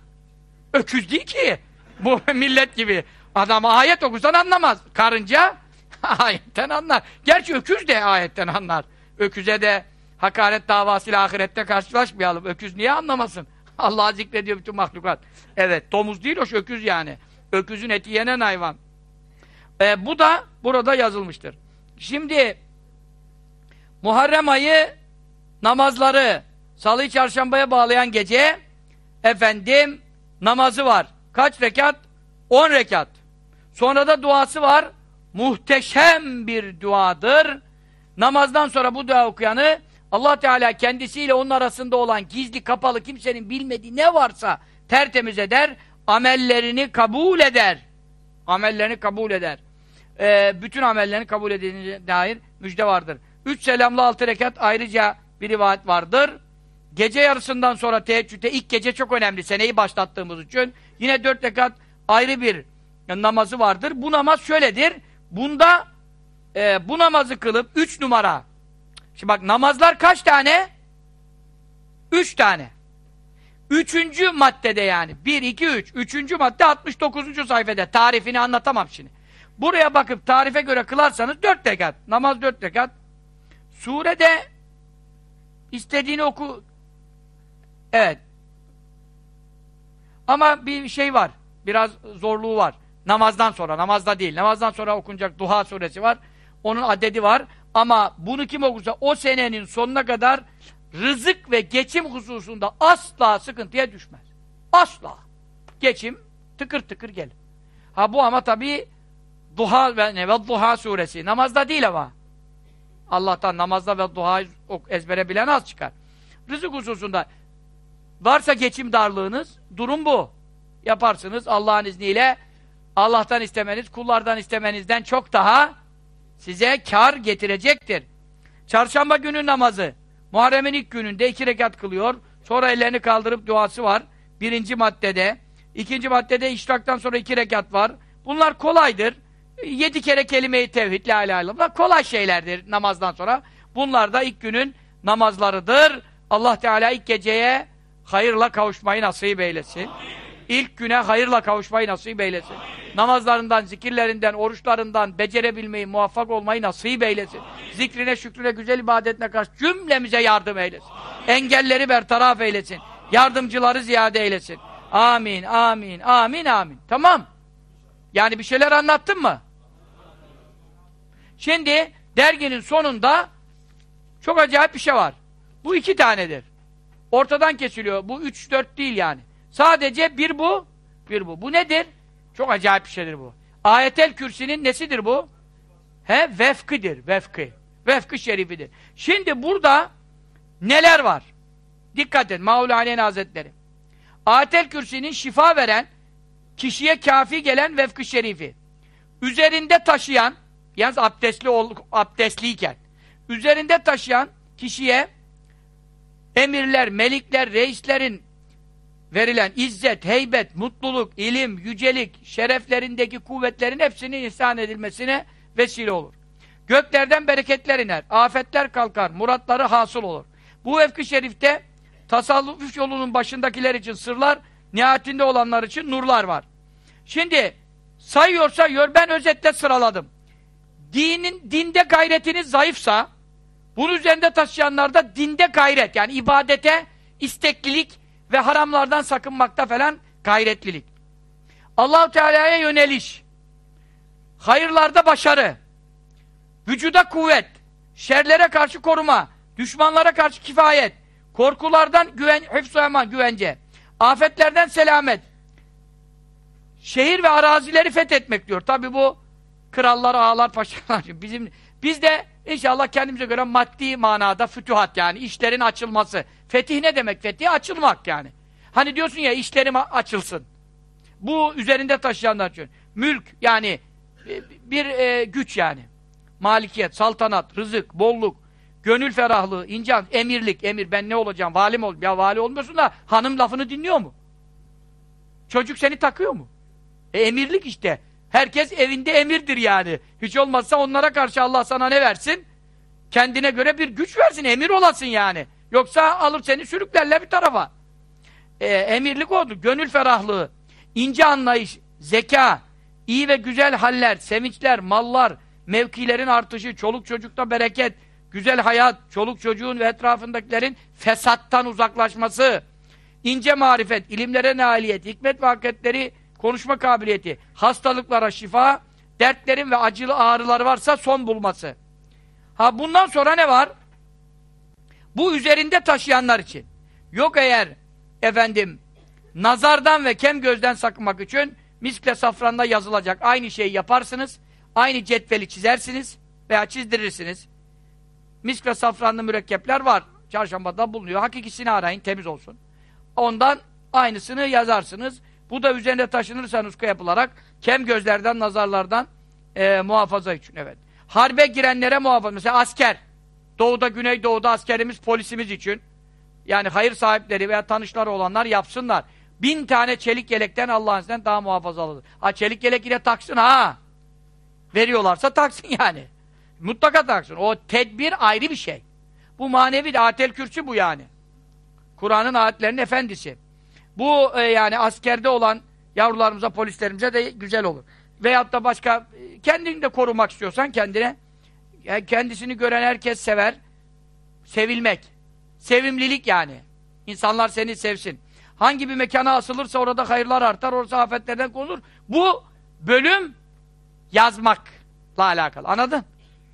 Öküz değil ki. Bu (laughs) millet gibi. Adam ayet okusan anlamaz. Karınca (laughs) ayetten anlar. Gerçi öküz de ayetten anlar. Öküze de hakaret davasıyla ahirette karşılaşmayalım. Öküz niye anlamasın? (laughs) Allah zikrediyor bütün mahlukat. Evet, domuz değil o öküz yani. Öküzün eti yenen hayvan. E, bu da burada yazılmıştır. Şimdi Muharrem ayı namazları Salı çarşambaya bağlayan gece efendim namazı var. Kaç rekat? 10 rekat. Sonra da duası var. Muhteşem bir duadır. Namazdan sonra bu dua okuyanı Allah Teala kendisiyle onun arasında olan gizli kapalı kimsenin bilmediği ne varsa tertemiz eder, amellerini kabul eder. Amellerini kabul eder. Ee, bütün amellerini kabul edildiğine dair müjde vardır. Üç selamlı altı rekat ayrıca bir rivayet vardır. Gece yarısından sonra teheccüde ilk gece çok önemli. Seneyi başlattığımız için. Yine dört rekat ayrı bir namazı vardır. Bu namaz şöyledir. Bunda e, bu namazı kılıp üç numara. Şimdi bak namazlar kaç tane? Üç tane. Üçüncü maddede yani. Bir, iki, üç. Üçüncü madde 69. sayfada. Tarifini anlatamam şimdi. Buraya bakıp tarife göre kılarsanız dört rekat. Namaz dört rekat. Surede istediğini oku. Evet. Ama bir şey var. Biraz zorluğu var. Namazdan sonra. Namazda değil. Namazdan sonra okunacak Duha suresi var. Onun adedi var. Ama bunu kim okursa o senenin sonuna kadar rızık ve geçim hususunda asla sıkıntıya düşmez. Asla. Geçim tıkır tıkır gelir. Ha bu ama tabii Duha ve ne ve Duha suresi. Namazda değil ama. Allah'tan namazda ve duha ezbere bilen az çıkar. Rızık hususunda varsa geçim darlığınız, durum bu. yaparsınız Allah'ın izniyle. Allah'tan istemeniz, kullardan istemenizden çok daha size kar getirecektir. Çarşamba günü namazı. Muharrem'in ilk gününde iki rekat kılıyor. Sonra ellerini kaldırıp duası var. Birinci maddede. İkinci maddede işraktan sonra iki rekat var. Bunlar kolaydır. Yedi kere kelime-i tevhid, la ilahe illallah. Kolay şeylerdir namazdan sonra. Bunlar da ilk günün namazlarıdır. Allah Teala ilk geceye hayırla kavuşmayı nasip eylesin. İlk güne hayırla kavuşmayı nasip eylesin. Namazlarından, zikirlerinden, oruçlarından becerebilmeyi, muvaffak olmayı nasip eylesin. Zikrine, şükrüne, güzel ibadetine karşı cümlemize yardım eylesin. Engelleri bertaraf eylesin. Yardımcıları ziyade eylesin. Amin, amin, amin, amin. Tamam. Yani bir şeyler anlattın mı? Şimdi derginin sonunda çok acayip bir şey var. Bu iki tanedir. Ortadan kesiliyor. Bu üç dört değil yani. Sadece bir bu, bir bu. Bu nedir? Çok acayip bir şeydir bu. Ayetel Kürsi'nin nesidir bu? He? Vefkıdır. Vefkı. Vefkı şerifidir. Şimdi burada neler var? Dikkat edin. Mevlana Hazretleri. Ayetel Kürsi'nin şifa veren, kişiye kafi gelen vefkı şerifi. Üzerinde taşıyan, yalnız abdestli ol, abdestliyken, üzerinde taşıyan kişiye emirler, melikler, reislerin verilen izzet, heybet, mutluluk, ilim, yücelik, şereflerindeki kuvvetlerin hepsinin ihsan edilmesine vesile olur. Göklerden bereketler iner, afetler kalkar, muratları hasıl olur. Bu vefk-i şerifte tasavvuf yolunun başındakiler için sırlar, nihayetinde olanlar için nurlar var. Şimdi sayıyor sayıyor, ben özetle sıraladım. Dinin, dinde gayretiniz zayıfsa, bunun üzerinde taşıyanlarda dinde gayret, yani ibadete isteklilik ve haramlardan sakınmakta falan gayretlilik. Allahu Teala'ya yöneliş, hayırlarda başarı, vücuda kuvvet, şerlere karşı koruma, düşmanlara karşı kifayet, korkulardan güven, hıfz güvence, afetlerden selamet, şehir ve arazileri fethetmek diyor. Tabi bu krallar, ağalar, paşalar. (laughs) Bizim, biz de inşallah kendimize göre maddi manada fütühat yani işlerin açılması. Fetih ne demek? Fetih açılmak yani. Hani diyorsun ya işlerim açılsın. Bu üzerinde taşıyanlar için. Mülk yani bir e, güç yani. Malikiyet, saltanat, rızık, bolluk, gönül ferahlığı, incan, emirlik, emir. Ben ne olacağım? Vali mi olacağım? Ya vali olmuyorsun da hanım lafını dinliyor mu? Çocuk seni takıyor mu? E, emirlik işte. Herkes evinde emirdir yani. Hiç olmazsa onlara karşı Allah sana ne versin? Kendine göre bir güç versin, emir olasın yani. Yoksa alır seni sürüklerle bir tarafa. E, emirlik oldu. Gönül ferahlığı, ince anlayış, zeka, iyi ve güzel haller, sevinçler, mallar, mevkilerin artışı, çoluk çocukta bereket, güzel hayat, çoluk çocuğun ve etrafındakilerin fesattan uzaklaşması, ince marifet, ilimlere nailiyet, hikmet ve hakikatleri konuşma kabiliyeti, hastalıklara şifa, dertlerin ve acılı ağrıları varsa son bulması. Ha bundan sonra ne var? Bu üzerinde taşıyanlar için. Yok eğer efendim nazardan ve kem gözden sakınmak için miskle safranda yazılacak aynı şeyi yaparsınız. Aynı cetveli çizersiniz veya çizdirirsiniz. Misk ve safranlı mürekkepler var. Çarşambada bulunuyor. Hakikisini arayın temiz olsun. Ondan aynısını yazarsınız. Bu da üzerinde taşınırsa nuska yapılarak kem gözlerden, nazarlardan e, muhafaza için. Evet. Harbe girenlere muhafaza. Mesela asker. Doğuda, Güneydoğu'da askerimiz, polisimiz için. Yani hayır sahipleri veya tanışları olanlar yapsınlar. Bin tane çelik yelekten Allah'ın izniyle daha muhafazalıdır. Ha çelik yelek yine taksın ha. Veriyorlarsa taksın (laughs) yani. Mutlaka taksın. O tedbir ayrı bir şey. Bu manevi de atel kürsü bu yani. Kur'an'ın ayetlerinin efendisi. Bu e, yani askerde olan yavrularımıza, polislerimize de güzel olur. Veyahut da başka, e, kendini de korumak istiyorsan kendine, yani kendisini gören herkes sever. Sevilmek. Sevimlilik yani. İnsanlar seni sevsin. Hangi bir mekana asılırsa orada hayırlar artar, orası afetlerden konur. Bu bölüm yazmakla alakalı. Anladın?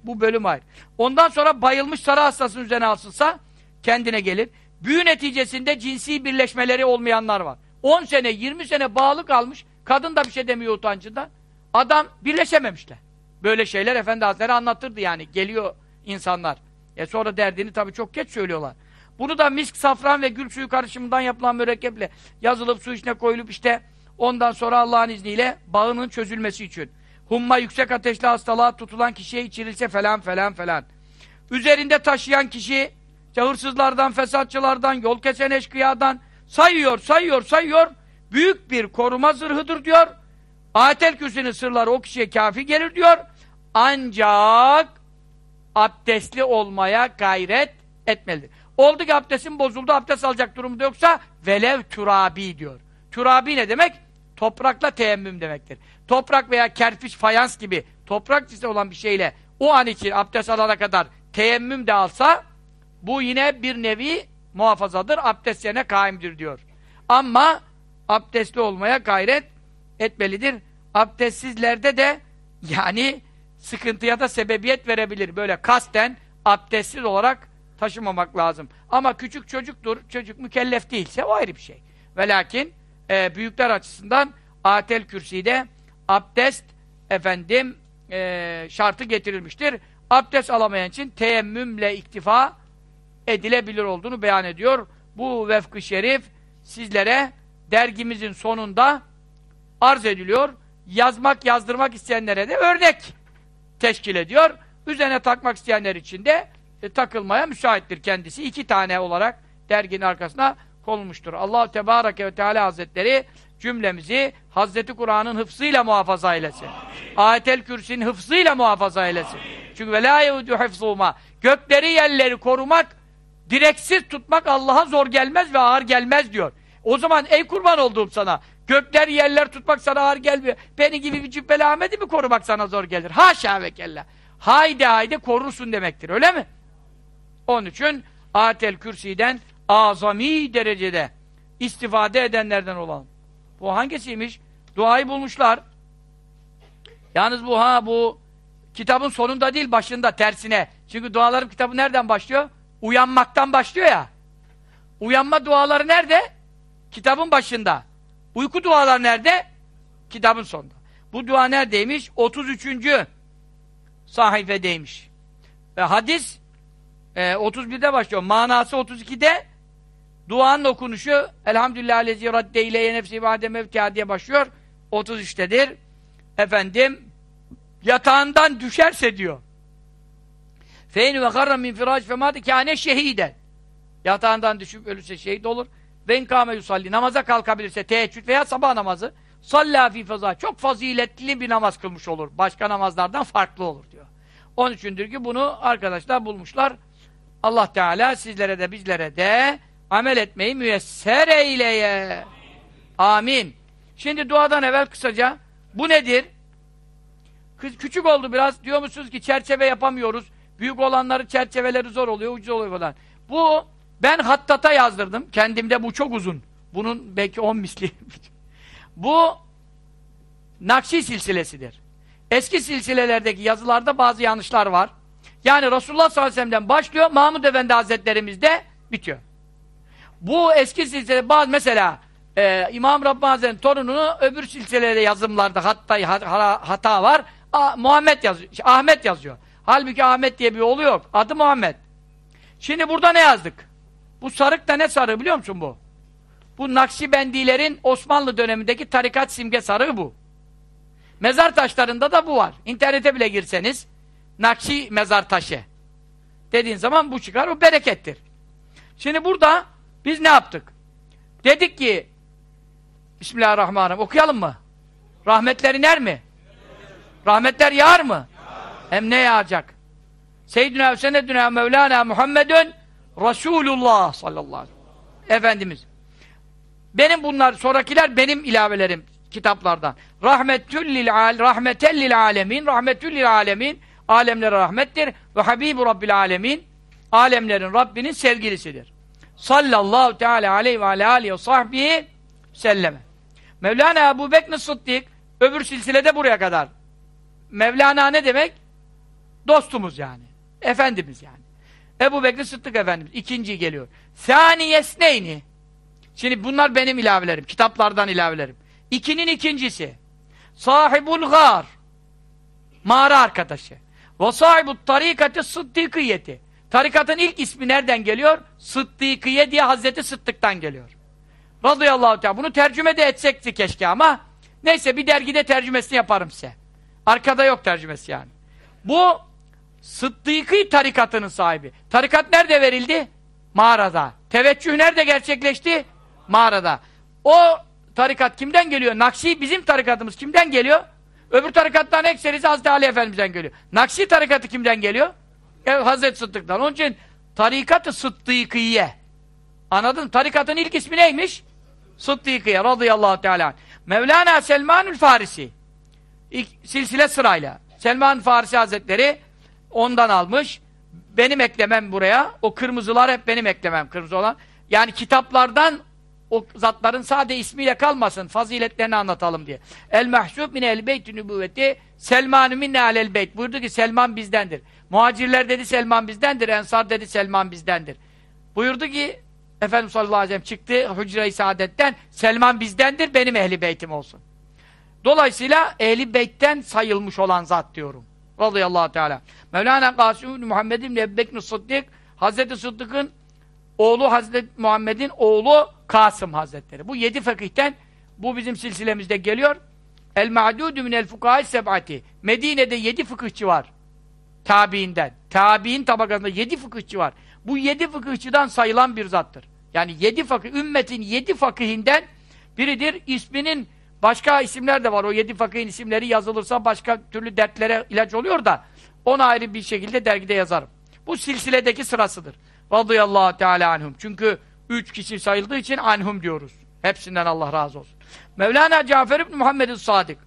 Bu bölüm ayrı. Ondan sonra bayılmış sarı hastasının üzerine asılsa kendine gelir. Büyü neticesinde cinsi birleşmeleri olmayanlar var. 10 sene, 20 sene bağlı kalmış. Kadın da bir şey demiyor utancından. Adam birleşememişler. Böyle şeyler Efendi Hazretleri anlatırdı yani. Geliyor insanlar. E sonra derdini tabii çok geç söylüyorlar. Bunu da misk, safran ve gül suyu karışımından yapılan mürekkeple yazılıp su içine koyulup işte Ondan sonra Allah'ın izniyle bağının çözülmesi için. Humma yüksek ateşli hastalığa tutulan kişiye içirilse falan falan falan. Üzerinde taşıyan kişi işte hırsızlardan, fesatçılardan, yol kesen eşkıyadan sayıyor, sayıyor, sayıyor. Büyük bir koruma zırhıdır diyor. Ayetel Kürsü'nün sırları o kişiye kafi gelir diyor. Ancak abdestli olmaya gayret etmelidir. Oldu ki abdestin bozuldu, abdest alacak durumda yoksa velev turabi diyor. Turabi ne demek? Toprakla teyemmüm demektir. Toprak veya kerpiç, fayans gibi toprak cisne olan bir şeyle o an için abdest alana kadar teyemmüm de alsa bu yine bir nevi muhafazadır, abdest yerine kaimdir diyor. Ama abdestli olmaya gayret etmelidir. Abdestsizlerde de yani sıkıntıya da sebebiyet verebilir. Böyle kasten abdestsiz olarak taşımamak lazım. Ama küçük çocuktur, çocuk mükellef değilse o ayrı bir şey. Ve lakin e, büyükler açısından atel kürsüde abdest efendim e, şartı getirilmiştir. Abdest alamayan için teyemmümle iktifa edilebilir olduğunu beyan ediyor. Bu vefk-ı şerif sizlere dergimizin sonunda arz ediliyor. Yazmak, yazdırmak isteyenlere de örnek teşkil ediyor. Üzerine takmak isteyenler için de e, takılmaya müsaittir kendisi. İki tane olarak derginin arkasına konulmuştur. allah Tebareke ve Teala Hazretleri cümlemizi Hazreti Kur'an'ın hıfzıyla muhafaza eylesin. Ayetel Kürsi'nin hıfzıyla muhafaza eylesin. Amin. Çünkü ve la yehudu hıfzuma gökleri yerleri korumak direksiz tutmak Allah'a zor gelmez ve ağır gelmez diyor. O zaman ey kurban olduğum sana gökler yerler tutmak sana ağır gelmiyor. Beni gibi bir cübbeli Ahmet'i mi korumak sana zor gelir? Haşa ve kella. Haydi haydi korursun demektir öyle mi? Onun için Atel Kürsi'den azami derecede istifade edenlerden olalım. Bu hangisiymiş? Duayı bulmuşlar. Yalnız bu ha bu kitabın sonunda değil başında tersine. Çünkü dualarım kitabı nereden başlıyor? Uyanmaktan başlıyor ya. Uyanma duaları nerede? Kitabın başında. Uyku duaları nerede? Kitabın sonunda. Bu dua neredeymiş? 33. sahifedeymiş. Ve hadis e, 31'de başlıyor. Manası 32'de duanın okunuşu Elhamdülillah lezi radde ileye nefsi vade mevkiha diye başlıyor. 33'tedir. Efendim yatağından düşerse diyor. Feyni ve garra min firaç femâdi kâne şehiden. Yatağından düşüp ölürse şehit olur. Ve inkâme yusalli. Namaza kalkabilirse teheccüd veya sabah namazı. Sallâ fî fezâ. Çok faziletli bir namaz kılmış olur. Başka namazlardan farklı olur diyor. Onun içindir ki bunu arkadaşlar bulmuşlar. Allah Teala sizlere de bizlere de amel etmeyi müyesser eyleye. Amin. Şimdi duadan evvel kısaca bu nedir? Küçük oldu biraz. Diyor musunuz ki çerçeve yapamıyoruz. Büyük olanları çerçeveleri zor oluyor, ucuz oluyor falan. Bu ben hattata yazdırdım. Kendimde bu çok uzun. Bunun belki on misli. (laughs) bu Nakşi silsilesidir. Eski silsilelerdeki yazılarda bazı yanlışlar var. Yani Resulullah sallallahu aleyhi ve sellem'den başlıyor, Mahmud Efendi Hazretlerimizde bitiyor. Bu eski silsile, bazı mesela e, İmam Rabbani Hazretleri'nin torununu öbür silsilede yazımlarda hatta hata var. A, Muhammed yazıyor, Ahmet yazıyor. Halbuki Ahmet diye bir oğlu yok. Adı Muhammed. Şimdi burada ne yazdık? Bu sarık da ne sarığı biliyor musun bu? Bu Nakşibendilerin Osmanlı dönemindeki tarikat simge sarığı bu. Mezar taşlarında da bu var. İnternete bile girseniz Nakşi mezar taşı dediğin zaman bu çıkar. O berekettir. Şimdi burada biz ne yaptık? Dedik ki Bismillahirrahmanirrahim okuyalım mı? Rahmetler iner mi? Rahmetler yağar mı? Hem ne yağacak? Seyyidina senedina Mevlana Muhammedun Resulullah sallallahu aleyhi ve sellem. Efendimiz. Benim bunlar, sonrakiler benim ilavelerim kitaplardan. Rahmetüllil al, rahmetellil alemin, rahmetüllil alemin, alemlere rahmettir ve habibu rabbil alemin, alemlerin Rabbinin sevgilisidir. Sallallahu teala aleyhi ve aleyhi ve sahbihi selleme. Mevlana Ebu Bekir Sıddık, öbür silsilede buraya kadar. Mevlana ne demek? Dostumuz yani. Efendimiz yani. Ebu Bekir Sıddık Efendimiz. ikinci geliyor. Saniyesneyni. Şimdi bunlar benim ilavelerim. Kitaplardan ilavelerim. İkinin ikincisi. Sahibul gar. Mağara arkadaşı. Ve sahibut tarikati sıddıkiyeti. Tarikatın ilk ismi nereden geliyor? Sıddıkiye diye Hazreti Sıddık'tan geliyor. Radıyallahu teala. Bunu tercüme de etsekti keşke ama neyse bir dergide tercümesini yaparım size. Arkada yok tercümesi yani. Bu Sıddıkî tarikatının sahibi. Tarikat nerede verildi? Mağarada. Teveccüh nerede gerçekleşti? Mağarada. O tarikat kimden geliyor? Nakşi bizim tarikatımız kimden geliyor? Öbür tarikattan ekserisi Hazreti Ali Efendimiz'den geliyor. Nakşi tarikatı kimden geliyor? E, Hazreti Sıddık'tan. Onun için tarikat-ı Sıddıkiye. Anladın mı? Tarikatın ilk ismi neymiş? Sıddıkiye radıyallahu teala. Mevlana Selmanül Farisi. İlk, silsile sırayla. Selman Farisi Hazretleri ondan almış. Benim eklemem buraya. O kırmızılar hep benim eklemem kırmızı olan. Yani kitaplardan o zatların sade ismiyle kalmasın. Faziletlerini anlatalım diye. El mahsub min el beyt nübüvveti Selman minne alel beyt. Buyurdu ki Selman bizdendir. Muhacirler dedi Selman bizdendir. Ensar dedi Selman bizdendir. Buyurdu ki Efendimiz sallallahu aleyhi ve sellem çıktı Hücre-i Saadet'ten Selman bizdendir benim ehli beytim olsun. Dolayısıyla ehli beytten sayılmış olan zat diyorum. Radıyallahu teala. Mevlana Kasım Muhammed İbni Ebbekni Sıddık Hazreti Sıddık'ın oğlu Hazreti Muhammed'in oğlu Kasım Hazretleri. Bu yedi fakihten bu bizim silsilemizde geliyor. El ma'dudu minel fukahı seb'ati. Medine'de yedi fıkıhçı var. Tabiinden. Tabiin tabakasında yedi fıkıhçı var. Bu yedi fıkıhçıdan sayılan bir zattır. Yani yedi fakih, ümmetin yedi fakihinden biridir. İsminin başka isimler de var. O yedi fakihin isimleri yazılırsa başka türlü dertlere ilaç oluyor da onu ayrı bir şekilde dergide yazarım. Bu silsiledeki sırasıdır. Radıyallahu teala anhum. Çünkü üç kişi sayıldığı için anhum diyoruz. Hepsinden Allah razı olsun. Mevlana Cafer ibn Muhammed'in Sadık.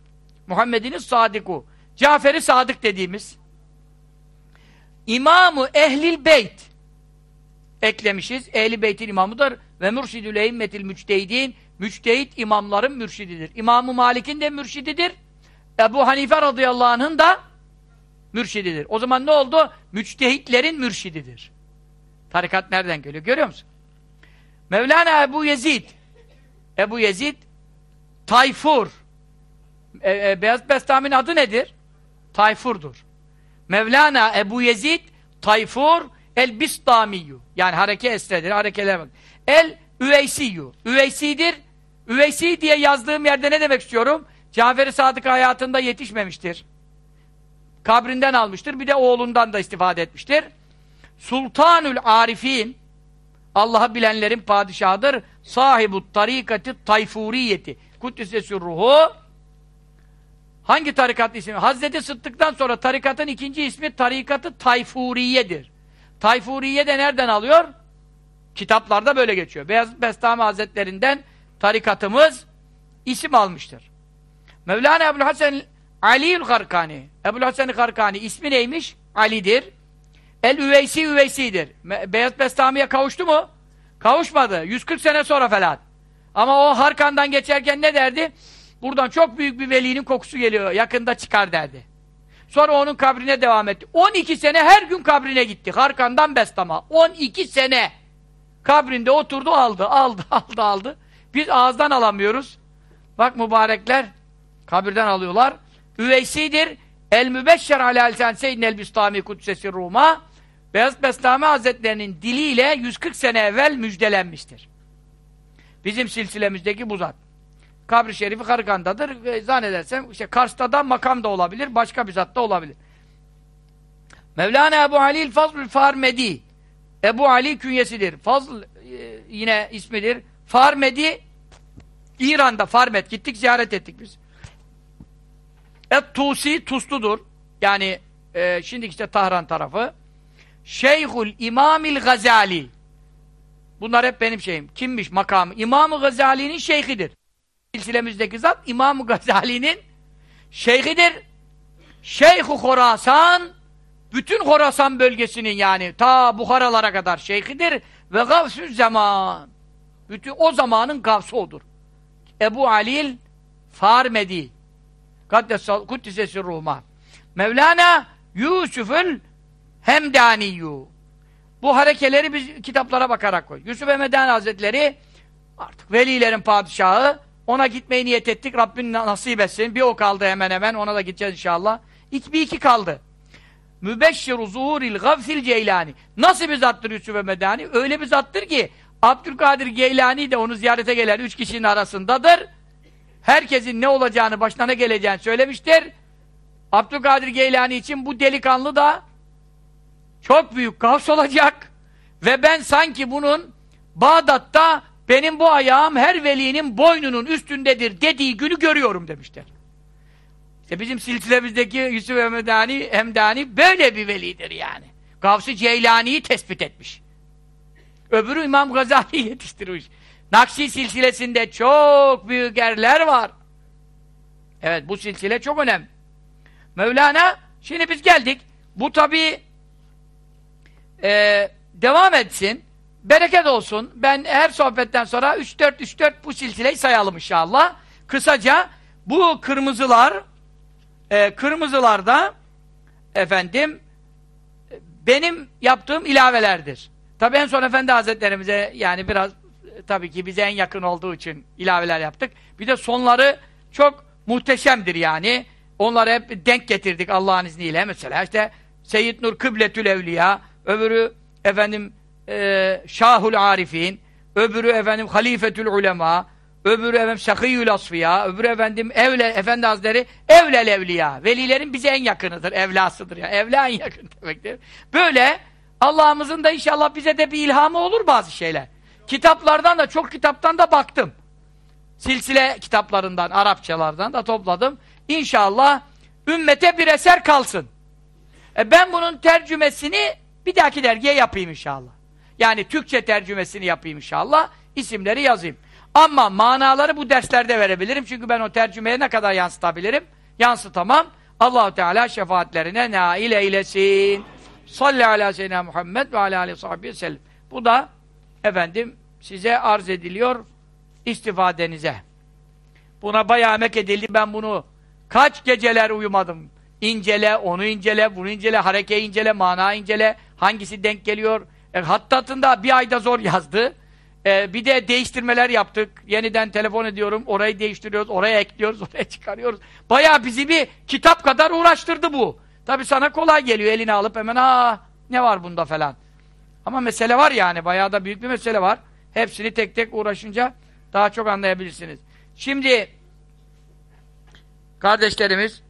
Muhammed'in Sadıku. Cafer-i Sadık dediğimiz İmamı Ehlil Beyt eklemişiz. Ehli Beyt'in imamıdır ve mürşidül eimmetil müçtehidin müçtehit imamların mürşididir. İmamı Malik'in de mürşididir. Ebu Hanife radıyallahu anh'ın da mürşididir. O zaman ne oldu? Müçtehitlerin mürşididir. Tarikat nereden geliyor? Görüyor musun? Mevlana Ebu Yezid Ebu Yezid Tayfur e, e, Beyaz Bestami'nin adı nedir? Tayfur'dur. Mevlana Ebu Yezid Tayfur El Bistamiyu yani hareke esredir, harekeler. El Üveysiyu. Üveysidir. Üveysi diye yazdığım yerde ne demek istiyorum? Cafer-i Sadık hayatında yetişmemiştir. Kabrinden almıştır. Bir de oğlundan da istifade etmiştir. Sultanül Arifin Allah'ı bilenlerin padişahıdır. Sahibu tarikati tayfuriyeti. Kuddisesü ruhu Hangi tarikat ismi? Hazreti Sıddık'tan sonra tarikatın ikinci ismi tarikatı Tayfuriye'dir. Tayfuriye de nereden alıyor? Kitaplarda böyle geçiyor. Beyaz Bestami Hazretlerinden tarikatımız isim almıştır. Mevlana Ebu'l Hasan Ali'ül Karkani. Ebu'l Hasan Karkani ismi neymiş? Ali'dir. El Üveysi Üveysi'dir. Beyaz Bestami'ye kavuştu mu? Kavuşmadı. 140 sene sonra falan. Ama o Harkan'dan geçerken ne derdi? Buradan çok büyük bir velinin kokusu geliyor. Yakında çıkar derdi. Sonra onun kabrine devam etti. 12 sene her gün kabrine gitti. Harkan'dan Bestama. 12 sene. Kabrinde oturdu aldı, aldı, (laughs) aldı, aldı. Biz ağızdan alamıyoruz. Bak mübarekler kabirden alıyorlar. Üveysidir. El mübeşşer alâ sen seyyidin el bistami kudsesi Ruma. Beyaz Bestami Hazretlerinin diliyle 140 sene evvel müjdelenmiştir. Bizim silsilemizdeki bu zat. Kabri şerifi Karıkan'dadır. E, zannedersem işte Kars'ta da makam da olabilir, başka bir zat da olabilir. Mevlana Ebu Halil Fazlül Farmedi. Ebu Ali künyesidir. Fazl e, yine ismidir. Farmedi İran'da Farmet. Gittik ziyaret ettik biz. Et Tusi Tusludur. Yani e, şimdi işte Tahran tarafı. Şeyhül İmamil Gazali. Bunlar hep benim şeyim. Kimmiş makamı? İmam-ı Gazali'nin şeyhidir silsilemizdeki zat İmam Gazali'nin şeyhidir. Şeyh-i Horasan bütün Horasan bölgesinin yani ta Buharalara kadar şeyhidir ve gavsü zaman bütün o zamanın gavsı odur. Ebu Alil Farmedi Kuddisesi Ruhma Mevlana Yusuf'ül Hemdaniyu bu harekeleri biz kitaplara bakarak koy. Yusuf Hemdani Hazretleri artık velilerin padişahı ona gitmeyi niyet ettik. Rabbim nasip etsin. Bir o kaldı hemen hemen. Ona da gideceğiz inşallah. İki, bir iki kaldı. Mübeşşiru zuhuril gafsil ceylani. Nasıl bir zattır Yusuf ve Medani? Öyle bir zattır ki Abdülkadir Geylani de onu ziyarete gelen üç kişinin arasındadır. Herkesin ne olacağını, başına ne geleceğini söylemiştir. Abdülkadir Geylani için bu delikanlı da çok büyük gavs olacak. Ve ben sanki bunun Bağdat'ta benim bu ayağım her velinin boynunun üstündedir dediği günü görüyorum demişler. İşte bizim silsilemizdeki Yusuf Hemdani, Hemdani böyle bir velidir yani. Gavs-ı Ceylani'yi tespit etmiş. Öbürü İmam Gazali (laughs) yetiştirmiş. Nakşi silsilesinde çok büyük erler var. Evet bu silsile çok önemli. Mevlana, şimdi biz geldik. Bu tabi e, devam etsin. Bereket olsun. Ben her sohbetten sonra 3-4-3-4 bu silsileyi sayalım inşallah. Kısaca bu kırmızılar e, kırmızılarda efendim benim yaptığım ilavelerdir. Tabi en son Efendi Hazretlerimize yani biraz tabii ki bize en yakın olduğu için ilaveler yaptık. Bir de sonları çok muhteşemdir yani. Onları hep denk getirdik Allah'ın izniyle. Mesela işte Seyyid Nur Kıbletül Evliya, öbürü efendim e, Şahul Arifin, öbürü efendim Halifetül Ulema, öbürü efendim Sakiyül Asfiya, öbürü efendim Evle, Efendi Hazretleri Evlel Evliya. Velilerin bize en yakınıdır, evlasıdır ya. Yani. Evla en yakın demektir. Böyle Allah'ımızın da inşallah bize de bir ilhamı olur bazı şeyler. Kitaplardan da, çok kitaptan da baktım. Silsile kitaplarından, Arapçalardan da topladım. İnşallah ümmete bir eser kalsın. E ben bunun tercümesini bir dahaki dergiye yapayım inşallah. Yani Türkçe tercümesini yapayım inşallah. İsimleri yazayım. Ama manaları bu derslerde verebilirim. Çünkü ben o tercümeye ne kadar yansıtabilirim? Yansıtamam. Allahu Teala şefaatlerine nail eylesin. Salli ala seyyidina Muhammed ve ala aleyhi sahibi sellem. Bu da efendim size arz ediliyor istifadenize. Buna bayağı emek edildi. Ben bunu kaç geceler uyumadım. İncele, onu incele, bunu incele, hareke incele, mana incele. Hangisi denk geliyor? E, hattatında bir ayda zor yazdı. E, bir de değiştirmeler yaptık. Yeniden telefon ediyorum. Orayı değiştiriyoruz, oraya ekliyoruz, (laughs) oraya çıkarıyoruz. Bayağı bizi bir kitap kadar uğraştırdı bu. Tabi sana kolay geliyor elini alıp hemen aa ne var bunda falan. Ama mesele var yani. Bayağı da büyük bir mesele var. Hepsini tek tek uğraşınca daha çok anlayabilirsiniz. Şimdi kardeşlerimiz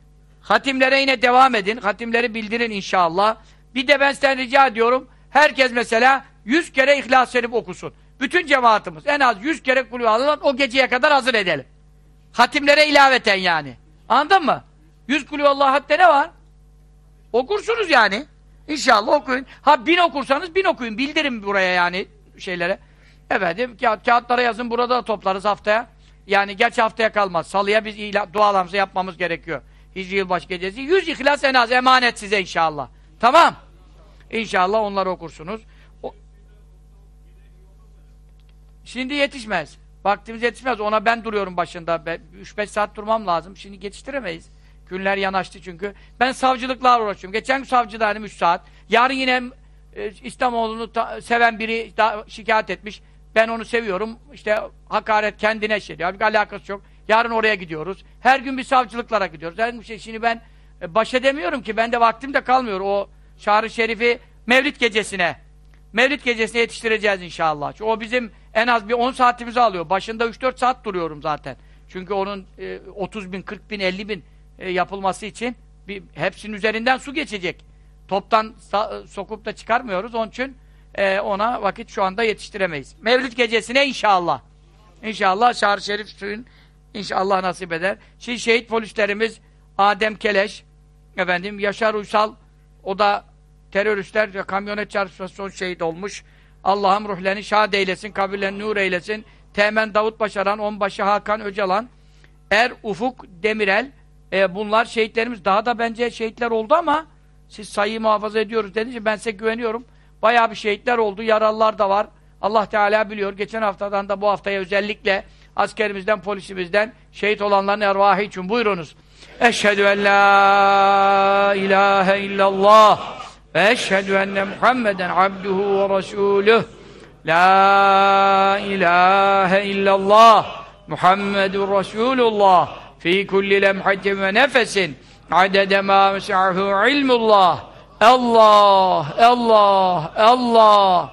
hatimlere yine devam edin. Hatimleri bildirin inşallah. Bir de ben sizden rica ediyorum. Herkes mesela 100 kere İhlas-ı Şerif okusun. Bütün cemaatimiz en az 100 kere kulü alınan o geceye kadar hazır edelim. Hatimlere ilaveten yani. Anladın mı? 100 kulü Allah hatta ne var? Okursunuz yani. İnşallah okuyun. Ha bin okursanız bin okuyun. Bildirin buraya yani şeylere. Efendim kağıt, kağıtlara yazın. Burada da toplarız haftaya. Yani geç haftaya kalmaz. Salıya biz dualarımızı yapmamız gerekiyor. Hicri yılbaşı gecesi. Yüz ihlas en az emanet size inşallah. Tamam. İnşallah onları okursunuz. O... Şimdi yetişmez. Vaktimiz yetişmez. Ona ben duruyorum başında. 3-5 saat durmam lazım. Şimdi yetiştiremeyiz. Günler yanaştı çünkü. Ben savcılıklarla uğraşıyorum. Geçen gün savcıdaydım 3 saat. Yarın yine e, İslamoğlu'nu seven biri da, şikayet etmiş. Ben onu seviyorum. İşte hakaret kendine şey diyor. Bir alakası yok. Yarın oraya gidiyoruz. Her gün bir savcılıklara gidiyoruz. Her bir şey. Şimdi ben e, baş edemiyorum ki. Bende vaktim de kalmıyor. O Şahri Şerif'i Mevlid gecesine Mevlid gecesine yetiştireceğiz inşallah. Çünkü o bizim en az bir 10 saatimizi alıyor. Başında 3-4 saat duruyorum zaten. Çünkü onun e, 30 bin, 40 bin, 50 bin e, yapılması için bir, hepsinin üzerinden su geçecek. Toptan sokup da çıkarmıyoruz. Onun için e, ona vakit şu anda yetiştiremeyiz. Mevlid gecesine inşallah. İnşallah Şahar Şerif suyun inşallah nasip eder. Şimdi şehit polislerimiz Adem Keleş, efendim Yaşar Uysal, o da teröristler kamyonet çarpışması son şehit olmuş. Allah'ım ruhlerini şad eylesin, kabirlerini nur eylesin. Teğmen Davut Başaran, Onbaşı Hakan Öcalan, Er Ufuk Demirel, e, bunlar şehitlerimiz. Daha da bence şehitler oldu ama siz sayıyı muhafaza ediyoruz dedince ben size güveniyorum. Bayağı bir şehitler oldu. Yaralılar da var. Allah Teala biliyor. Geçen haftadan da bu haftaya özellikle askerimizden, polisimizden şehit olanların ervahı için buyurunuz. Eşhedü en la ilahe illallah ve eşhedü enne Muhammeden abduhu ve resuluh La ilahe illallah Muhammedun Resulullah fi kulli lemhatin ve nefesin adede ma mes'ahu ilmullah Allah, Allah, Allah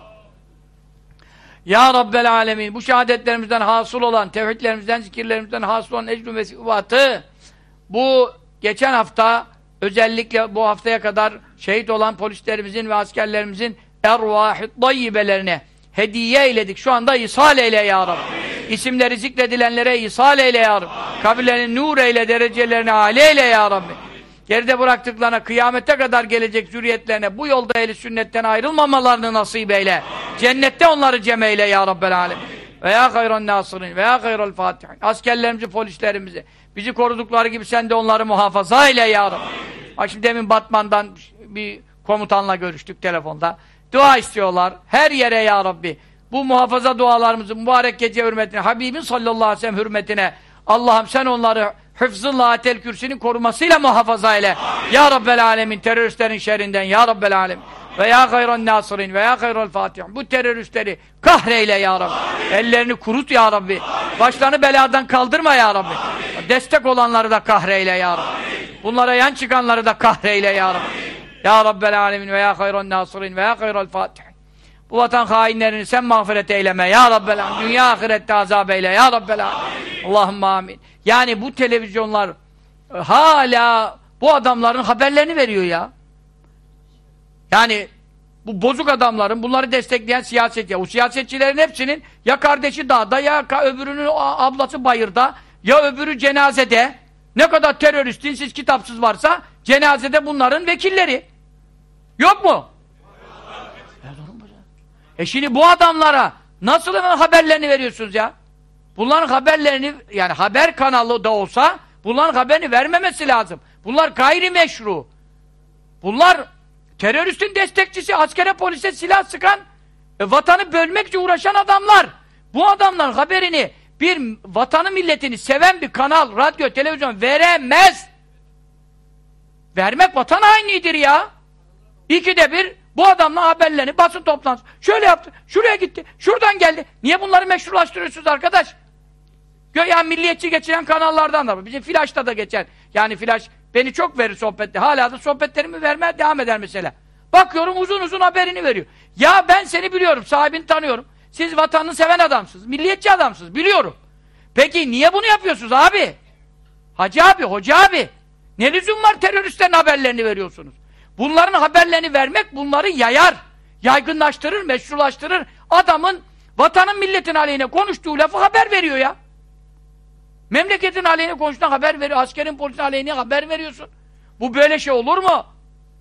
Ya Rabbel Alemin bu şehadetlerimizden hasıl olan, tevhidlerimizden, zikirlerimizden hasıl olan ecrü mesivatı bu geçen hafta özellikle bu haftaya kadar şehit olan polislerimizin ve askerlerimizin ervahı dayyibelerine hediye eyledik. Şu anda ishal eyle ya Rabbi. İsimleri zikredilenlere ishal eyle ya Rabbi. Kabirlerini nur eyle, derecelerini âli eyle ya Rabbi. Geride bıraktıklarına, kıyamete kadar gelecek zürriyetlerine bu yolda ehli sünnetten ayrılmamalarını nasip eyle. Cennette onları cem eyle ya Rabbel Alem. Veya hayran nasirin veya hayral fatihin. Askerlerimizi, polislerimizi bizi korudukları gibi sen de onları muhafaza eyle ya Rabbi. Şimdi demin Batman'dan bir komutanla görüştük telefonda. Dua istiyorlar. Her yere ya Rabbi. Bu muhafaza dualarımızı mübarek gece hürmetine, Habibin sallallahu aleyhi ve sellem hürmetine Allah'ım sen onları hıfzı atel kürsünün korumasıyla muhafaza. Amin. Ya Rabbel alemin teröristlerin şerrinden ya Rabbel alemin. Ve ya hayran nasirin ve ya hayral fatihin. Bu teröristleri kahreyle ya Rabbi. Amin. Ellerini kurut ya Rabbi. Amin. Başlarını beladan kaldırma ya Rabbi. Amin. Destek olanları da kahreyle ya Rabbi. Amin. Bunlara yan çıkanları da kahreyle ya Rabbi. Amin. Ya Rabbel alemin ve ya hayran nasirin ve ya hayral fatihin. Bu vatan hainlerini sen mağfiret eyleme ya Rabbel alemin. Dünya ahirette azap eyle ya Rabbel alemin. Allahümme amin. Yani bu televizyonlar e, hala bu adamların haberlerini veriyor ya. Yani bu bozuk adamların bunları destekleyen siyaset ya. O siyasetçilerin hepsinin ya kardeşi dağda ya öbürünün ablası bayırda ya öbürü cenazede. Ne kadar terörist, dinsiz, kitapsız varsa cenazede bunların vekilleri. Yok mu? E şimdi bu adamlara nasıl haberlerini veriyorsunuz ya? Bunların haberlerini yani haber kanalı da olsa bunların haberini vermemesi lazım. Bunlar gayrimeşru. Bunlar teröristin destekçisi, askere polise silah sıkan, e, vatanı bölmek için uğraşan adamlar. Bu adamların haberini bir vatanı milletini seven bir kanal, radyo, televizyon veremez. Vermek vatan hainidir ya. İkide bir bu adamla haberlerini basın toplantısı. Şöyle yaptı, şuraya gitti, şuradan geldi. Niye bunları meşrulaştırıyorsunuz arkadaş? Göya milliyetçi geçiren kanallardan da Bizim Flaş'ta da geçer. Yani Flaş beni çok verir sohbette. Hala da sohbetlerimi vermeye devam eder mesela. Bakıyorum uzun uzun haberini veriyor. Ya ben seni biliyorum, sahibini tanıyorum. Siz vatanını seven adamsınız, milliyetçi adamsınız, biliyorum. Peki niye bunu yapıyorsunuz abi? Hacı abi, hoca abi. Ne lüzum var teröristlerin haberlerini veriyorsunuz? Bunların haberlerini vermek bunları yayar, yaygınlaştırır, meşrulaştırır. Adamın vatanın milletin aleyhine konuştuğu lafı haber veriyor ya. Memleketin aleyhine konuştuğuna haber veriyor, askerin polisin aleyhine haber veriyorsun. Bu böyle şey olur mu?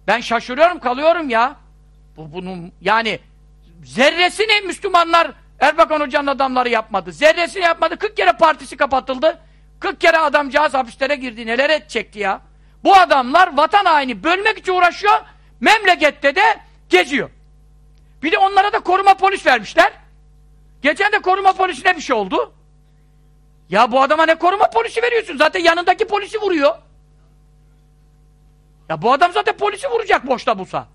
Ben şaşırıyorum, kalıyorum ya. Bu bunun yani zerresini Müslümanlar Erbakan Hoca'nın adamları yapmadı. Zerresini yapmadı. 40 kere partisi kapatıldı. 40 kere adamcağız hapislere girdi. Neler et çekti ya. Bu adamlar vatan haini bölmek için uğraşıyor. Memlekette de geziyor. Bir de onlara da koruma polis vermişler. Geçen de koruma polisine bir şey oldu. Ya bu adama ne koruma polisi veriyorsun? Zaten yanındaki polisi vuruyor. Ya bu adam zaten polisi vuracak boşta bulsa.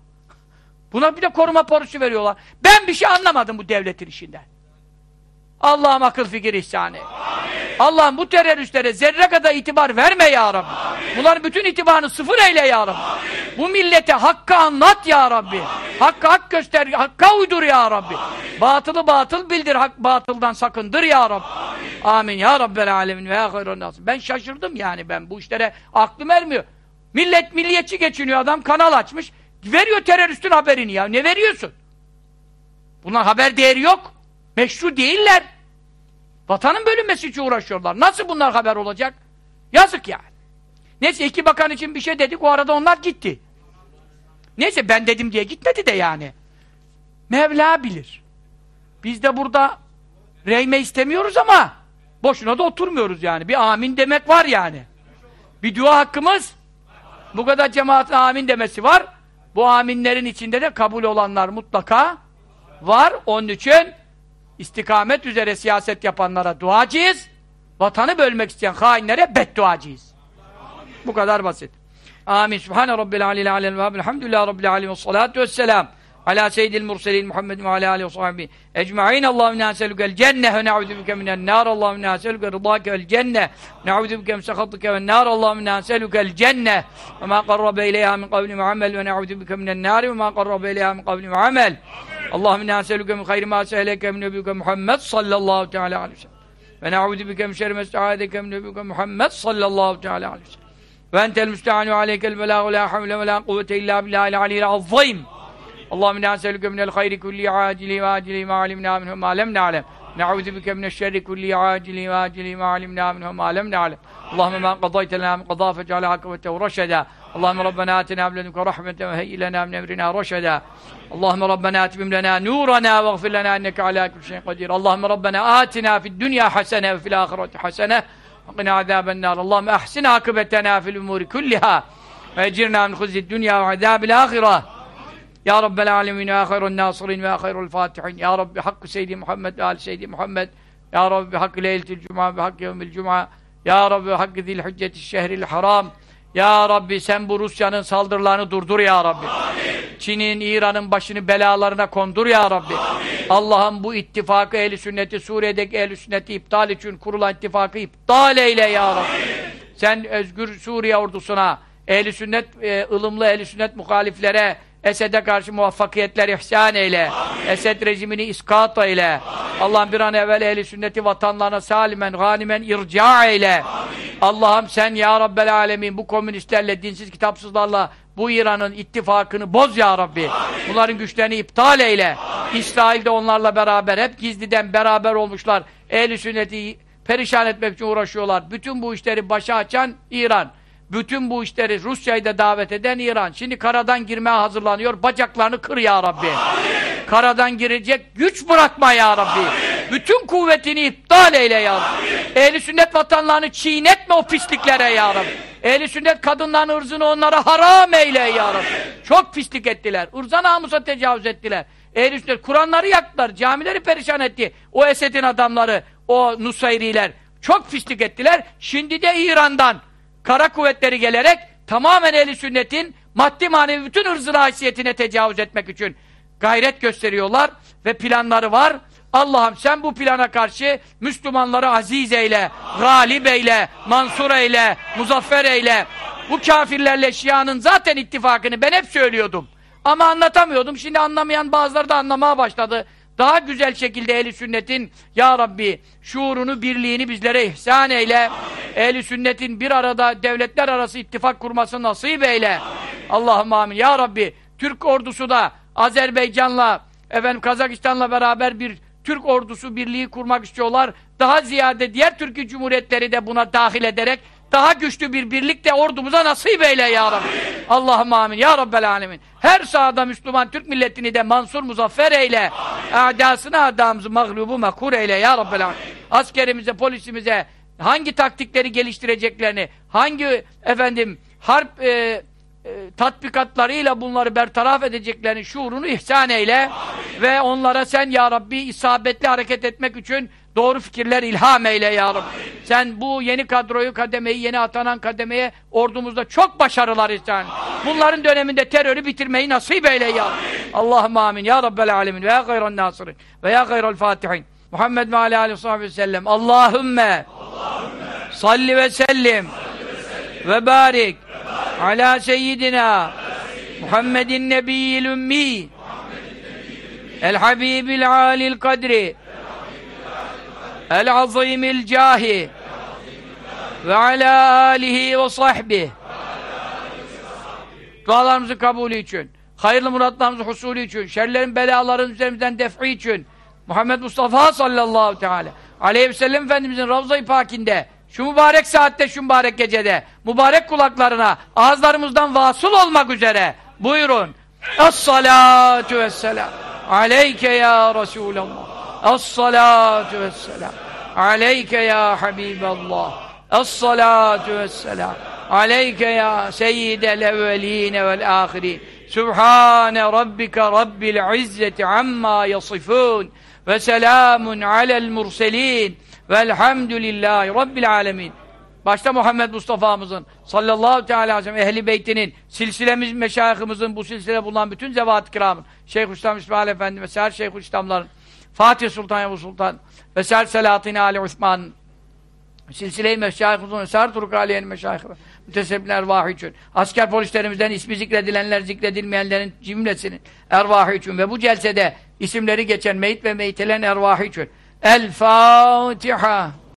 Buna bir de koruma polisi veriyorlar. Ben bir şey anlamadım bu devletin işinden. Allah'ım akıl fikir ihsanı. Allah'ım bu teröristlere zerre kadar itibar verme ya Rabbi. Amin. Bunların bütün itibarını sıfır eyle ya Rabbi. Amin. Bu millete hakkı anlat ya Rabbi. Amin. Hakkı hak göster, hakka uydur ya Rabbi. Amin. Batılı batıl bildir, hak batıldan sakındır ya Rabbi. Amin, Amin. ya Rabbel alemin ve ya nasıl. Ben şaşırdım yani ben bu işlere aklım ermiyor. Millet milliyetçi geçiniyor adam kanal açmış. Veriyor teröristin haberini ya. Ne veriyorsun? Bunlar haber değeri yok. Meşru değiller. Vatanın bölünmesi için uğraşıyorlar. Nasıl bunlar haber olacak? Yazık yani. Neyse iki bakan için bir şey dedik, o arada onlar gitti. Neyse ben dedim diye gitmedi de yani. Mevla bilir. Biz de burada reyme istemiyoruz ama boşuna da oturmuyoruz yani. Bir amin demek var yani. Bir dua hakkımız bu kadar cemaatin amin demesi var. Bu aminlerin içinde de kabul olanlar mutlaka var. Onun için istikamet üzere siyaset yapanlara duacıyız. Vatanı bölmek isteyen hainlere bedduacıyız. Bu kadar basit. Amin. Subhane Rabbil alil alel ve elhamdülillah Rabbil alem ve salatu vesselam. Ala seyyidil murselin Muhammed ve ala alihi ve sahbihi ecma'in. Allahümme ne'aselukel cenne ve ne'udu bike minen nar. Allahümme ne'aselukel rıdâke vel cenne. Ne'udu bike mesakatike vel nar. Allahümme ne'aselukel cenne. Ve ma qarrabe ileyha min kavli ve amel ve ne'udu bike minen nar ve ma qarrabe ileyha min kavli ve amel. اللهم إنا نسألك من خير ما سألك من نبيك محمد صلى الله تعالى عليه وسلم. ونعوذ بك من شر ما استعاذك من نبيك محمد صلى الله تعالى عليه وسلم. وأنت المستعان عليك البلاغ لا حول ولا قوة إلا بالله العلي العظيم. اللهم إنا نسألك من الخير كل عاجل وآجل ما علمنا منه ما لم نعلم. نعوذ بك من الشر كل عاجل وآجل ما علمنا منه ما لم نعلم. اللهم ما قضيت لنا من قضاء فاجعل عاقبته رشدا اللهم ربنا آتنا من لدنك رحمة وهيئ لنا من أمرنا رشدا. اللهم ربنا أتمم لنا نورنا واغفر لنا إنك على كل شيء قدير. اللهم ربنا آتنا في الدنيا حسنة وفي الآخرة حسنة وقنا عذاب النار. اللهم أحسن عاقبتنا في الأمور كلها وأجرنا من خزي الدنيا وعذاب الآخرة. يا رب العالمين يا خير الناصرين ويا خير الفاتحين. يا رب بحق سيدي محمد وآل سيدي محمد. يا رب بحق ليلة الجمعة بحق يوم الجمعة. يا رب بحق ذي الحجة الشهر الحرام. Ya Rabbi sen bu Rusya'nın saldırılarını durdur ya Rabbi. Çin'in, İran'ın başını belalarına kondur ya Rabbi. Allah'ım bu ittifakı ehli sünneti, Suriye'deki ehli sünneti iptal için kurulan ittifakı iptal eyle ya Rabbi. Sen özgür Suriye ordusuna, ehli sünnet, e, ılımlı ehli sünnet muhaliflere, Esed'e karşı muvaffakiyetler ihsan eyle. Amin. Esed rejimini iskat eyle. Allah'ım bir an evvel ehli sünneti vatanlarına salimen, ganimen irca eyle. Allah'ım sen ya Rabbel alemin bu komünistlerle, dinsiz kitapsızlarla bu İran'ın ittifakını boz ya Rabbi. Amin. Bunların güçlerini iptal eyle. Amin. İsrail de onlarla beraber hep gizliden beraber olmuşlar. Ehli sünneti perişan etmek için uğraşıyorlar. Bütün bu işleri başa açan İran. Bütün bu işleri Rusya'yı da davet eden İran. Şimdi karadan girmeye hazırlanıyor. Bacaklarını kır ya Rabbi. Amin. Karadan girecek güç bırakma ya Rabbi. Amin. Bütün kuvvetini iptal eyle ya Rabbi. Ehli sünnet vatanlarını çiğnetme o pisliklere ya Rabbi. Ehli sünnet kadınların ırzını onlara haram eyle ya Rabbi. Çok pislik ettiler. Irza namusa tecavüz ettiler. Ehli sünnet Kur'anları yaktılar. Camileri perişan etti. O Esed'in adamları, o Nusayriler. Çok pislik ettiler. Şimdi de İran'dan kara kuvvetleri gelerek tamamen ehli sünnetin maddi manevi bütün ırzına haysiyetine tecavüz etmek için gayret gösteriyorlar ve planları var. Allah'ım sen bu plana karşı Müslümanları aziz eyle, galip eyle, mansur eyle, muzaffer eyle. Bu kafirlerle Şia'nın zaten ittifakını ben hep söylüyordum. Ama anlatamıyordum. Şimdi anlamayan bazıları da anlamaya başladı daha güzel şekilde ehli sünnetin ya Rabbi şuurunu, birliğini bizlere ihsan eyle. Ehli sünnetin bir arada devletler arası ittifak kurması nasip eyle. Allah'ım amin. Ya Rabbi Türk ordusu da Azerbaycan'la efendim Kazakistan'la beraber bir Türk ordusu birliği kurmak istiyorlar. Daha ziyade diğer Türkiye Cumhuriyetleri de buna dahil ederek daha güçlü bir birlik de ordumuza nasip eyle ya Rabbi. Allah'ım amin ya Rabbel alemin. Her sahada Müslüman Türk milletini de mansur muzaffer eyle. Adasını adamızı mağlubu makur eyle ya Rabbel alemin. Askerimize, polisimize hangi taktikleri geliştireceklerini, hangi efendim harp e, e, tatbikatlarıyla bunları bertaraf edeceklerini şuurunu ihsan eyle. Amin. Ve onlara sen ya Rabbi isabetli hareket etmek için Doğru fikirler ilham eyle ya Rabbi. Sen bu yeni kadroyu, kademeyi, yeni atanan kademeye ordumuzda çok başarılar isten. Bunların döneminde terörü bitirmeyi nasip eyle ya Rabbi. Allahümme amin. Ya Rabbel alemin. Ve ya gayran nasirin. Ve ya gayral fatihin. Muhammed ve aleyhi aleyhi ve sellem. Allahümme salli ve sellim ve barik ala seyyidina Muhammedin nebiyyil ümmi. El habibil alil kadri. El azimil cahi. Ve ala alihi ve sahbih dualarımızın kabulü için hayırlı muratlarımızın husulü için şerlerin belaların üzerimizden defi için Muhammed Mustafa sallallahu teala aleyhi ve sellem Efendimizin Ravza-i Pakinde şu mübarek saatte şu mübarek gecede mübarek kulaklarına ağızlarımızdan vasıl olmak üzere buyurun Es-salatu vesselam aleyke ya Resulallah Es-salatu vesselam. Aleyke ya Habiballah. Es-salatu vesselam. Aleyke ya seyyidel evveline vel ahirin. Sübhane rabbike rabbil izzeti amma yasifun. Ve selamun alel murselin. Velhamdülillahi rabbil alemin. Başta Muhammed Mustafa'mızın sallallahu teala aleyhi ve sellem ehli beytinin silsilemiz meşayihimizin bu silsile bulunan bütün zevat-ı kiramın Şeyhülislam İsmail Efendi ve Seher Şeyhülislamların Fatih Sultan Yavuz Sultan ve Ser Selahattin Ali Osman silsile-i meşayihimizin Eser Turuk Aliye'nin meşayihı mütesebbil ervahı için asker polislerimizden ismi zikredilenler zikredilmeyenlerin cümlesinin ervahı için ve bu celsede isimleri geçen meyit ve meyitelen ervahı için. El Fatiha.